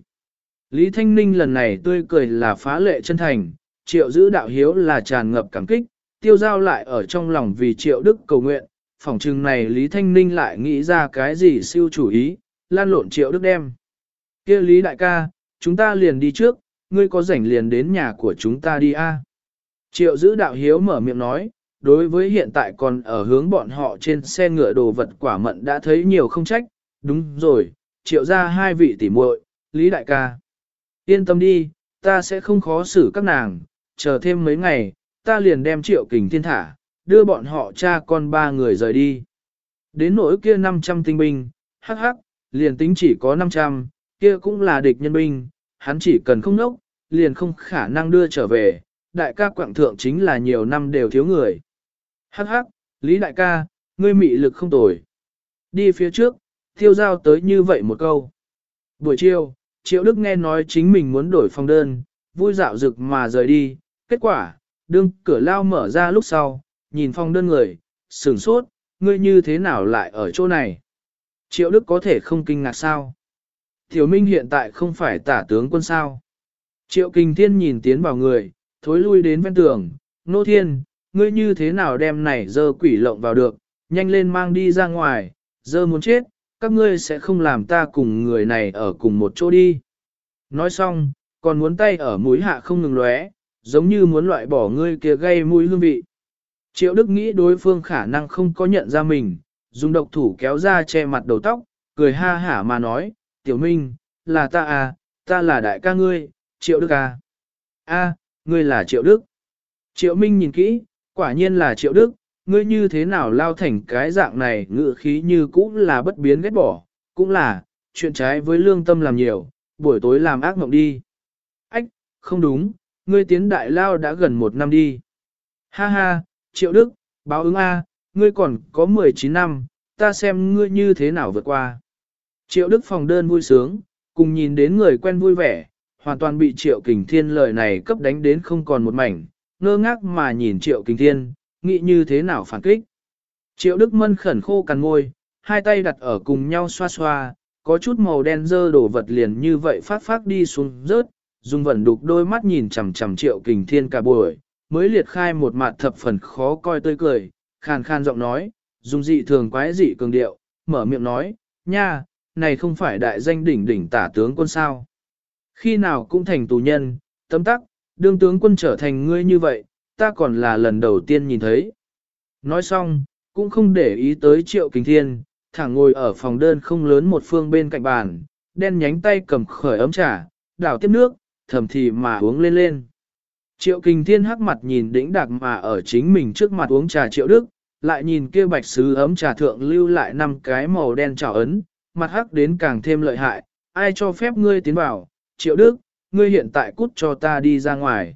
Lý Thanh Ninh lần này tươi cười là phá lệ chân thành, triệu giữ đạo hiếu là tràn ngập cảm kích, tiêu giao lại ở trong lòng vì triệu đức cầu nguyện, phỏng chừng này Lý Thanh Ninh lại nghĩ ra cái gì siêu chủ ý, lan lộn triệu đức đem. kia Lý đại ca, chúng ta liền đi trước, ngươi có rảnh liền đến nhà của chúng ta đi a. Triệu giữ đạo hiếu mở miệng nói, đối với hiện tại còn ở hướng bọn họ trên xe ngựa đồ vật quả mận đã thấy nhiều không trách, đúng rồi, triệu ra hai vị tỉ muội, Lý đại ca. Yên tâm đi, ta sẽ không khó xử các nàng, chờ thêm mấy ngày, ta liền đem triệu kình thiên thả, đưa bọn họ cha con ba người rời đi. Đến nỗi kia 500 tinh binh, hắc hắc, liền tính chỉ có 500, kia cũng là địch nhân binh, hắn chỉ cần không nốc, liền không khả năng đưa trở về, đại ca quảng thượng chính là nhiều năm đều thiếu người. Hắc hắc, Lý đại ca, ngươi mị lực không tồi. Đi phía trước, thiêu giao tới như vậy một câu. Buổi chiều, Triệu Đức nghe nói chính mình muốn đổi phòng đơn, vui dạo rực mà rời đi, kết quả, đương cửa lao mở ra lúc sau, nhìn phòng đơn người, sửng sốt, ngươi như thế nào lại ở chỗ này? Triệu Đức có thể không kinh ngạc sao? Tiểu Minh hiện tại không phải tả tướng quân sao? Triệu Kinh Thiên nhìn tiến vào người, thối lui đến ven tường, nô thiên, ngươi như thế nào đem này dơ quỷ lộng vào được, nhanh lên mang đi ra ngoài, dơ muốn chết, các ngươi sẽ không làm ta cùng người này ở cùng một chỗ đi. Nói xong, còn muốn tay ở mũi hạ không ngừng lóe, giống như muốn loại bỏ ngươi kia gây mũi hương vị. Triệu Đức nghĩ đối phương khả năng không có nhận ra mình, dùng độc thủ kéo ra che mặt đầu tóc, cười ha hả mà nói, Tiểu Minh, là ta à, ta là đại ca ngươi, Triệu Đức à. A, ngươi là Triệu Đức. Triệu Minh nhìn kỹ, quả nhiên là Triệu Đức, ngươi như thế nào lao thành cái dạng này ngự khí như cũng là bất biến ghét bỏ, cũng là, chuyện trái với lương tâm làm nhiều, buổi tối làm ác mộng đi. Ách, không đúng, ngươi tiến đại lao đã gần một năm đi. Ha ha, Triệu Đức, báo ứng A, ngươi còn có 19 năm, ta xem ngươi như thế nào vượt qua. Triệu Đức phòng đơn vui sướng, cùng nhìn đến người quen vui vẻ, hoàn toàn bị Triệu Kình Thiên lời này cấp đánh đến không còn một mảnh, ngơ ngác mà nhìn Triệu Kình Thiên, nghĩ như thế nào phản kích. Triệu Đức Mân khẩn khô cằn ngôi, hai tay đặt ở cùng nhau xoa xoa, có chút màu đen dơ đổ vật liền như vậy phát phát đi xuống rớt, dùng vẩn đục đôi mắt nhìn chằm chằm Triệu Kình Thiên cả buổi, mới liệt khai một mặt thập phần khó coi tươi cười, khàn khàn giọng nói, dùng dị thường quái dị cường điệu, mở miệng nói, nha, này không phải đại danh đỉnh đỉnh tả tướng quân sao. Khi nào cũng thành tù nhân, tấm tắc, đương tướng quân trở thành ngươi như vậy, ta còn là lần đầu tiên nhìn thấy. Nói xong, cũng không để ý tới triệu kính thiên, thẳng ngồi ở phòng đơn không lớn một phương bên cạnh bàn, đen nhánh tay cầm khởi ấm trà, đảo tiếp nước, thầm thì mà uống lên lên. Triệu kình thiên hắc mặt nhìn đĩnh đạc mà ở chính mình trước mặt uống trà triệu đức, lại nhìn kia bạch sứ ấm trà thượng lưu lại năm cái màu đen trào ấn, mặt hắc đến càng thêm lợi hại, ai cho phép ngươi tiến vào, triệu đức, ngươi hiện tại cút cho ta đi ra ngoài.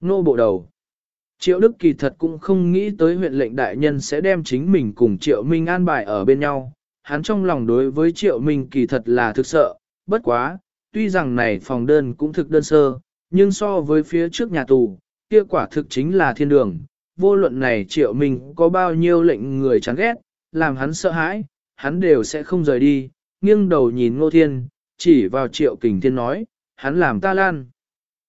Nô bộ đầu. Triệu Đức kỳ thật cũng không nghĩ tới huyện lệnh đại nhân sẽ đem chính mình cùng Triệu Minh an bài ở bên nhau. Hắn trong lòng đối với Triệu Minh kỳ thật là thực sợ, bất quá, tuy rằng này phòng đơn cũng thực đơn sơ, nhưng so với phía trước nhà tù, kia quả thực chính là thiên đường. Vô luận này Triệu Minh có bao nhiêu lệnh người chán ghét, làm hắn sợ hãi, hắn đều sẽ không rời đi, nghiêng đầu nhìn Ngô Thiên, chỉ vào Triệu Kình Thiên nói, hắn làm ta lan.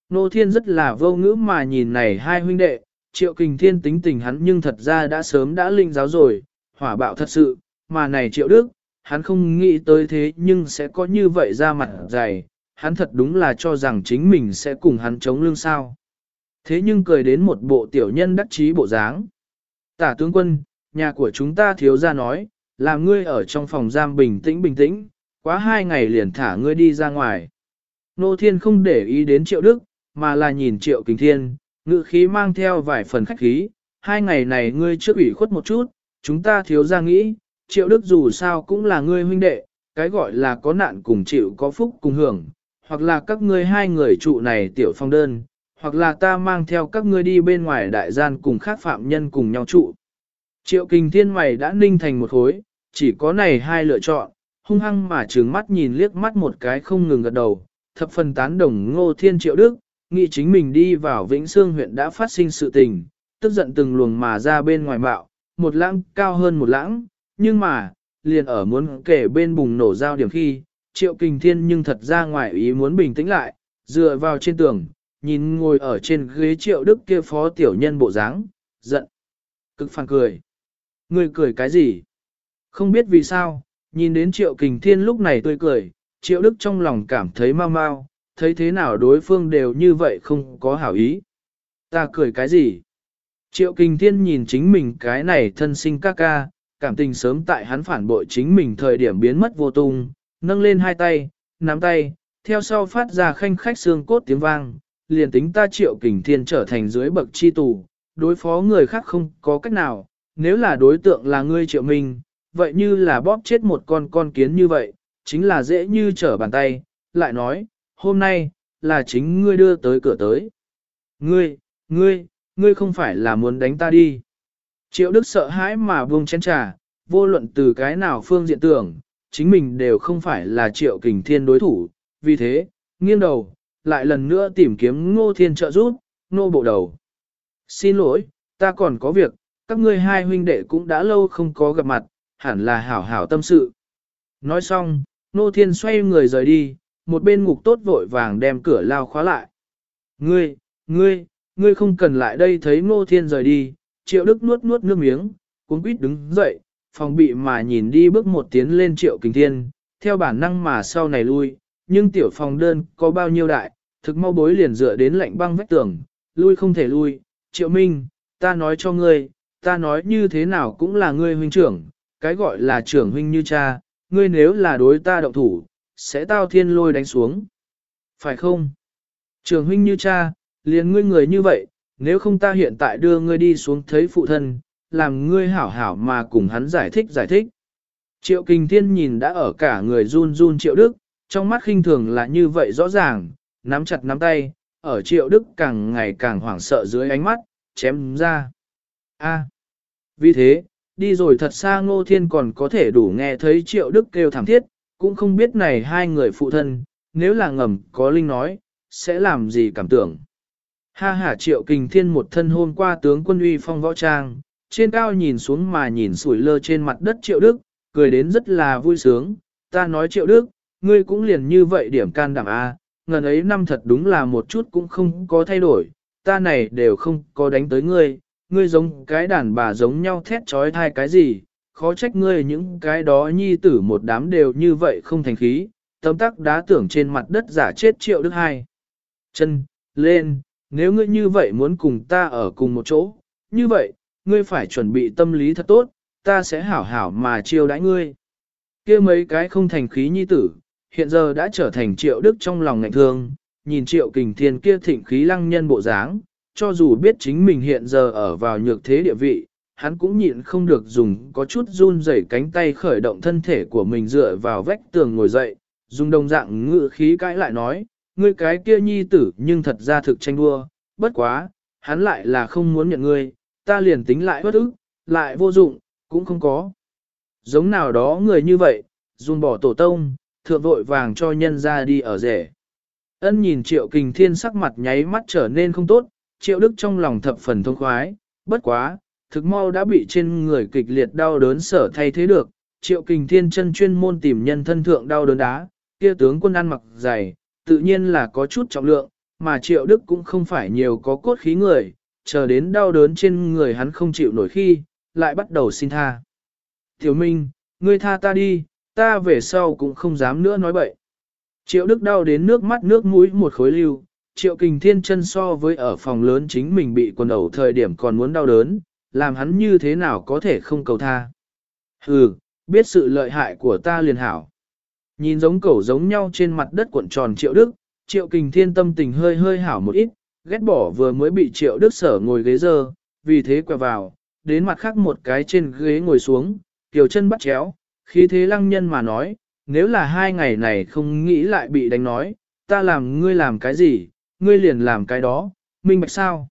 Ngô Thiên rất là vô ngữ mà nhìn này hai huynh đệ, triệu kình thiên tính tình hắn nhưng thật ra đã sớm đã linh giáo rồi, hỏa bạo thật sự, mà này triệu đức, hắn không nghĩ tới thế nhưng sẽ có như vậy ra mặt dày, hắn thật đúng là cho rằng chính mình sẽ cùng hắn chống lưng sao. Thế nhưng cười đến một bộ tiểu nhân đắc chí bộ dáng. Tả tướng quân, nhà của chúng ta thiếu ra nói, làm ngươi ở trong phòng giam bình tĩnh bình tĩnh, quá hai ngày liền thả ngươi đi ra ngoài. Nô Thiên không để ý đến triệu đức, mà là nhìn triệu kình thiên, Ngự khí mang theo vài phần khách khí, hai ngày này ngươi trước ủy khuất một chút, chúng ta thiếu ra nghĩ, triệu đức dù sao cũng là ngươi huynh đệ, cái gọi là có nạn cùng chịu có phúc cùng hưởng, hoặc là các ngươi hai người trụ này tiểu phong đơn, hoặc là ta mang theo các ngươi đi bên ngoài đại gian cùng khác phạm nhân cùng nhau trụ. Triệu kình thiên mày đã ninh thành một khối, chỉ có này hai lựa chọn, hung hăng mà trừng mắt nhìn liếc mắt một cái không ngừng gật đầu, thập phần tán đồng ngô thiên triệu đức, nghĩ chính mình đi vào Vĩnh Sương huyện đã phát sinh sự tình, tức giận từng luồng mà ra bên ngoài bạo, một lãng cao hơn một lãng, nhưng mà, liền ở muốn kể bên bùng nổ giao điểm khi, triệu kình thiên nhưng thật ra ngoài ý muốn bình tĩnh lại, dựa vào trên tường, nhìn ngồi ở trên ghế triệu đức kia phó tiểu nhân bộ dáng, giận, cực phản cười. Người cười cái gì? Không biết vì sao, nhìn đến triệu kình thiên lúc này tươi cười, triệu đức trong lòng cảm thấy mau mau, thấy thế nào đối phương đều như vậy không có hảo ý. Ta cười cái gì? Triệu Kinh Thiên nhìn chính mình cái này thân sinh ca ca, cảm tình sớm tại hắn phản bội chính mình thời điểm biến mất vô tung, nâng lên hai tay, nắm tay, theo sau phát ra khanh khách xương cốt tiếng vang, liền tính ta Triệu Kình Thiên trở thành dưới bậc chi tù, đối phó người khác không có cách nào, nếu là đối tượng là ngươi Triệu Minh, vậy như là bóp chết một con con kiến như vậy, chính là dễ như trở bàn tay, lại nói, hôm nay, là chính ngươi đưa tới cửa tới. Ngươi, ngươi, ngươi không phải là muốn đánh ta đi. Triệu Đức sợ hãi mà buông chén trà, vô luận từ cái nào phương diện tưởng, chính mình đều không phải là Triệu Kình Thiên đối thủ, vì thế, nghiêng đầu, lại lần nữa tìm kiếm Ngô Thiên trợ giúp, nô bộ đầu. Xin lỗi, ta còn có việc, các ngươi hai huynh đệ cũng đã lâu không có gặp mặt, hẳn là hảo hảo tâm sự. Nói xong, Nô Thiên xoay người rời đi, một bên ngục tốt vội vàng đem cửa lao khóa lại. Ngươi, ngươi, ngươi không cần lại đây thấy ngô thiên rời đi, triệu đức nuốt nuốt nước miếng, cuốn quýt đứng dậy, phòng bị mà nhìn đi bước một tiến lên triệu kình thiên, theo bản năng mà sau này lui, nhưng tiểu phòng đơn có bao nhiêu đại, thực mau bối liền dựa đến lạnh băng vách tường, lui không thể lui, triệu minh, ta nói cho ngươi, ta nói như thế nào cũng là ngươi huynh trưởng, cái gọi là trưởng huynh như cha, ngươi nếu là đối ta động thủ, sẽ tao thiên lôi đánh xuống. Phải không? Trường huynh như cha, liền ngươi người như vậy, nếu không ta hiện tại đưa ngươi đi xuống thấy phụ thân, làm ngươi hảo hảo mà cùng hắn giải thích giải thích. Triệu Kình Thiên nhìn đã ở cả người run run Triệu Đức, trong mắt khinh thường là như vậy rõ ràng, nắm chặt nắm tay, ở Triệu Đức càng ngày càng hoảng sợ dưới ánh mắt, chém ra. A. Vì thế, đi rồi thật xa Ngô Thiên còn có thể đủ nghe thấy Triệu Đức kêu thảm thiết, cũng không biết này hai người phụ thân, nếu là ngầm có linh nói, sẽ làm gì cảm tưởng. Ha ha triệu kình thiên một thân hôm qua tướng quân uy phong võ trang, trên cao nhìn xuống mà nhìn sủi lơ trên mặt đất triệu đức, cười đến rất là vui sướng, ta nói triệu đức, ngươi cũng liền như vậy điểm can đảm A, ngần ấy năm thật đúng là một chút cũng không có thay đổi, ta này đều không có đánh tới ngươi, ngươi giống cái đàn bà giống nhau thét trói thai cái gì, khó trách ngươi những cái đó nhi tử một đám đều như vậy không thành khí, tấm tắc đá tưởng trên mặt đất giả chết triệu đức hai. Chân, lên, nếu ngươi như vậy muốn cùng ta ở cùng một chỗ, như vậy, ngươi phải chuẩn bị tâm lý thật tốt, ta sẽ hảo hảo mà chiêu đãi ngươi. kia mấy cái không thành khí nhi tử, hiện giờ đã trở thành triệu đức trong lòng ngạnh thương, nhìn triệu kình thiên kia thịnh khí lăng nhân bộ dáng, cho dù biết chính mình hiện giờ ở vào nhược thế địa vị, hắn cũng nhịn không được dùng có chút run rẩy cánh tay khởi động thân thể của mình dựa vào vách tường ngồi dậy, dùng đồng dạng ngự khí cãi lại nói, ngươi cái kia nhi tử nhưng thật ra thực tranh đua, bất quá, hắn lại là không muốn nhận ngươi, ta liền tính lại bất ức, lại vô dụng, cũng không có. Giống nào đó người như vậy, dùng bỏ tổ tông, thượng vội vàng cho nhân ra đi ở rể. Ân nhìn triệu kình thiên sắc mặt nháy mắt trở nên không tốt, triệu đức trong lòng thập phần thông khoái, bất quá, thực mau đã bị trên người kịch liệt đau đớn sở thay thế được, triệu kình thiên chân chuyên môn tìm nhân thân thượng đau đớn đá, kia tướng quân ăn mặc dày, tự nhiên là có chút trọng lượng, mà triệu đức cũng không phải nhiều có cốt khí người, chờ đến đau đớn trên người hắn không chịu nổi khi, lại bắt đầu xin tha. Tiểu Minh, ngươi tha ta đi, ta về sau cũng không dám nữa nói bậy. Triệu Đức đau đến nước mắt nước mũi một khối lưu, Triệu Kình Thiên chân so với ở phòng lớn chính mình bị quần ẩu thời điểm còn muốn đau đớn, làm hắn như thế nào có thể không cầu tha. Hừ, biết sự lợi hại của ta liền hảo. Nhìn giống cẩu giống nhau trên mặt đất cuộn tròn Triệu Đức, Triệu Kình Thiên tâm tình hơi hơi hảo một ít, ghét bỏ vừa mới bị Triệu Đức sở ngồi ghế dơ, vì thế quẹo vào, đến mặt khác một cái trên ghế ngồi xuống, kiều chân bắt chéo, khí thế lăng nhân mà nói, nếu là hai ngày này không nghĩ lại bị đánh nói, ta làm ngươi làm cái gì, ngươi liền làm cái đó, minh bạch sao?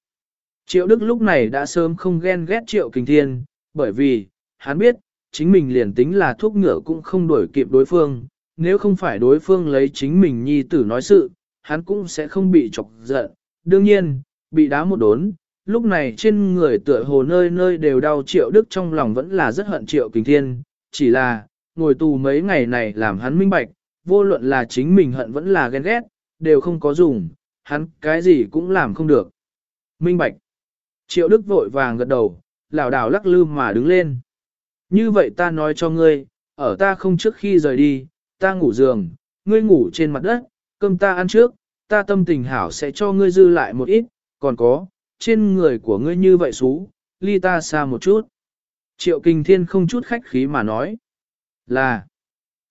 Triệu Đức lúc này đã sớm không ghen ghét Triệu Kình Thiên, bởi vì, hắn biết, chính mình liền tính là thuốc ngựa cũng không đuổi kịp đối phương, nếu không phải đối phương lấy chính mình nhi tử nói sự, hắn cũng sẽ không bị chọc giận. Đương nhiên, bị đá một đốn, lúc này trên người tựa hồ nơi nơi đều đau Triệu Đức trong lòng vẫn là rất hận Triệu Kình Thiên, chỉ là, ngồi tù mấy ngày này làm hắn minh bạch, vô luận là chính mình hận vẫn là ghen ghét, đều không có dùng, hắn cái gì cũng làm không được. Minh bạch. Triệu Đức vội vàng gật đầu, lảo đảo lắc lư mà đứng lên. Như vậy ta nói cho ngươi, ở ta không trước khi rời đi, ta ngủ giường, ngươi ngủ trên mặt đất, cơm ta ăn trước, ta tâm tình hảo sẽ cho ngươi dư lại một ít, còn có, trên người của ngươi như vậy xú, ly ta xa một chút. Triệu Kinh Thiên không chút khách khí mà nói. Là,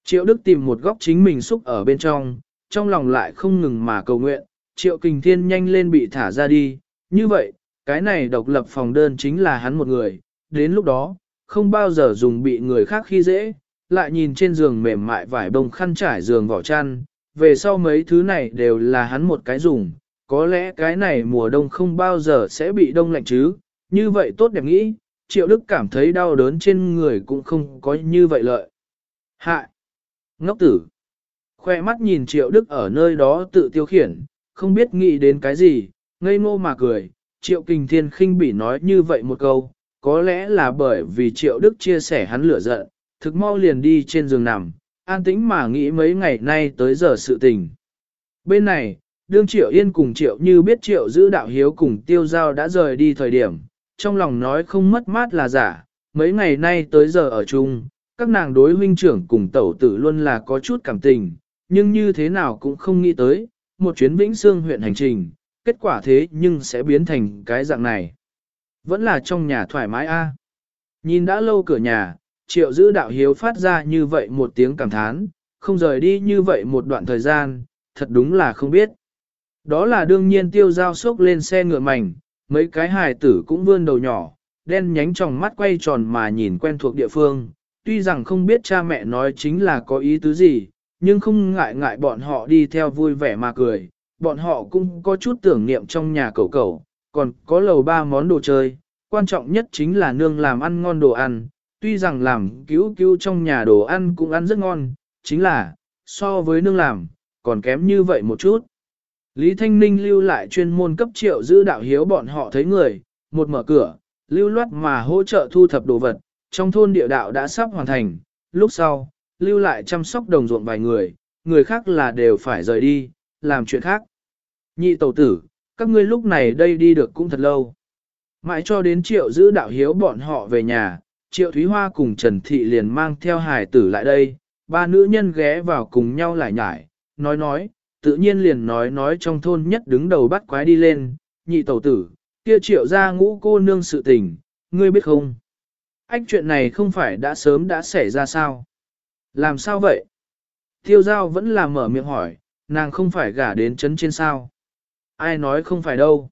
Triệu Đức tìm một góc chính mình xúc ở bên trong, trong lòng lại không ngừng mà cầu nguyện, Triệu Kình Thiên nhanh lên bị thả ra đi, như vậy, cái này độc lập phòng đơn chính là hắn một người, đến lúc đó, không bao giờ dùng bị người khác khi dễ, lại nhìn trên giường mềm mại vải bông khăn trải giường vỏ chăn, về sau mấy thứ này đều là hắn một cái dùng, có lẽ cái này mùa đông không bao giờ sẽ bị đông lạnh chứ, như vậy tốt đẹp nghĩ, Triệu Đức cảm thấy đau đớn trên người cũng không có như vậy lợi. Hại! Ngốc tử! Khoe mắt nhìn Triệu Đức ở nơi đó tự tiêu khiển, không biết nghĩ đến cái gì, ngây ngô mà cười. Triệu Kình Thiên khinh bỉ nói như vậy một câu, có lẽ là bởi vì Triệu Đức chia sẻ hắn lửa giận, thực mau liền đi trên giường nằm, an tĩnh mà nghĩ mấy ngày nay tới giờ sự tình. Bên này, đương Triệu Yên cùng Triệu Như biết Triệu giữ đạo hiếu cùng tiêu giao đã rời đi thời điểm, trong lòng nói không mất mát là giả, mấy ngày nay tới giờ ở chung, các nàng đối huynh trưởng cùng tẩu tử luôn là có chút cảm tình, nhưng như thế nào cũng không nghĩ tới, một chuyến Vĩnh Sương huyện hành trình, kết quả thế nhưng sẽ biến thành cái dạng này. Vẫn là trong nhà thoải mái a. Nhìn đã lâu cửa nhà, triệu giữ đạo hiếu phát ra như vậy một tiếng cảm thán, không rời đi như vậy một đoạn thời gian, thật đúng là không biết. Đó là đương nhiên tiêu giao sốc lên xe ngựa mảnh, mấy cái hài tử cũng vươn đầu nhỏ, đen nhánh trong mắt quay tròn mà nhìn quen thuộc địa phương, tuy rằng không biết cha mẹ nói chính là có ý tứ gì, nhưng không ngại ngại bọn họ đi theo vui vẻ mà cười, bọn họ cũng có chút tưởng niệm trong nhà cầu cầu, còn có lầu ba món đồ chơi, quan trọng nhất chính là nương làm ăn ngon đồ ăn, tuy rằng làm cứu cứu trong nhà đồ ăn cũng ăn rất ngon, chính là, so với nương làm, còn kém như vậy một chút. Lý Thanh Ninh lưu lại chuyên môn cấp triệu giữ đạo hiếu bọn họ thấy người, một mở cửa, lưu loát mà hỗ trợ thu thập đồ vật, trong thôn địa đạo đã sắp hoàn thành, lúc sau, lưu lại chăm sóc đồng ruộng vài người, người khác là đều phải rời đi, làm chuyện khác. Nhị tẩu tử, các ngươi lúc này đây đi được cũng thật lâu. Mãi cho đến triệu giữ đạo hiếu bọn họ về nhà, triệu Thúy Hoa cùng Trần Thị liền mang theo hài tử lại đây, ba nữ nhân ghé vào cùng nhau lại nhải, nói nói, tự nhiên liền nói nói trong thôn nhất đứng đầu bắt quái đi lên, nhị tẩu tử, kia triệu ra ngũ cô nương sự tình, ngươi biết không? Ách chuyện này không phải đã sớm đã xảy ra sao? Làm sao vậy? Tiêu giao vẫn là mở miệng hỏi, nàng không phải gả đến chấn trên sao? Ai nói không phải đâu?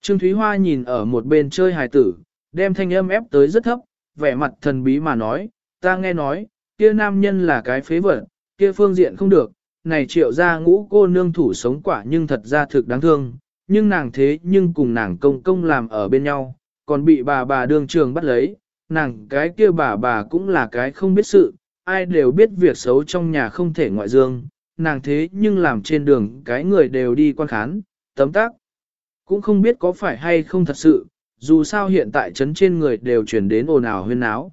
Trương Thúy Hoa nhìn ở một bên chơi hài tử, đem thanh âm ép tới rất thấp, vẻ mặt thần bí mà nói, ta nghe nói, kia nam nhân là cái phế vật, kia phương diện không được, này triệu ra ngũ cô nương thủ sống quả nhưng thật ra thực đáng thương, nhưng nàng thế nhưng cùng nàng công công làm ở bên nhau, còn bị bà bà đương trường bắt lấy, nàng cái kia bà bà cũng là cái không biết sự, ai đều biết việc xấu trong nhà không thể ngoại dương, nàng thế nhưng làm trên đường cái người đều đi quan khán, tấm tác. Cũng không biết có phải hay không thật sự, dù sao hiện tại chấn trên người đều chuyển đến ồn ào huyên náo.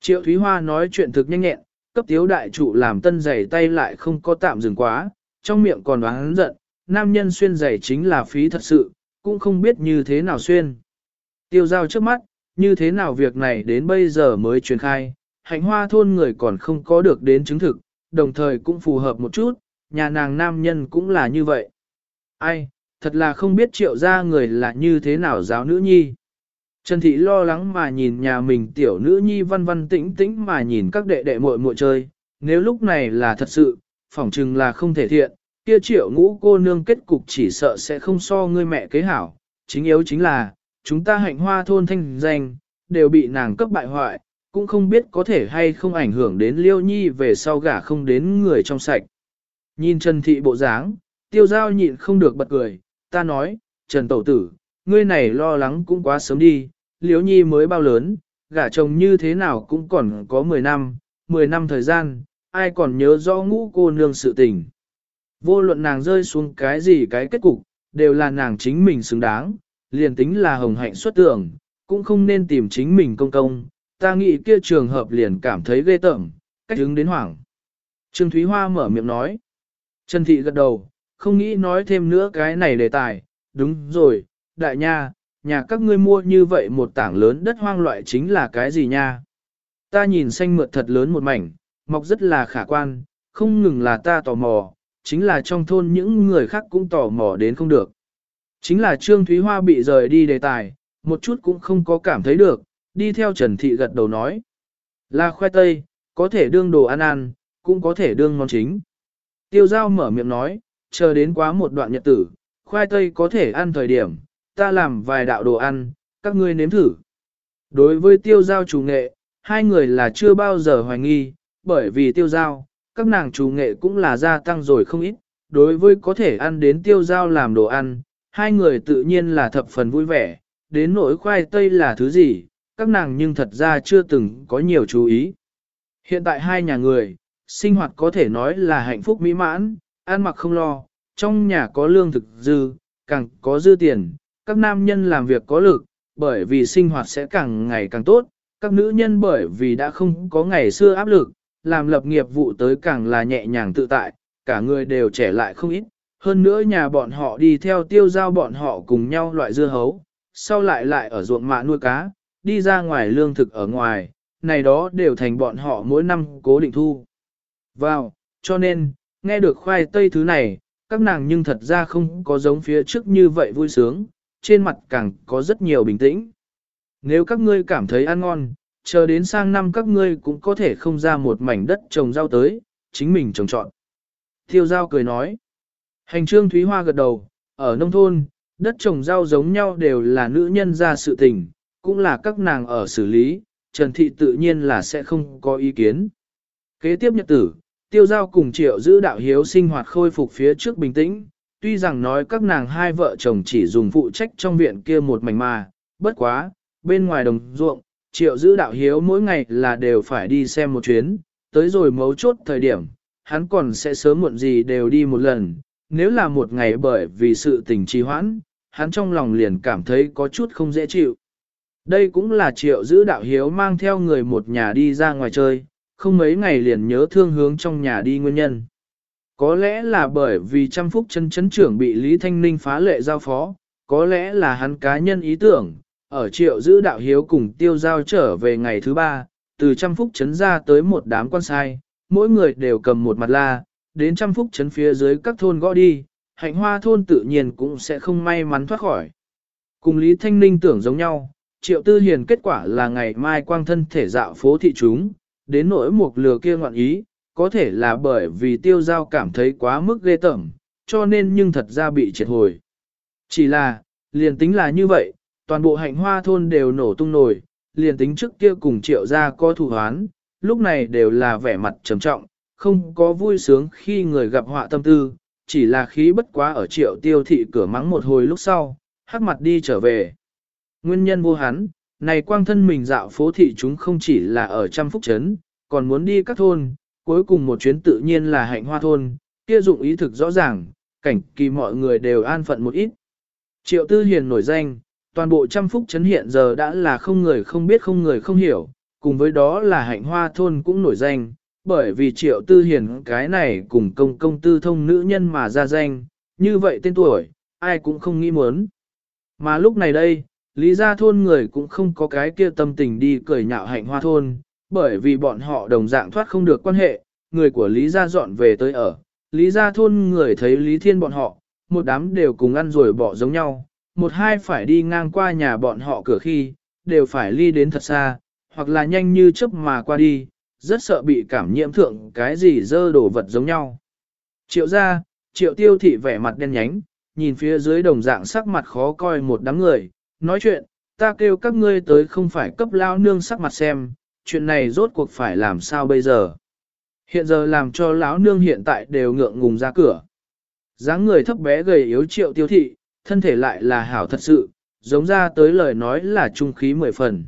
Triệu Thúy Hoa nói chuyện thực nhanh nhẹn, cấp tiếu đại trụ làm tân giày tay lại không có tạm dừng quá, trong miệng còn đoán giận, nam nhân xuyên giày chính là phí thật sự, cũng không biết như thế nào xuyên. Tiêu giao trước mắt, như thế nào việc này đến bây giờ mới truyền khai, hạnh hoa thôn người còn không có được đến chứng thực, đồng thời cũng phù hợp một chút, nhà nàng nam nhân cũng là như vậy. Ai, thật là không biết triệu ra người là như thế nào giáo nữ nhi. Trần Thị lo lắng mà nhìn nhà mình tiểu nữ nhi văn văn tĩnh tĩnh mà nhìn các đệ đệ muội muội chơi, nếu lúc này là thật sự, phỏng chừng là không thể thiện, kia triệu ngũ cô nương kết cục chỉ sợ sẽ không so ngươi mẹ kế hảo, chính yếu chính là, chúng ta hạnh hoa thôn thanh danh, đều bị nàng cấp bại hoại, cũng không biết có thể hay không ảnh hưởng đến liêu nhi về sau gả không đến người trong sạch. Nhìn Trần Thị bộ dáng, tiêu giao nhịn không được bật cười, ta nói, Trần Tẩu Tử, ngươi này lo lắng cũng quá sớm đi, Liễu nhi mới bao lớn, gả chồng như thế nào cũng còn có 10 năm, 10 năm thời gian, ai còn nhớ rõ ngũ cô nương sự tình. Vô luận nàng rơi xuống cái gì cái kết cục, đều là nàng chính mình xứng đáng, liền tính là hồng hạnh xuất tưởng, cũng không nên tìm chính mình công công, ta nghĩ kia trường hợp liền cảm thấy ghê tởm, cách hứng đến hoảng. Trương Thúy Hoa mở miệng nói. Trần Thị gật đầu, không nghĩ nói thêm nữa cái này đề tài, đúng rồi, đại nha, nhà các ngươi mua như vậy một tảng lớn đất hoang loại chính là cái gì nha? Ta nhìn xanh mượt thật lớn một mảnh, mọc rất là khả quan, không ngừng là ta tò mò, chính là trong thôn những người khác cũng tò mò đến không được. Chính là Trương Thúy Hoa bị rời đi đề tài, một chút cũng không có cảm thấy được, đi theo Trần Thị gật đầu nói. Là khoai tây, có thể đương đồ ăn ăn, cũng có thể đương món chính. Tiêu giao mở miệng nói, chờ đến quá một đoạn nhật tử, khoai tây có thể ăn thời điểm, ta làm vài đạo đồ ăn, các ngươi nếm thử. Đối với tiêu giao chủ nghệ, hai người là chưa bao giờ hoài nghi, bởi vì tiêu giao, các nàng chủ nghệ cũng là gia tăng rồi không ít, đối với có thể ăn đến tiêu giao làm đồ ăn, hai người tự nhiên là thập phần vui vẻ, đến nỗi khoai tây là thứ gì, các nàng nhưng thật ra chưa từng có nhiều chú ý. Hiện tại hai nhà người, sinh hoạt có thể nói là hạnh phúc mỹ mãn, ăn mặc không lo, trong nhà có lương thực dư, càng có dư tiền, các nam nhân làm việc có lực, bởi vì sinh hoạt sẽ càng ngày càng tốt, các nữ nhân bởi vì đã không có ngày xưa áp lực, làm lập nghiệp vụ tới càng là nhẹ nhàng tự tại, cả người đều trẻ lại không ít. Hơn nữa nhà bọn họ đi theo tiêu giao bọn họ cùng nhau loại dưa hấu, sau lại lại ở ruộng mạ nuôi cá, đi ra ngoài lương thực ở ngoài, này đó đều thành bọn họ mỗi năm cố định thu. Vào, cho nên, nghe được khoai tây thứ này, các nàng nhưng thật ra không có giống phía trước như vậy vui sướng, trên mặt càng có rất nhiều bình tĩnh. Nếu các ngươi cảm thấy ăn ngon, chờ đến sang năm các ngươi cũng có thể không ra một mảnh đất trồng rau tới, chính mình trồng trọn. Thiêu giao cười nói. Hành trương Thúy Hoa gật đầu, ở nông thôn, đất trồng rau giống nhau đều là nữ nhân ra sự tình, cũng là các nàng ở xử lý, Trần Thị tự nhiên là sẽ không có ý kiến. Kế tiếp nhật tử, tiêu giao cùng triệu giữ đạo hiếu sinh hoạt khôi phục phía trước bình tĩnh, tuy rằng nói các nàng hai vợ chồng chỉ dùng phụ trách trong viện kia một mảnh mà, bất quá, bên ngoài đồng ruộng, triệu giữ đạo hiếu mỗi ngày là đều phải đi xem một chuyến, tới rồi mấu chốt thời điểm, hắn còn sẽ sớm muộn gì đều đi một lần, nếu là một ngày bởi vì sự tình trì hoãn, hắn trong lòng liền cảm thấy có chút không dễ chịu. Đây cũng là triệu giữ đạo hiếu mang theo người một nhà đi ra ngoài chơi, không mấy ngày liền nhớ thương hướng trong nhà đi nguyên nhân. Có lẽ là bởi vì trăm phúc chân chấn trưởng bị Lý Thanh Ninh phá lệ giao phó, có lẽ là hắn cá nhân ý tưởng, ở triệu giữ đạo hiếu cùng tiêu giao trở về ngày thứ ba, từ trăm phúc chấn ra tới một đám quan sai, mỗi người đều cầm một mặt la, đến trăm phúc chấn phía dưới các thôn gõ đi, hạnh hoa thôn tự nhiên cũng sẽ không may mắn thoát khỏi. Cùng Lý Thanh Ninh tưởng giống nhau, triệu tư hiền kết quả là ngày mai quang thân thể dạo phố thị chúng, đến nỗi một lừa kia ngoạn ý, có thể là bởi vì tiêu giao cảm thấy quá mức ghê tởm, cho nên nhưng thật ra bị triệt hồi. Chỉ là, liền tính là như vậy, toàn bộ hạnh hoa thôn đều nổ tung nổi, liền tính trước kia cùng triệu gia có thủ hoán, lúc này đều là vẻ mặt trầm trọng, không có vui sướng khi người gặp họa tâm tư, chỉ là khí bất quá ở triệu tiêu thị cửa mắng một hồi lúc sau, hắc mặt đi trở về. Nguyên nhân vô hắn, này quang thân mình dạo phố thị chúng không chỉ là ở trăm phúc trấn, còn muốn đi các thôn, cuối cùng một chuyến tự nhiên là hạnh hoa thôn, kia dụng ý thực rõ ràng, cảnh kỳ mọi người đều an phận một ít. Triệu Tư Hiền nổi danh, toàn bộ trăm phúc trấn hiện giờ đã là không người không biết không người không hiểu, cùng với đó là hạnh hoa thôn cũng nổi danh, bởi vì Triệu Tư Hiền cái này cùng công công tư thông nữ nhân mà ra danh, như vậy tên tuổi, ai cũng không nghĩ muốn. Mà lúc này đây, lý gia thôn người cũng không có cái kia tâm tình đi cười nhạo hạnh hoa thôn, bởi vì bọn họ đồng dạng thoát không được quan hệ, người của lý gia dọn về tới ở. Lý gia thôn người thấy lý thiên bọn họ, một đám đều cùng ăn rồi bỏ giống nhau, một hai phải đi ngang qua nhà bọn họ cửa khi, đều phải ly đến thật xa, hoặc là nhanh như chớp mà qua đi, rất sợ bị cảm nhiễm thượng cái gì dơ đổ vật giống nhau. Triệu gia, triệu tiêu thị vẻ mặt đen nhánh, nhìn phía dưới đồng dạng sắc mặt khó coi một đám người, nói chuyện, ta kêu các ngươi tới không phải cấp lao nương sắc mặt xem, chuyện này rốt cuộc phải làm sao bây giờ. Hiện giờ làm cho lão nương hiện tại đều ngượng ngùng ra cửa. dáng người thấp bé gầy yếu triệu tiêu thị, thân thể lại là hảo thật sự, giống ra tới lời nói là trung khí mười phần.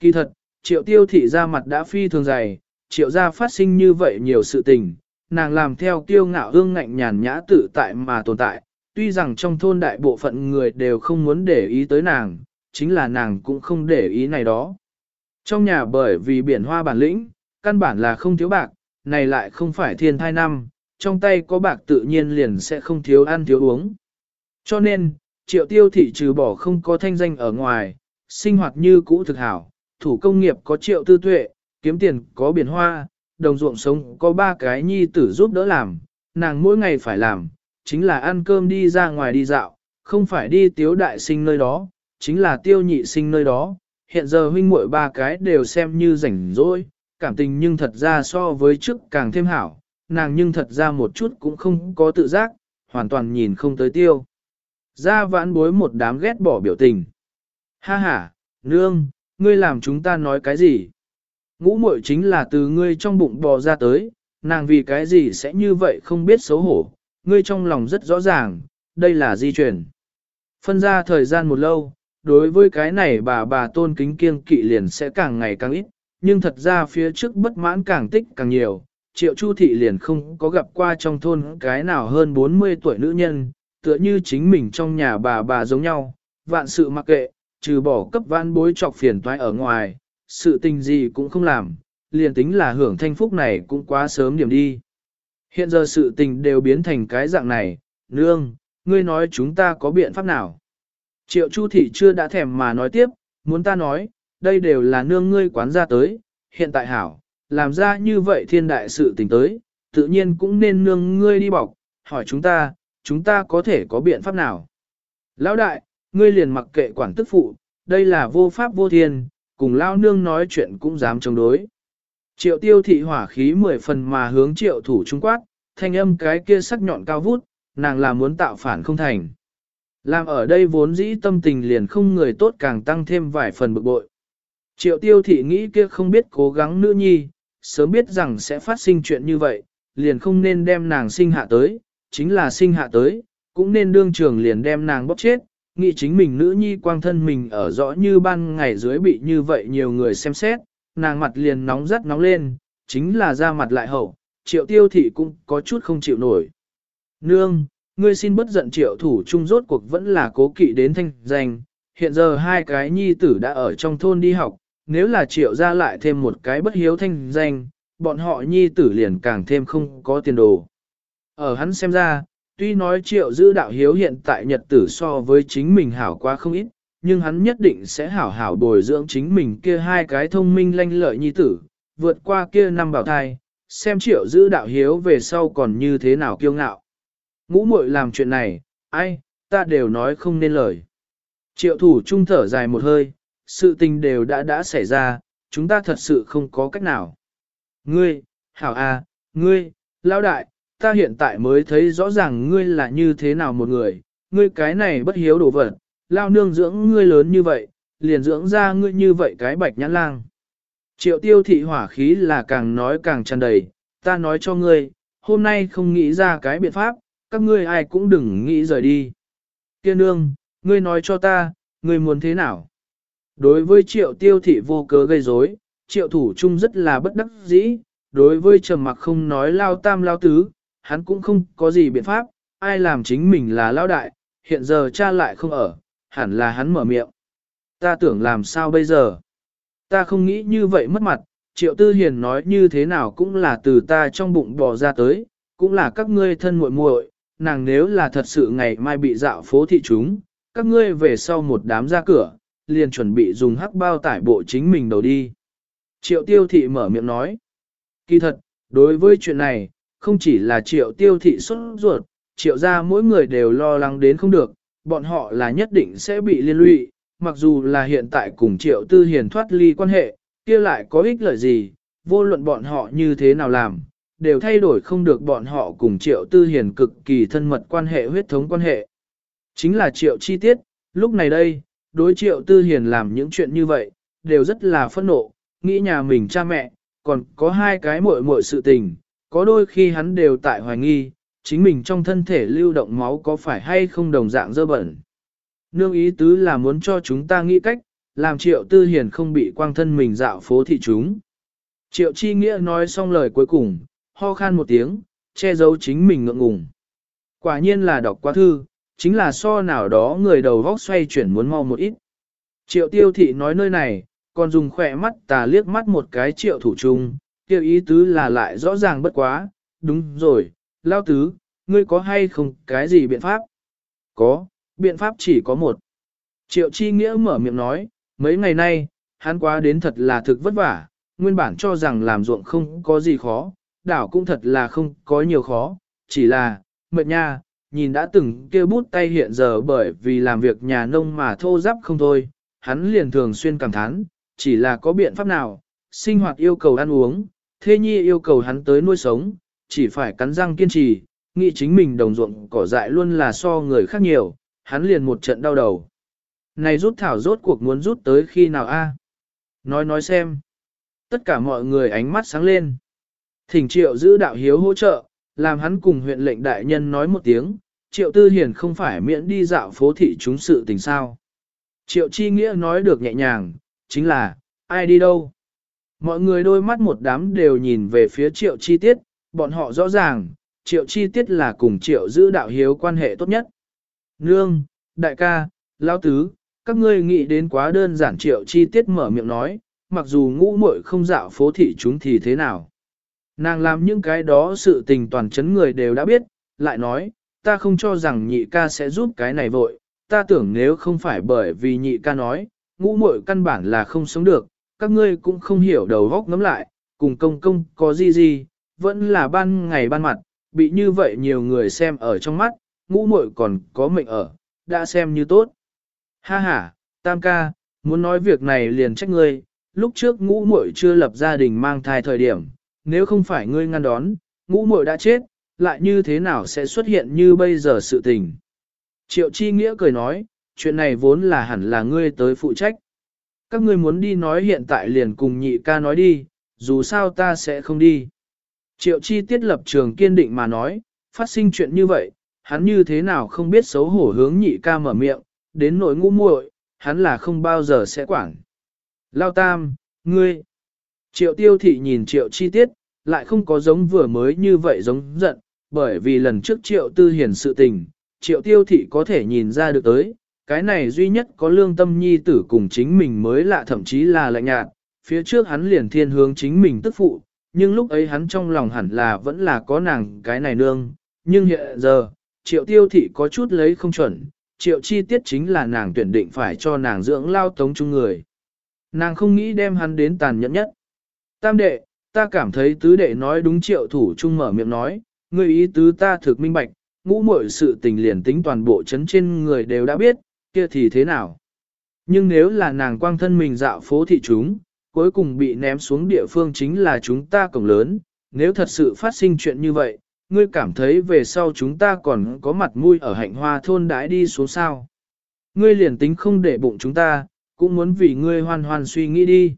Kỳ thật, triệu tiêu thị ra mặt đã phi thường dày, triệu gia phát sinh như vậy nhiều sự tình, nàng làm theo tiêu ngạo hương ngạnh nhàn nhã tự tại mà tồn tại, tuy rằng trong thôn đại bộ phận người đều không muốn để ý tới nàng, chính là nàng cũng không để ý này đó. Trong nhà bởi vì biển hoa bản lĩnh, căn bản là không thiếu bạc, này lại không phải thiên thai năm, trong tay có bạc tự nhiên liền sẽ không thiếu ăn thiếu uống. Cho nên, triệu tiêu thị trừ bỏ không có thanh danh ở ngoài, sinh hoạt như cũ thực hảo, thủ công nghiệp có triệu tư tuệ, kiếm tiền có biển hoa, đồng ruộng sống có ba cái nhi tử giúp đỡ làm, nàng mỗi ngày phải làm, chính là ăn cơm đi ra ngoài đi dạo, không phải đi tiếu đại sinh nơi đó, chính là tiêu nhị sinh nơi đó. Hiện giờ huynh muội ba cái đều xem như rảnh rỗi, cảm tình nhưng thật ra so với trước càng thêm hảo, nàng nhưng thật ra một chút cũng không có tự giác, hoàn toàn nhìn không tới tiêu. Ra vãn bối một đám ghét bỏ biểu tình. Ha ha, nương, ngươi làm chúng ta nói cái gì? Ngũ muội chính là từ ngươi trong bụng bò ra tới, nàng vì cái gì sẽ như vậy không biết xấu hổ, ngươi trong lòng rất rõ ràng, đây là di chuyển. Phân ra thời gian một lâu, đối với cái này bà bà tôn kính kiêng kỵ liền sẽ càng ngày càng ít, nhưng thật ra phía trước bất mãn càng tích càng nhiều. Triệu Chu Thị liền không có gặp qua trong thôn cái nào hơn 40 tuổi nữ nhân, tựa như chính mình trong nhà bà bà giống nhau, vạn sự mặc kệ, trừ bỏ cấp vãn bối trọc phiền toái ở ngoài, sự tình gì cũng không làm, liền tính là hưởng thanh phúc này cũng quá sớm điểm đi. Hiện giờ sự tình đều biến thành cái dạng này, nương, ngươi nói chúng ta có biện pháp nào? Triệu Chu Thị chưa đã thèm mà nói tiếp, muốn ta nói, đây đều là nương ngươi quán ra tới, hiện tại hảo, làm ra như vậy thiên đại sự tình tới, tự nhiên cũng nên nương ngươi đi bọc, hỏi chúng ta, chúng ta có thể có biện pháp nào? Lão đại, ngươi liền mặc kệ quản tức phụ, đây là vô pháp vô thiên, cùng lao nương nói chuyện cũng dám chống đối. Triệu tiêu thị hỏa khí mười phần mà hướng triệu thủ trung quát, thanh âm cái kia sắc nhọn cao vút, nàng là muốn tạo phản không thành. Làm ở đây vốn dĩ tâm tình liền không người tốt càng tăng thêm vài phần bực bội. Triệu tiêu thị nghĩ kia không biết cố gắng nữ nhi, sớm biết rằng sẽ phát sinh chuyện như vậy, liền không nên đem nàng sinh hạ tới, chính là sinh hạ tới, cũng nên đương trường liền đem nàng bóp chết, nghĩ chính mình nữ nhi quang thân mình ở rõ như ban ngày dưới bị như vậy nhiều người xem xét, nàng mặt liền nóng rất nóng lên, chính là da mặt lại hậu, triệu tiêu thị cũng có chút không chịu nổi. Nương, ngươi xin bất giận triệu thủ trung rốt cuộc vẫn là cố kỵ đến thanh danh, hiện giờ hai cái nhi tử đã ở trong thôn đi học, nếu là triệu ra lại thêm một cái bất hiếu thanh danh, bọn họ nhi tử liền càng thêm không có tiền đồ. Ở hắn xem ra, tuy nói triệu giữ đạo hiếu hiện tại nhật tử so với chính mình hảo quá không ít, nhưng hắn nhất định sẽ hảo hảo bồi dưỡng chính mình kia hai cái thông minh lanh lợi nhi tử, vượt qua kia năm bảo thai, xem triệu giữ đạo hiếu về sau còn như thế nào kiêu ngạo. Ngũ muội làm chuyện này, ai, ta đều nói không nên lời. Triệu thủ trung thở dài một hơi, sự tình đều đã đã xảy ra, chúng ta thật sự không có cách nào. Ngươi, hảo à, ngươi, lão đại, ta hiện tại mới thấy rõ ràng ngươi là như thế nào một người, ngươi cái này bất hiếu đồ vật, lao nương dưỡng ngươi lớn như vậy, liền dưỡng ra ngươi như vậy cái bạch nhãn lang. Triệu tiêu thị hỏa khí là càng nói càng tràn đầy, ta nói cho ngươi, hôm nay không nghĩ ra cái biện pháp, các ngươi ai cũng đừng nghĩ rời đi. Kiên nương, ngươi nói cho ta, ngươi muốn thế nào? Đối với triệu tiêu thị vô cớ gây rối, triệu thủ trung rất là bất đắc dĩ, đối với trầm mặc không nói lao tam lao tứ, hắn cũng không có gì biện pháp, ai làm chính mình là lao đại, hiện giờ cha lại không ở, hẳn là hắn mở miệng. Ta tưởng làm sao bây giờ? Ta không nghĩ như vậy mất mặt, triệu tư hiền nói như thế nào cũng là từ ta trong bụng bò ra tới, cũng là các ngươi thân muội muội, nàng nếu là thật sự ngày mai bị dạo phố thị chúng, các ngươi về sau một đám ra cửa, liền chuẩn bị dùng hắc bao tải bộ chính mình đầu đi. Triệu tiêu thị mở miệng nói. Kỳ thật, đối với chuyện này, không chỉ là triệu tiêu thị xuất ruột, triệu ra mỗi người đều lo lắng đến không được, bọn họ là nhất định sẽ bị liên lụy, mặc dù là hiện tại cùng triệu tư hiền thoát ly quan hệ, kia lại có ích lợi gì, vô luận bọn họ như thế nào làm, đều thay đổi không được bọn họ cùng triệu tư hiền cực kỳ thân mật quan hệ huyết thống quan hệ. Chính là triệu chi tiết, lúc này đây, đối triệu tư hiền làm những chuyện như vậy, đều rất là phẫn nộ, nghĩ nhà mình cha mẹ, còn có hai cái muội muội sự tình, có đôi khi hắn đều tại hoài nghi, chính mình trong thân thể lưu động máu có phải hay không đồng dạng dơ bẩn. Nương ý tứ là muốn cho chúng ta nghĩ cách, làm triệu tư hiền không bị quang thân mình dạo phố thị chúng. Triệu chi nghĩa nói xong lời cuối cùng, ho khan một tiếng, che giấu chính mình ngượng ngùng. Quả nhiên là đọc qua thư, chính là so nào đó người đầu vóc xoay chuyển muốn mau một ít. Triệu tiêu thị nói nơi này, còn dùng khỏe mắt tà liếc mắt một cái triệu thủ trung, tiêu ý tứ là lại rõ ràng bất quá, đúng rồi, lao tứ, ngươi có hay không cái gì biện pháp? Có, biện pháp chỉ có một. Triệu chi nghĩa mở miệng nói, mấy ngày nay, hắn quá đến thật là thực vất vả, nguyên bản cho rằng làm ruộng không có gì khó, đảo cũng thật là không có nhiều khó, chỉ là, mệt nha, nhìn đã từng kêu bút tay hiện giờ bởi vì làm việc nhà nông mà thô giáp không thôi, hắn liền thường xuyên cảm thán, chỉ là có biện pháp nào, sinh hoạt yêu cầu ăn uống, thê nhi yêu cầu hắn tới nuôi sống, chỉ phải cắn răng kiên trì, nghĩ chính mình đồng ruộng cỏ dại luôn là so người khác nhiều, hắn liền một trận đau đầu. Này rút thảo rốt cuộc muốn rút tới khi nào a? Nói nói xem. Tất cả mọi người ánh mắt sáng lên. Thỉnh triệu giữ đạo hiếu hỗ trợ, làm hắn cùng huyện lệnh đại nhân nói một tiếng, triệu tư hiền không phải miễn đi dạo phố thị chúng sự tình sao. Triệu chi nghĩa nói được nhẹ nhàng, chính là, ai đi đâu? Mọi người đôi mắt một đám đều nhìn về phía triệu chi tiết, bọn họ rõ ràng, triệu chi tiết là cùng triệu giữ đạo hiếu quan hệ tốt nhất. Nương, đại ca, lão tứ, các ngươi nghĩ đến quá đơn giản triệu chi tiết mở miệng nói, mặc dù ngũ muội không dạo phố thị chúng thì thế nào. Nàng làm những cái đó sự tình toàn chấn người đều đã biết, lại nói, ta không cho rằng nhị ca sẽ giúp cái này vội, ta tưởng nếu không phải bởi vì nhị ca nói, ngũ muội căn bản là không sống được, các ngươi cũng không hiểu đầu góc ngắm lại, cùng công công có gì gì, vẫn là ban ngày ban mặt, bị như vậy nhiều người xem ở trong mắt, ngũ muội còn có mệnh ở, đã xem như tốt. Ha ha, tam ca, muốn nói việc này liền trách ngươi, lúc trước ngũ muội chưa lập gia đình mang thai thời điểm, nếu không phải ngươi ngăn đón, ngũ muội đã chết, lại như thế nào sẽ xuất hiện như bây giờ sự tình. Triệu Chi Nghĩa cười nói, chuyện này vốn là hẳn là ngươi tới phụ trách. Các ngươi muốn đi nói hiện tại liền cùng nhị ca nói đi, dù sao ta sẽ không đi. Triệu Chi tiết lập trường kiên định mà nói, phát sinh chuyện như vậy, hắn như thế nào không biết xấu hổ hướng nhị ca mở miệng, đến nỗi ngũ muội, hắn là không bao giờ sẽ quản. Lao tam, ngươi. Triệu tiêu thị nhìn triệu chi tiết, lại không có giống vừa mới như vậy giống giận, bởi vì lần trước triệu tư hiển sự tình, triệu tiêu thị có thể nhìn ra được tới, cái này duy nhất có lương tâm nhi tử cùng chính mình mới lạ thậm chí là lạnh nhạt, phía trước hắn liền thiên hướng chính mình tức phụ, nhưng lúc ấy hắn trong lòng hẳn là vẫn là có nàng cái này nương, nhưng hiện giờ, triệu tiêu thị có chút lấy không chuẩn, triệu chi tiết chính là nàng tuyển định phải cho nàng dưỡng lao tống chung người. Nàng không nghĩ đem hắn đến tàn nhẫn nhất. Tam đệ, ta cảm thấy tứ đệ nói đúng triệu thủ trung mở miệng nói, người ý tứ ta thực minh bạch, ngũ muội sự tình liền tính toàn bộ chấn trên người đều đã biết, kia thì thế nào? Nhưng nếu là nàng quang thân mình dạo phố thị chúng, cuối cùng bị ném xuống địa phương chính là chúng ta cổng lớn, nếu thật sự phát sinh chuyện như vậy, ngươi cảm thấy về sau chúng ta còn có mặt mũi ở hạnh hoa thôn đãi đi xuống sao. Ngươi liền tính không để bụng chúng ta, cũng muốn vì ngươi hoàn hoàn suy nghĩ đi.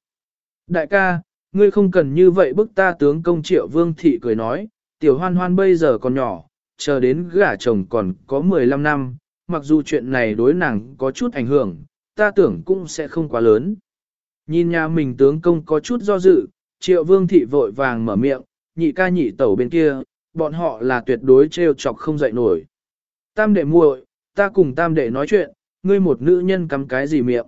Đại ca, ngươi không cần như vậy bức ta tướng công triệu vương thị cười nói, tiểu hoan hoan bây giờ còn nhỏ, chờ đến gả chồng còn có 15 năm, mặc dù chuyện này đối nàng có chút ảnh hưởng, ta tưởng cũng sẽ không quá lớn. Nhìn nhà mình tướng công có chút do dự, triệu vương thị vội vàng mở miệng, nhị ca nhị tẩu bên kia, bọn họ là tuyệt đối trêu chọc không dậy nổi. Tam đệ muội, ta cùng tam đệ nói chuyện, ngươi một nữ nhân cắm cái gì miệng.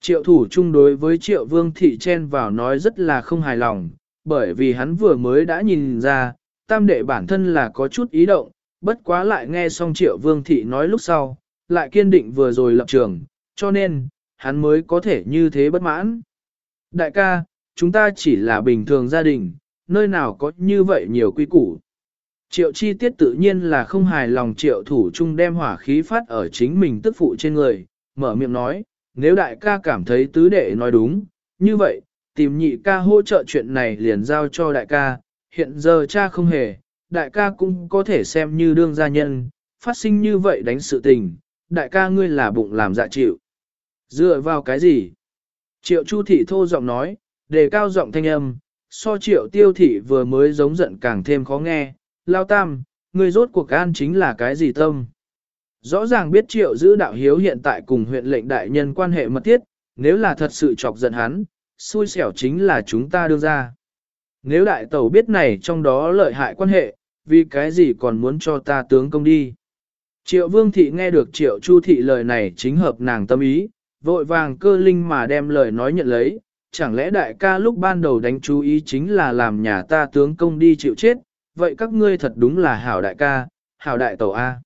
Triệu thủ chung đối với triệu vương thị chen vào nói rất là không hài lòng, bởi vì hắn vừa mới đã nhìn ra, tam đệ bản thân là có chút ý động, bất quá lại nghe xong triệu vương thị nói lúc sau, lại kiên định vừa rồi lập trường, cho nên, hắn mới có thể như thế bất mãn. Đại ca, chúng ta chỉ là bình thường gia đình, nơi nào có như vậy nhiều quy củ. Triệu chi tiết tự nhiên là không hài lòng triệu thủ chung đem hỏa khí phát ở chính mình tức phụ trên người, mở miệng nói, nếu đại ca cảm thấy tứ đệ nói đúng, như vậy, tìm nhị ca hỗ trợ chuyện này liền giao cho đại ca, hiện giờ cha không hề, đại ca cũng có thể xem như đương gia nhân, phát sinh như vậy đánh sự tình, đại ca ngươi là bụng làm dạ chịu. Dựa vào cái gì? Triệu Chu thị thô giọng nói, đề cao giọng thanh âm, so triệu tiêu thị vừa mới giống giận càng thêm khó nghe, lao tam, người rốt cuộc an chính là cái gì tâm? Rõ ràng biết triệu giữ đạo hiếu hiện tại cùng huyện lệnh đại nhân quan hệ mật thiết, nếu là thật sự chọc giận hắn, xui xẻo chính là chúng ta đưa ra. Nếu đại tẩu biết này trong đó lợi hại quan hệ, vì cái gì còn muốn cho ta tướng công đi. Triệu vương thị nghe được triệu chu thị lời này chính hợp nàng tâm ý, vội vàng cơ linh mà đem lời nói nhận lấy, chẳng lẽ đại ca lúc ban đầu đánh chú ý chính là làm nhà ta tướng công đi chịu chết, vậy các ngươi thật đúng là hảo đại ca, hảo đại tẩu A.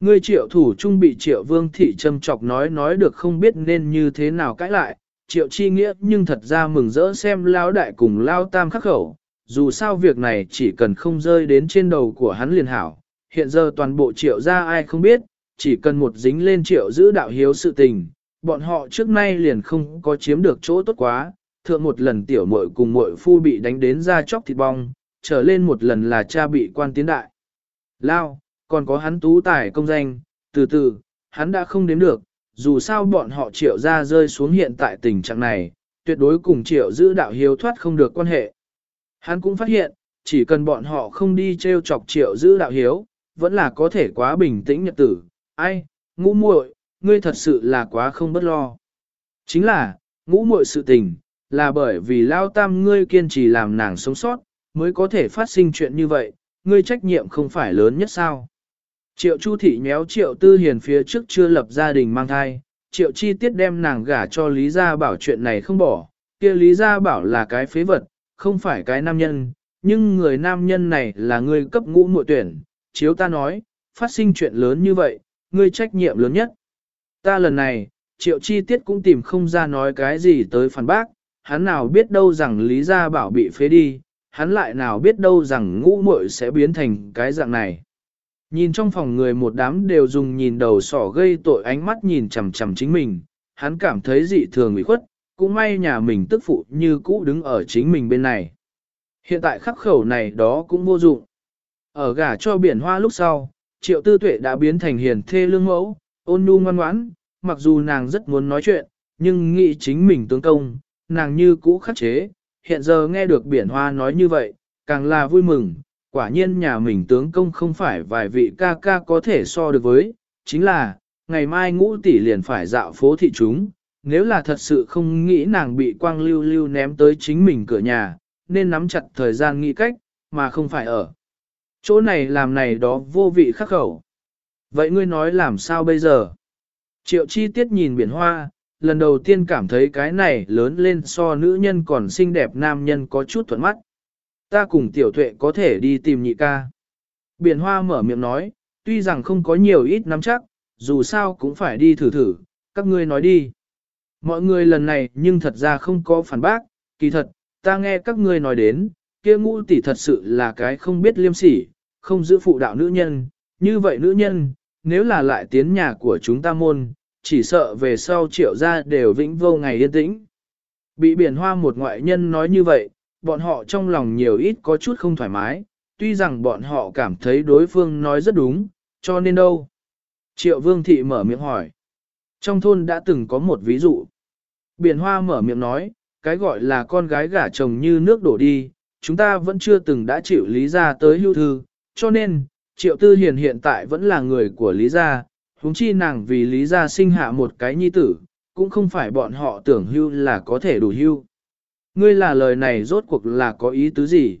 Ngươi triệu thủ trung bị triệu vương thị châm chọc nói nói được không biết nên như thế nào cãi lại, triệu chi nghĩa nhưng thật ra mừng rỡ xem lao đại cùng lao tam khắc khẩu, dù sao việc này chỉ cần không rơi đến trên đầu của hắn liền hảo, hiện giờ toàn bộ triệu ra ai không biết, chỉ cần một dính lên triệu giữ đạo hiếu sự tình, bọn họ trước nay liền không có chiếm được chỗ tốt quá, thượng một lần tiểu muội cùng muội phu bị đánh đến ra chóc thịt bong, trở lên một lần là cha bị quan tiến đại. Lao, còn có hắn tú tài công danh, từ từ, hắn đã không đếm được, dù sao bọn họ triệu ra rơi xuống hiện tại tình trạng này, tuyệt đối cùng triệu giữ đạo hiếu thoát không được quan hệ. Hắn cũng phát hiện, chỉ cần bọn họ không đi treo chọc triệu giữ đạo hiếu, vẫn là có thể quá bình tĩnh nhật tử. Ai, ngũ muội, ngươi thật sự là quá không bất lo. Chính là, ngũ muội sự tình, là bởi vì lao tam ngươi kiên trì làm nàng sống sót, mới có thể phát sinh chuyện như vậy, ngươi trách nhiệm không phải lớn nhất sao. Triệu Chu Thị nhéo Triệu Tư Hiền phía trước chưa lập gia đình mang thai, Triệu Chi Tiết đem nàng gả cho Lý Gia Bảo chuyện này không bỏ, kia Lý Gia Bảo là cái phế vật, không phải cái nam nhân, nhưng người nam nhân này là người cấp ngũ muội tuyển, chiếu ta nói, phát sinh chuyện lớn như vậy, ngươi trách nhiệm lớn nhất. Ta lần này, Triệu Chi Tiết cũng tìm không ra nói cái gì tới phản bác, hắn nào biết đâu rằng Lý Gia Bảo bị phế đi, hắn lại nào biết đâu rằng ngũ muội sẽ biến thành cái dạng này. Nhìn trong phòng người một đám đều dùng nhìn đầu sỏ gây tội ánh mắt nhìn chằm chằm chính mình, hắn cảm thấy dị thường ủy khuất, cũng may nhà mình tức phụ như cũ đứng ở chính mình bên này. Hiện tại khắc khẩu này đó cũng vô dụng. Ở gả cho biển hoa lúc sau, triệu tư tuệ đã biến thành hiền thê lương mẫu, ôn nhu ngoan ngoãn, mặc dù nàng rất muốn nói chuyện, nhưng nghĩ chính mình tướng công, nàng như cũ khắc chế, hiện giờ nghe được biển hoa nói như vậy, càng là vui mừng, quả nhiên nhà mình tướng công không phải vài vị ca ca có thể so được với, chính là, ngày mai ngũ tỷ liền phải dạo phố thị chúng, nếu là thật sự không nghĩ nàng bị quang lưu lưu ném tới chính mình cửa nhà, nên nắm chặt thời gian nghĩ cách, mà không phải ở. Chỗ này làm này đó vô vị khắc khẩu. Vậy ngươi nói làm sao bây giờ? Triệu chi tiết nhìn biển hoa, lần đầu tiên cảm thấy cái này lớn lên so nữ nhân còn xinh đẹp nam nhân có chút thuận mắt. Ta cùng tiểu tuệ có thể đi tìm nhị ca. Biển hoa mở miệng nói, tuy rằng không có nhiều ít nắm chắc, dù sao cũng phải đi thử thử, các ngươi nói đi. Mọi người lần này nhưng thật ra không có phản bác, kỳ thật, ta nghe các ngươi nói đến, kia ngũ tỷ thật sự là cái không biết liêm sỉ, không giữ phụ đạo nữ nhân, như vậy nữ nhân, nếu là lại tiến nhà của chúng ta môn, chỉ sợ về sau triệu gia đều vĩnh vô ngày yên tĩnh. Bị biển hoa một ngoại nhân nói như vậy, bọn họ trong lòng nhiều ít có chút không thoải mái, tuy rằng bọn họ cảm thấy đối phương nói rất đúng, cho nên đâu. Triệu vương thị mở miệng hỏi. Trong thôn đã từng có một ví dụ. Biển hoa mở miệng nói, cái gọi là con gái gả chồng như nước đổ đi, chúng ta vẫn chưa từng đã chịu lý ra tới hưu thư, cho nên, triệu tư hiền hiện tại vẫn là người của lý gia, huống chi nàng vì lý gia sinh hạ một cái nhi tử, cũng không phải bọn họ tưởng hưu là có thể đủ hưu. Ngươi là lời này rốt cuộc là có ý tứ gì?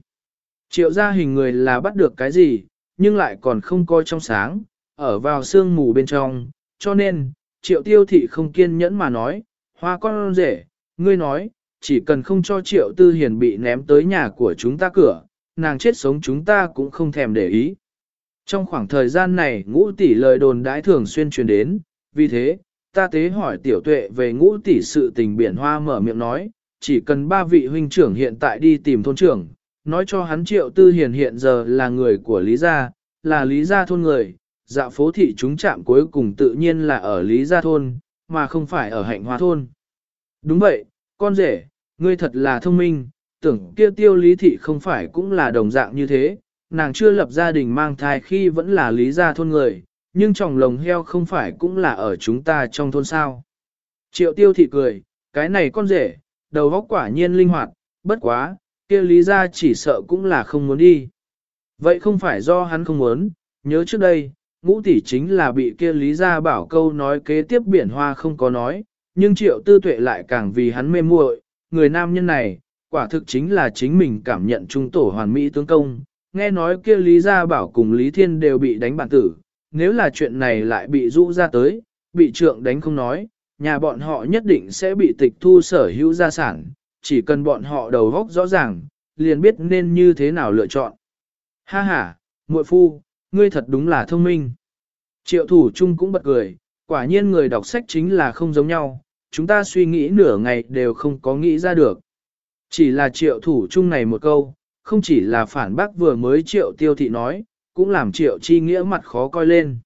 Triệu gia hình người là bắt được cái gì, nhưng lại còn không coi trong sáng, ở vào sương mù bên trong, cho nên, triệu tiêu thị không kiên nhẫn mà nói, hoa con rể, ngươi nói, chỉ cần không cho triệu tư hiền bị ném tới nhà của chúng ta cửa, nàng chết sống chúng ta cũng không thèm để ý. Trong khoảng thời gian này ngũ tỷ lời đồn đãi thường xuyên truyền đến, vì thế, ta tế hỏi tiểu tuệ về ngũ tỷ sự tình biển hoa mở miệng nói, chỉ cần ba vị huynh trưởng hiện tại đi tìm thôn trưởng, nói cho hắn triệu tư hiền hiện giờ là người của Lý Gia, là Lý Gia thôn người, dạ phố thị chúng chạm cuối cùng tự nhiên là ở Lý Gia thôn, mà không phải ở hạnh hoa thôn. Đúng vậy, con rể, ngươi thật là thông minh, tưởng kia tiêu lý thị không phải cũng là đồng dạng như thế, nàng chưa lập gia đình mang thai khi vẫn là lý gia thôn người, nhưng chồng lồng heo không phải cũng là ở chúng ta trong thôn sao. Triệu tiêu thị cười, cái này con rể, đầu óc quả nhiên linh hoạt, bất quá, kia lý gia chỉ sợ cũng là không muốn đi. Vậy không phải do hắn không muốn, nhớ trước đây, ngũ tỷ chính là bị kia lý gia bảo câu nói kế tiếp biển hoa không có nói, nhưng triệu tư tuệ lại càng vì hắn mê muội, người nam nhân này, quả thực chính là chính mình cảm nhận trung tổ hoàn mỹ tướng công, nghe nói kia Lý Gia Bảo cùng Lý Thiên đều bị đánh bản tử, nếu là chuyện này lại bị rũ ra tới, bị trượng đánh không nói, nhà bọn họ nhất định sẽ bị tịch thu sở hữu gia sản, chỉ cần bọn họ đầu góc rõ ràng, liền biết nên như thế nào lựa chọn. Ha ha, muội phu, ngươi thật đúng là thông minh. Triệu thủ chung cũng bật cười, quả nhiên người đọc sách chính là không giống nhau, chúng ta suy nghĩ nửa ngày đều không có nghĩ ra được. Chỉ là triệu thủ chung này một câu, không chỉ là phản bác vừa mới triệu tiêu thị nói, cũng làm triệu chi nghĩa mặt khó coi lên.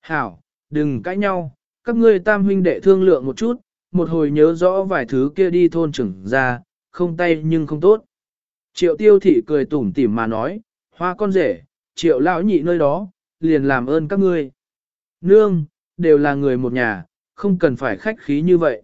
Hảo, đừng cãi nhau, các ngươi tam huynh đệ thương lượng một chút, một hồi nhớ rõ vài thứ kia đi thôn trưởng ra, không tay nhưng không tốt. Triệu tiêu thị cười tủm tỉm mà nói, hoa con rể, triệu lão nhị nơi đó, liền làm ơn các ngươi. Nương, đều là người một nhà, không cần phải khách khí như vậy.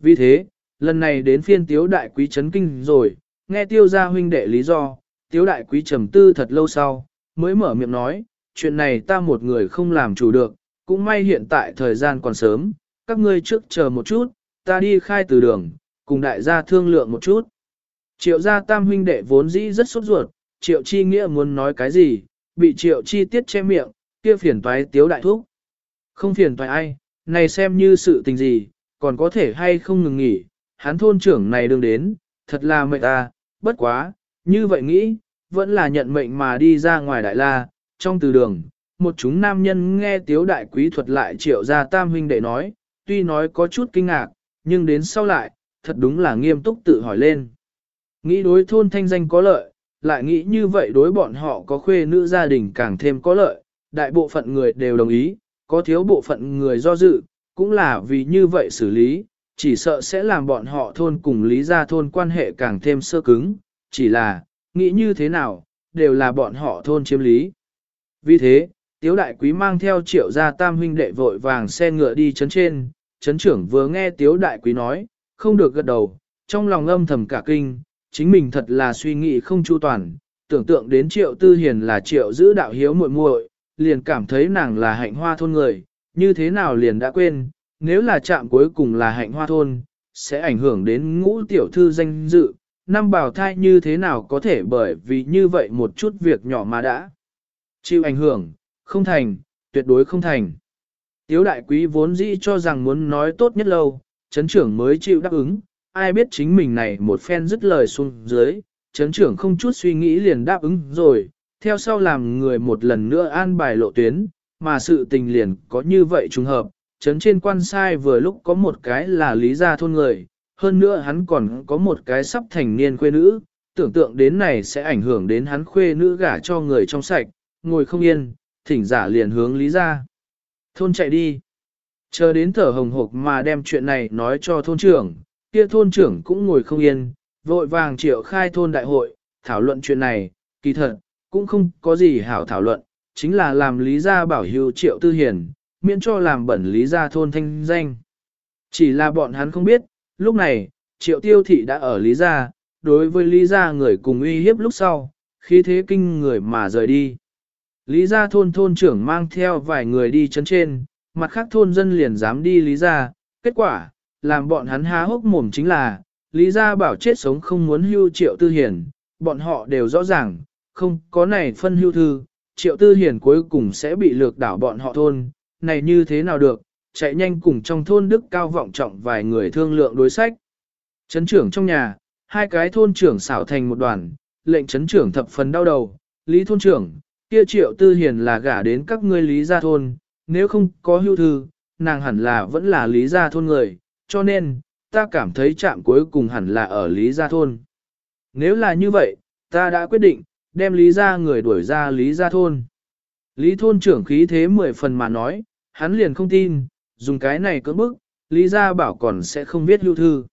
Vì thế, lần này đến phiên tiếu đại quý chấn kinh rồi, nghe tiêu gia huynh đệ lý do, tiếu đại quý trầm tư thật lâu sau, mới mở miệng nói, chuyện này ta một người không làm chủ được, cũng may hiện tại thời gian còn sớm, các ngươi trước chờ một chút, ta đi khai từ đường, cùng đại gia thương lượng một chút. Triệu gia tam huynh đệ vốn dĩ rất sốt ruột, triệu chi nghĩa muốn nói cái gì, bị triệu chi tiết che miệng, kia phiền toái tiếu đại thúc. Không phiền toái ai, này xem như sự tình gì, còn có thể hay không ngừng nghỉ, hắn thôn trưởng này đương đến, thật là mệnh ta, bất quá, như vậy nghĩ, vẫn là nhận mệnh mà đi ra ngoài đại la, trong từ đường, một chúng nam nhân nghe tiếu đại quý thuật lại triệu ra tam huynh đệ nói, tuy nói có chút kinh ngạc, nhưng đến sau lại, thật đúng là nghiêm túc tự hỏi lên. Nghĩ đối thôn thanh danh có lợi, lại nghĩ như vậy đối bọn họ có khuê nữ gia đình càng thêm có lợi, đại bộ phận người đều đồng ý, có thiếu bộ phận người do dự, cũng là vì như vậy xử lý, chỉ sợ sẽ làm bọn họ thôn cùng lý gia thôn quan hệ càng thêm sơ cứng, chỉ là, nghĩ như thế nào, đều là bọn họ thôn chiếm lý. Vì thế, Tiếu Đại Quý mang theo triệu gia tam huynh đệ vội vàng xe ngựa đi chấn trên, chấn trưởng vừa nghe Tiếu Đại Quý nói, không được gật đầu, trong lòng âm thầm cả kinh, chính mình thật là suy nghĩ không chu toàn, tưởng tượng đến triệu tư hiền là triệu giữ đạo hiếu muội muội, liền cảm thấy nàng là hạnh hoa thôn người, như thế nào liền đã quên, nếu là chạm cuối cùng là hạnh hoa thôn, sẽ ảnh hưởng đến ngũ tiểu thư danh dự, năm bảo thai như thế nào có thể bởi vì như vậy một chút việc nhỏ mà đã chịu ảnh hưởng, không thành, tuyệt đối không thành. Tiếu đại quý vốn dĩ cho rằng muốn nói tốt nhất lâu, chấn trưởng mới chịu đáp ứng, ai biết chính mình này một phen dứt lời xuống dưới, chấn trưởng không chút suy nghĩ liền đáp ứng rồi, theo sau làm người một lần nữa an bài lộ tuyến, mà sự tình liền có như vậy trùng hợp, chấn trên quan sai vừa lúc có một cái là lý gia thôn người, hơn nữa hắn còn có một cái sắp thành niên khuê nữ, tưởng tượng đến này sẽ ảnh hưởng đến hắn khuê nữ gả cho người trong sạch, ngồi không yên, thỉnh giả liền hướng lý gia. Thôn chạy đi. Chờ đến thở hồng hộc mà đem chuyện này nói cho thôn trưởng, kia thôn trưởng cũng ngồi không yên, vội vàng triệu khai thôn đại hội, thảo luận chuyện này, kỳ thật, cũng không có gì hảo thảo luận, chính là làm lý gia bảo hưu triệu tư hiền, miễn cho làm bẩn lý gia thôn thanh danh. Chỉ là bọn hắn không biết, lúc này, triệu tiêu thị đã ở lý gia, đối với lý gia người cùng uy hiếp lúc sau, khi thế kinh người mà rời đi. Lý gia thôn thôn trưởng mang theo vài người đi chấn trên, mặt khác thôn dân liền dám đi lý gia, kết quả, làm bọn hắn há hốc mồm chính là, lý gia bảo chết sống không muốn hưu triệu tư hiền, bọn họ đều rõ ràng, không có này phân hưu thư, triệu tư hiền cuối cùng sẽ bị lược đảo bọn họ thôn, này như thế nào được, chạy nhanh cùng trong thôn đức cao vọng trọng vài người thương lượng đối sách. Chấn trưởng trong nhà, hai cái thôn trưởng xảo thành một đoàn, lệnh chấn trưởng thập phần đau đầu, lý thôn trưởng, kia triệu tư hiền là gả đến các ngươi lý gia thôn, nếu không có hưu thư, nàng hẳn là vẫn là lý gia thôn người, cho nên, ta cảm thấy chạm cuối cùng hẳn là ở lý gia thôn. Nếu là như vậy, ta đã quyết định, đem lý gia người đuổi ra lý gia thôn. Lý thôn trưởng khí thế mười phần mà nói, hắn liền không tin, dùng cái này cưỡng bức, lý gia bảo còn sẽ không viết hưu thư.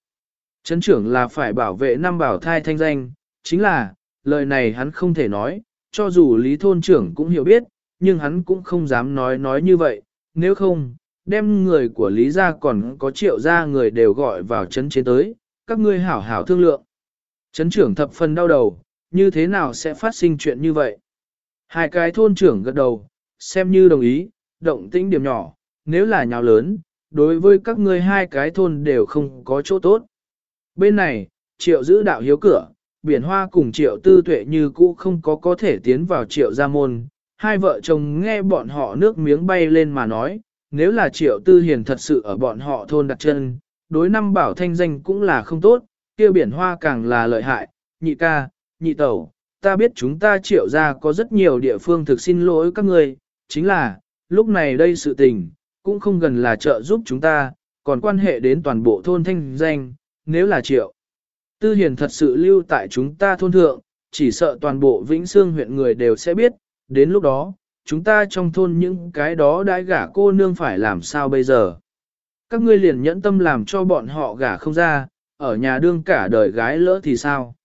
Chấn trưởng là phải bảo vệ năm bảo thai thanh danh, chính là, lời này hắn không thể nói, cho dù lý thôn trưởng cũng hiểu biết, nhưng hắn cũng không dám nói nói như vậy, nếu không, đem người của lý gia còn có triệu gia người đều gọi vào chấn chế tới, các ngươi hảo hảo thương lượng. Chấn trưởng thập phần đau đầu, như thế nào sẽ phát sinh chuyện như vậy? Hai cái thôn trưởng gật đầu, xem như đồng ý, động tĩnh điểm nhỏ, nếu là nhào lớn, đối với các ngươi hai cái thôn đều không có chỗ tốt. Bên này, triệu giữ đạo hiếu cửa, biển hoa cùng triệu tư tuệ như cũ không có có thể tiến vào triệu gia môn. Hai vợ chồng nghe bọn họ nước miếng bay lên mà nói, nếu là triệu tư hiền thật sự ở bọn họ thôn đặt chân, đối năm bảo thanh danh cũng là không tốt, kia biển hoa càng là lợi hại, nhị ca, nhị tẩu, ta biết chúng ta triệu ra có rất nhiều địa phương thực xin lỗi các người, chính là, lúc này đây sự tình, cũng không gần là trợ giúp chúng ta, còn quan hệ đến toàn bộ thôn thanh danh, nếu là triệu. Tư hiền thật sự lưu tại chúng ta thôn thượng, chỉ sợ toàn bộ Vĩnh Sương huyện người đều sẽ biết, đến lúc đó, chúng ta trong thôn những cái đó đãi gả cô nương phải làm sao bây giờ. Các ngươi liền nhẫn tâm làm cho bọn họ gả không ra, ở nhà đương cả đời gái lỡ thì sao.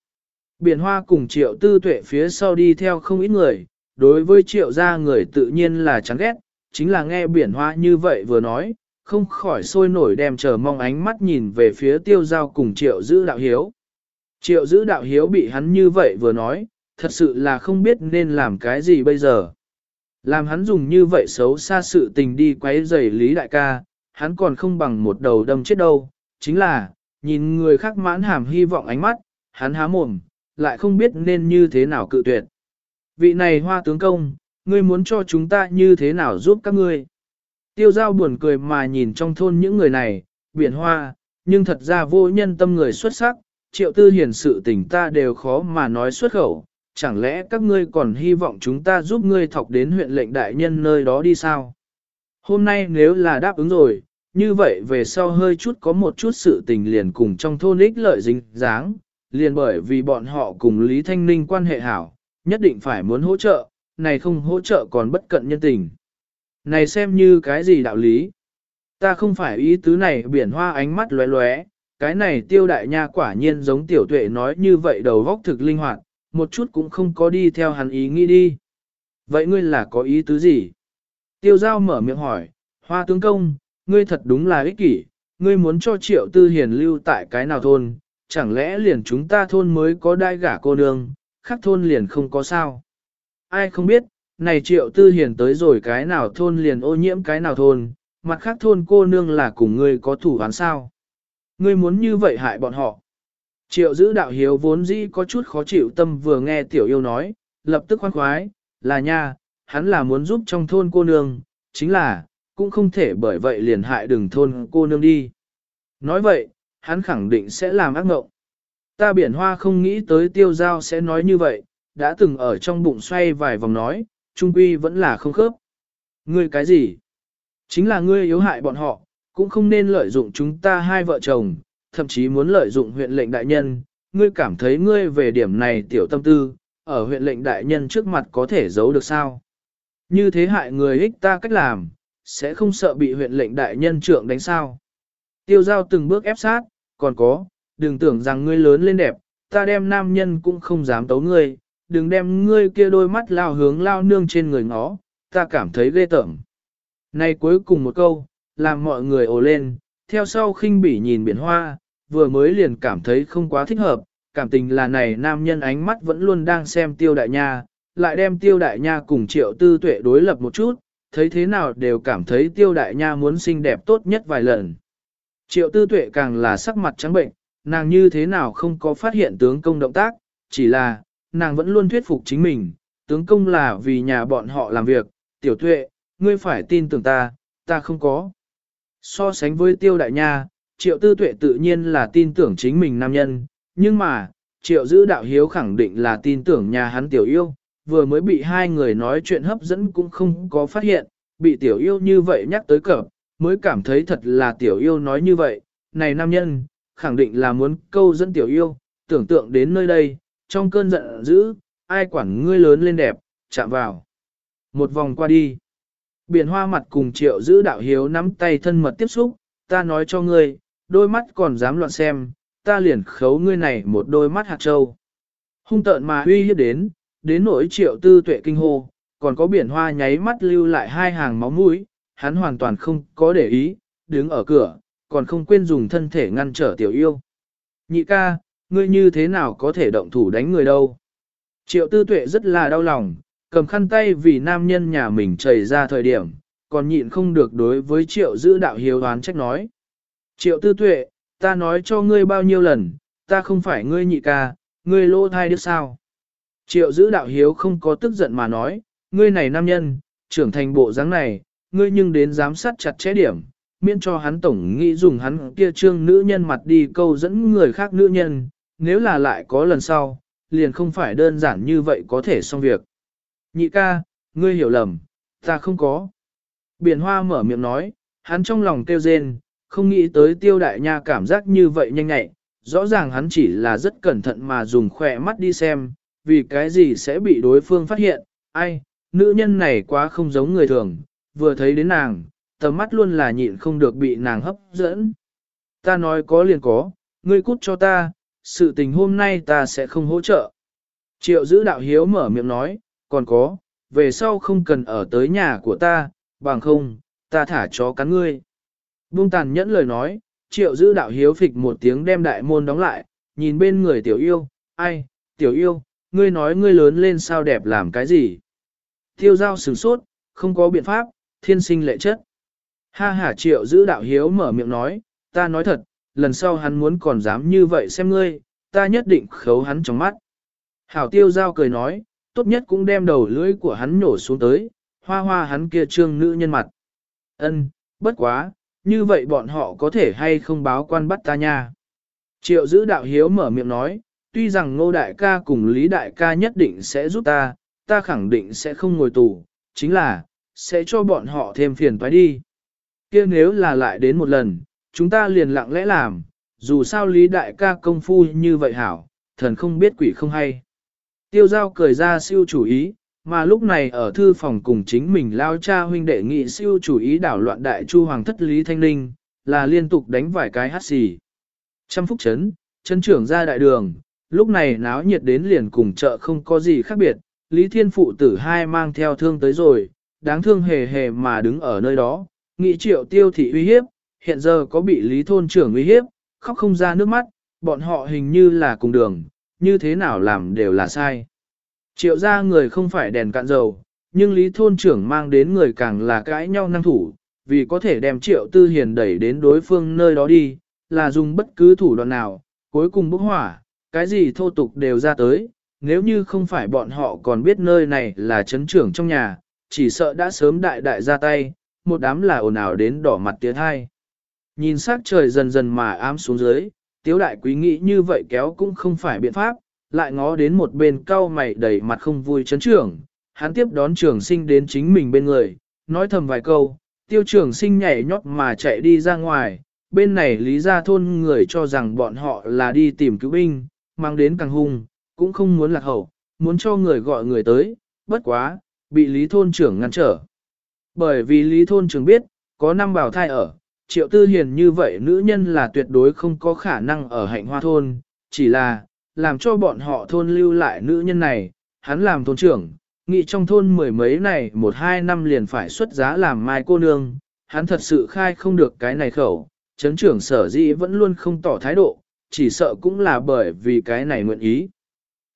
Biển hoa cùng triệu tư tuệ phía sau đi theo không ít người, đối với triệu gia người tự nhiên là chán ghét, chính là nghe biển hoa như vậy vừa nói, không khỏi sôi nổi đem chờ mong ánh mắt nhìn về phía tiêu giao cùng triệu giữ đạo hiếu. Triệu giữ đạo hiếu bị hắn như vậy vừa nói, thật sự là không biết nên làm cái gì bây giờ. Làm hắn dùng như vậy xấu xa sự tình đi quấy rầy lý đại ca, hắn còn không bằng một đầu đâm chết đâu, chính là, nhìn người khác mãn hàm hy vọng ánh mắt, hắn há mồm, lại không biết nên như thế nào cự tuyệt. Vị này hoa tướng công, ngươi muốn cho chúng ta như thế nào giúp các ngươi? Tiêu giao buồn cười mà nhìn trong thôn những người này, biển hoa, nhưng thật ra vô nhân tâm người xuất sắc, triệu tư hiền sự tình ta đều khó mà nói xuất khẩu, chẳng lẽ các ngươi còn hy vọng chúng ta giúp ngươi thọc đến huyện lệnh đại nhân nơi đó đi sao? Hôm nay nếu là đáp ứng rồi, như vậy về sau hơi chút có một chút sự tình liền cùng trong thôn ích lợi dính dáng, liền bởi vì bọn họ cùng Lý Thanh Ninh quan hệ hảo, nhất định phải muốn hỗ trợ, này không hỗ trợ còn bất cận nhân tình. Này xem như cái gì đạo lý? Ta không phải ý tứ này biển hoa ánh mắt lóe lóe, cái này tiêu đại nha quả nhiên giống tiểu tuệ nói như vậy đầu góc thực linh hoạt, một chút cũng không có đi theo hắn ý nghĩ đi. Vậy ngươi là có ý tứ gì? Tiêu giao mở miệng hỏi, hoa tướng công, ngươi thật đúng là ích kỷ, ngươi muốn cho triệu tư hiền lưu tại cái nào thôn, chẳng lẽ liền chúng ta thôn mới có đai gả cô nương, khác thôn liền không có sao. Ai không biết, này triệu tư hiền tới rồi cái nào thôn liền ô nhiễm cái nào thôn, mặt khác thôn cô nương là cùng ngươi có thủ án sao. Ngươi muốn như vậy hại bọn họ. Triệu giữ đạo hiếu vốn dĩ có chút khó chịu tâm vừa nghe tiểu yêu nói, lập tức khoan khoái, là nha, hắn là muốn giúp trong thôn cô nương, chính là, cũng không thể bởi vậy liền hại đừng thôn cô nương đi. Nói vậy, hắn khẳng định sẽ làm ác ngộng. Ta biển hoa không nghĩ tới tiêu giao sẽ nói như vậy, đã từng ở trong bụng xoay vài vòng nói, trung quy vẫn là không khớp. Ngươi cái gì? Chính là ngươi yếu hại bọn họ, cũng không nên lợi dụng chúng ta hai vợ chồng, thậm chí muốn lợi dụng huyện lệnh đại nhân, ngươi cảm thấy ngươi về điểm này tiểu tâm tư, ở huyện lệnh đại nhân trước mặt có thể giấu được sao? Như thế hại người ích ta cách làm, sẽ không sợ bị huyện lệnh đại nhân trưởng đánh sao? Tiêu giao từng bước ép sát, còn có, đừng tưởng rằng ngươi lớn lên đẹp, ta đem nam nhân cũng không dám tấu ngươi, đừng đem ngươi kia đôi mắt lao hướng lao nương trên người ngó, ta cảm thấy ghê tởm. Này cuối cùng một câu, làm mọi người ồ lên, theo sau khinh bỉ nhìn biển hoa, vừa mới liền cảm thấy không quá thích hợp, cảm tình là này nam nhân ánh mắt vẫn luôn đang xem tiêu đại nha, lại đem tiêu đại nha cùng triệu tư tuệ đối lập một chút, thấy thế nào đều cảm thấy tiêu đại nha muốn xinh đẹp tốt nhất vài lần. Triệu tư tuệ càng là sắc mặt trắng bệnh, nàng như thế nào không có phát hiện tướng công động tác, chỉ là, nàng vẫn luôn thuyết phục chính mình, tướng công là vì nhà bọn họ làm việc, tiểu tuệ, ngươi phải tin tưởng ta, ta không có. So sánh với tiêu đại nha, triệu tư tuệ tự nhiên là tin tưởng chính mình nam nhân, nhưng mà, triệu giữ đạo hiếu khẳng định là tin tưởng nhà hắn tiểu yêu, vừa mới bị hai người nói chuyện hấp dẫn cũng không có phát hiện, bị tiểu yêu như vậy nhắc tới cỡ, mới cảm thấy thật là tiểu yêu nói như vậy, này nam nhân, khẳng định là muốn câu dẫn tiểu yêu, tưởng tượng đến nơi đây, trong cơn giận dữ, ai quản ngươi lớn lên đẹp, chạm vào. Một vòng qua đi. Biển hoa mặt cùng triệu giữ đạo hiếu nắm tay thân mật tiếp xúc, ta nói cho ngươi, đôi mắt còn dám loạn xem, ta liền khấu ngươi này một đôi mắt hạt trâu. Hung tợn mà uy hiếp đến, đến nỗi triệu tư tuệ kinh hô, còn có biển hoa nháy mắt lưu lại hai hàng máu mũi, hắn hoàn toàn không có để ý, đứng ở cửa, còn không quên dùng thân thể ngăn trở tiểu yêu. Nhị ca, ngươi như thế nào có thể động thủ đánh người đâu? Triệu tư tuệ rất là đau lòng, cầm khăn tay vì nam nhân nhà mình chảy ra thời điểm, còn nhịn không được đối với triệu giữ đạo hiếu đoán trách nói. Triệu tư tuệ, ta nói cho ngươi bao nhiêu lần, ta không phải ngươi nhị ca, ngươi lô thai đứa sao. Triệu giữ đạo hiếu không có tức giận mà nói, ngươi này nam nhân, trưởng thành bộ dáng này, ngươi nhưng đến giám sát chặt chẽ điểm, miễn cho hắn tổng nghĩ dùng hắn kia trương nữ nhân mặt đi câu dẫn người khác nữ nhân, nếu là lại có lần sau, liền không phải đơn giản như vậy có thể xong việc. Nhị ca, ngươi hiểu lầm, ta không có. Biển hoa mở miệng nói, hắn trong lòng kêu rên, không nghĩ tới tiêu đại nha cảm giác như vậy nhanh nhẹ, rõ ràng hắn chỉ là rất cẩn thận mà dùng khỏe mắt đi xem, vì cái gì sẽ bị đối phương phát hiện, ai, nữ nhân này quá không giống người thường, vừa thấy đến nàng, tầm mắt luôn là nhịn không được bị nàng hấp dẫn. Ta nói có liền có, ngươi cút cho ta, sự tình hôm nay ta sẽ không hỗ trợ. Triệu giữ đạo hiếu mở miệng nói, còn có, về sau không cần ở tới nhà của ta, bằng không, ta thả chó cắn ngươi. Buông tàn nhẫn lời nói, triệu giữ đạo hiếu phịch một tiếng đem đại môn đóng lại, nhìn bên người tiểu yêu, ai, tiểu yêu, ngươi nói ngươi lớn lên sao đẹp làm cái gì. Tiêu giao sửng sốt, không có biện pháp, thiên sinh lệ chất. Ha ha triệu giữ đạo hiếu mở miệng nói, ta nói thật, lần sau hắn muốn còn dám như vậy xem ngươi, ta nhất định khấu hắn trong mắt. Hảo tiêu giao cười nói, tốt nhất cũng đem đầu lưỡi của hắn nhổ xuống tới, hoa hoa hắn kia trương nữ nhân mặt. Ân, bất quá, như vậy bọn họ có thể hay không báo quan bắt ta nha. Triệu giữ đạo hiếu mở miệng nói, tuy rằng ngô đại ca cùng lý đại ca nhất định sẽ giúp ta, ta khẳng định sẽ không ngồi tù, chính là, sẽ cho bọn họ thêm phiền toái đi. kia nếu là lại đến một lần, chúng ta liền lặng lẽ làm, dù sao lý đại ca công phu như vậy hảo, thần không biết quỷ không hay. Tiêu giao cười ra siêu chủ ý, mà lúc này ở thư phòng cùng chính mình lao cha huynh đệ nghị siêu chủ ý đảo loạn đại chu hoàng thất Lý Thanh Ninh, là liên tục đánh vài cái hát xì. Trăm phúc chấn, chân trưởng ra đại đường, lúc này náo nhiệt đến liền cùng chợ không có gì khác biệt, Lý Thiên Phụ tử hai mang theo thương tới rồi, đáng thương hề hề mà đứng ở nơi đó, nghị triệu tiêu thị uy hiếp, hiện giờ có bị Lý Thôn trưởng uy hiếp, khóc không ra nước mắt, bọn họ hình như là cùng đường, như thế nào làm đều là sai. Triệu ra người không phải đèn cạn dầu, nhưng Lý Thôn trưởng mang đến người càng là cãi nhau năng thủ, vì có thể đem triệu tư hiền đẩy đến đối phương nơi đó đi, là dùng bất cứ thủ đoạn nào, cuối cùng bốc hỏa, cái gì thô tục đều ra tới, nếu như không phải bọn họ còn biết nơi này là chấn trưởng trong nhà, chỉ sợ đã sớm đại đại ra tay, một đám là ồn ào đến đỏ mặt tiếng hai. Nhìn sắc trời dần dần mà ám xuống dưới, tiếu đại quý nghĩ như vậy kéo cũng không phải biện pháp, lại ngó đến một bên cau mày đầy mặt không vui chấn trưởng, hắn tiếp đón trường sinh đến chính mình bên người, nói thầm vài câu, tiêu trường sinh nhảy nhót mà chạy đi ra ngoài, bên này lý ra thôn người cho rằng bọn họ là đi tìm cứu binh, mang đến càng hung, cũng không muốn lạc hậu, muốn cho người gọi người tới, bất quá, bị lý thôn trưởng ngăn trở. Bởi vì lý thôn trưởng biết, có năm bảo thai ở, triệu tư hiền như vậy nữ nhân là tuyệt đối không có khả năng ở hạnh hoa thôn, chỉ là, làm cho bọn họ thôn lưu lại nữ nhân này, hắn làm thôn trưởng, nghĩ trong thôn mười mấy này một hai năm liền phải xuất giá làm mai cô nương, hắn thật sự khai không được cái này khẩu, chấn trưởng sở dĩ vẫn luôn không tỏ thái độ, chỉ sợ cũng là bởi vì cái này nguyện ý.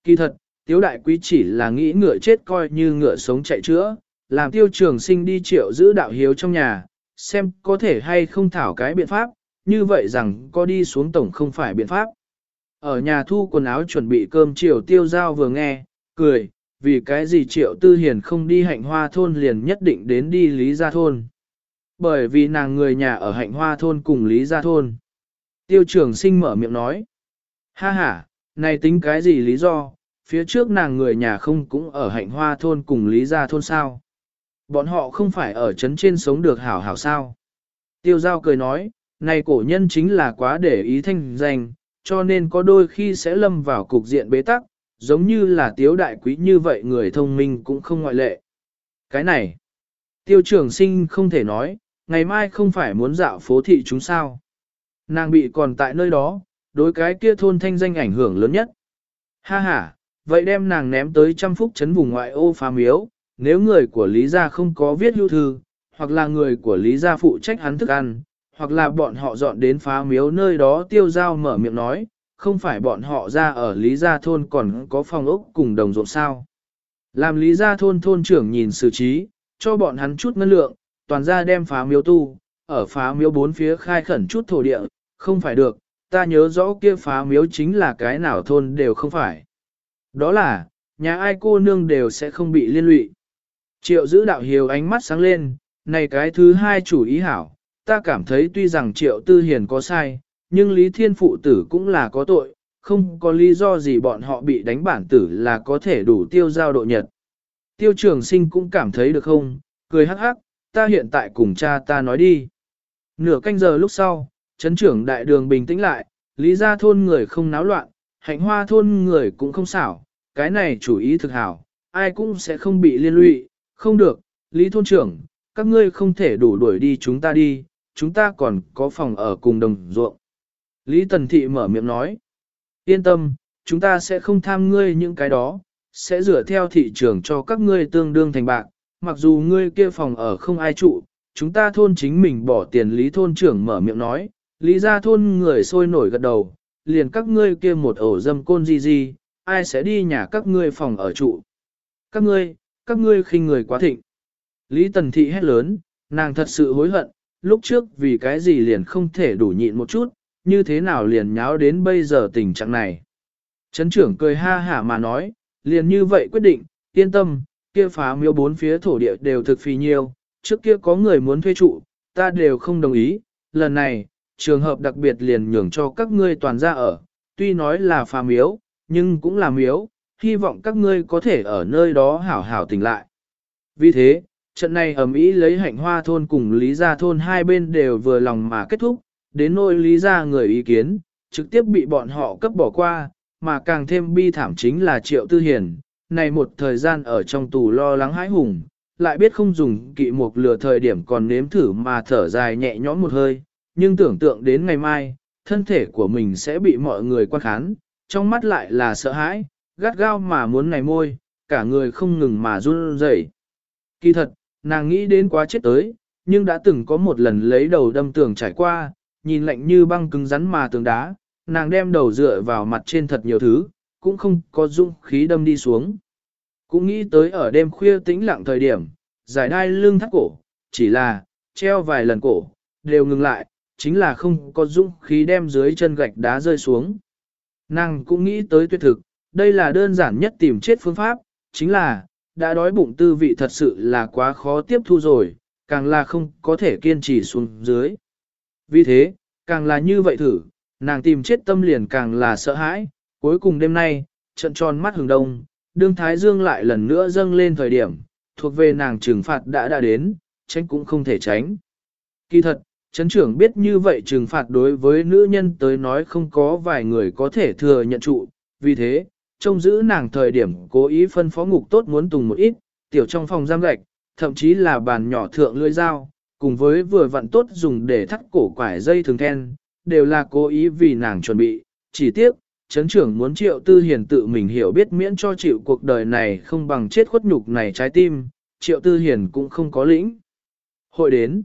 Kỳ thật, tiếu đại quý chỉ là nghĩ ngựa chết coi như ngựa sống chạy chữa, làm tiêu trường sinh đi triệu giữ đạo hiếu trong nhà, xem có thể hay không thảo cái biện pháp, như vậy rằng có đi xuống tổng không phải biện pháp. Ở nhà thu quần áo chuẩn bị cơm chiều tiêu giao vừa nghe, cười, vì cái gì triệu tư hiền không đi hạnh hoa thôn liền nhất định đến đi lý gia thôn. Bởi vì nàng người nhà ở hạnh hoa thôn cùng lý gia thôn. Tiêu trường sinh mở miệng nói. Ha ha, này tính cái gì lý do, phía trước nàng người nhà không cũng ở hạnh hoa thôn cùng lý gia thôn sao. Bọn họ không phải ở chấn trên sống được hảo hảo sao. Tiêu giao cười nói, này cổ nhân chính là quá để ý thanh danh, cho nên có đôi khi sẽ lâm vào cục diện bế tắc, giống như là tiếu đại quý như vậy người thông minh cũng không ngoại lệ. Cái này, tiêu trưởng sinh không thể nói, ngày mai không phải muốn dạo phố thị chúng sao. Nàng bị còn tại nơi đó, đối cái kia thôn thanh danh ảnh hưởng lớn nhất. Ha ha, vậy đem nàng ném tới trăm phúc chấn vùng ngoại ô phá miếu, nếu người của Lý Gia không có viết hưu thư, hoặc là người của Lý Gia phụ trách hắn thức ăn, hoặc là bọn họ dọn đến phá miếu nơi đó tiêu giao mở miệng nói, không phải bọn họ ra ở Lý Gia Thôn còn có phòng ốc cùng đồng ruộng sao. Làm Lý Gia Thôn thôn trưởng nhìn xử trí, cho bọn hắn chút ngân lượng, toàn ra đem phá miếu tu, ở phá miếu bốn phía khai khẩn chút thổ địa, không phải được, ta nhớ rõ kia phá miếu chính là cái nào thôn đều không phải. Đó là, nhà ai cô nương đều sẽ không bị liên lụy. Triệu giữ đạo hiếu ánh mắt sáng lên, này cái thứ hai chủ ý hảo, ta cảm thấy tuy rằng triệu tư hiền có sai, nhưng Lý Thiên Phụ tử cũng là có tội, không có lý do gì bọn họ bị đánh bản tử là có thể đủ tiêu giao độ nhật. Tiêu trường sinh cũng cảm thấy được không, cười hắc hắc, ta hiện tại cùng cha ta nói đi. Nửa canh giờ lúc sau, chấn trưởng đại đường bình tĩnh lại, lý ra thôn người không náo loạn, hạnh hoa thôn người cũng không xảo, cái này chủ ý thực hảo, ai cũng sẽ không bị liên lụy, không được, lý thôn trưởng, các ngươi không thể đủ đuổi đi chúng ta đi, chúng ta còn có phòng ở cùng đồng ruộng. Lý Tần Thị mở miệng nói, yên tâm, chúng ta sẽ không tham ngươi những cái đó, sẽ rửa theo thị trường cho các ngươi tương đương thành bạc, mặc dù ngươi kia phòng ở không ai trụ, chúng ta thôn chính mình bỏ tiền Lý thôn trưởng mở miệng nói, Lý ra thôn người sôi nổi gật đầu, liền các ngươi kia một ổ dâm côn gì gì, ai sẽ đi nhà các ngươi phòng ở trụ. Các ngươi, các ngươi khinh người quá thịnh. Lý Tần Thị hét lớn, nàng thật sự hối hận, lúc trước vì cái gì liền không thể đủ nhịn một chút, như thế nào liền nháo đến bây giờ tình trạng này. Trấn trưởng cười ha hả mà nói, liền như vậy quyết định, yên tâm, kia phá miêu bốn phía thổ địa đều thực phì nhiêu, trước kia có người muốn thuê trụ, ta đều không đồng ý, lần này, trường hợp đặc biệt liền nhường cho các ngươi toàn ra ở, tuy nói là phá miếu, nhưng cũng là miếu, hy vọng các ngươi có thể ở nơi đó hảo hảo tỉnh lại. Vì thế, trận này ầm mỹ lấy hạnh hoa thôn cùng lý gia thôn hai bên đều vừa lòng mà kết thúc, đến nỗi lý gia người ý kiến, trực tiếp bị bọn họ cấp bỏ qua, mà càng thêm bi thảm chính là triệu tư hiền, này một thời gian ở trong tù lo lắng hãi hùng, lại biết không dùng kỵ mục lừa thời điểm còn nếm thử mà thở dài nhẹ nhõm một hơi, nhưng tưởng tượng đến ngày mai, thân thể của mình sẽ bị mọi người quan khán, trong mắt lại là sợ hãi, gắt gao mà muốn này môi, cả người không ngừng mà run rẩy. Kỳ thật, nàng nghĩ đến quá chết tới, nhưng đã từng có một lần lấy đầu đâm tường trải qua, nhìn lạnh như băng cứng rắn mà tường đá, nàng đem đầu dựa vào mặt trên thật nhiều thứ, cũng không có dũng khí đâm đi xuống. Cũng nghĩ tới ở đêm khuya tĩnh lặng thời điểm, giải đai lưng thắt cổ, chỉ là, treo vài lần cổ, đều ngừng lại, chính là không có dũng khí đem dưới chân gạch đá rơi xuống. Nàng cũng nghĩ tới tuyệt thực, đây là đơn giản nhất tìm chết phương pháp, chính là, đã đói bụng tư vị thật sự là quá khó tiếp thu rồi, càng là không có thể kiên trì xuống dưới. Vì thế, càng là như vậy thử, nàng tìm chết tâm liền càng là sợ hãi, cuối cùng đêm nay, trận tròn mắt hừng đông, đương Thái Dương lại lần nữa dâng lên thời điểm, thuộc về nàng trừng phạt đã đã đến, tránh cũng không thể tránh. Kỳ thật, chấn trưởng biết như vậy trừng phạt đối với nữ nhân tới nói không có vài người có thể thừa nhận trụ, vì thế, trông giữ nàng thời điểm cố ý phân phó ngục tốt muốn tùng một ít, tiểu trong phòng giam gạch, thậm chí là bàn nhỏ thượng lưỡi dao, cùng với vừa vặn tốt dùng để thắt cổ quải dây thường then, đều là cố ý vì nàng chuẩn bị, chỉ tiếc, chấn trưởng muốn triệu tư hiền tự mình hiểu biết miễn cho chịu cuộc đời này không bằng chết khuất nhục này trái tim, triệu tư hiền cũng không có lĩnh. Hội đến,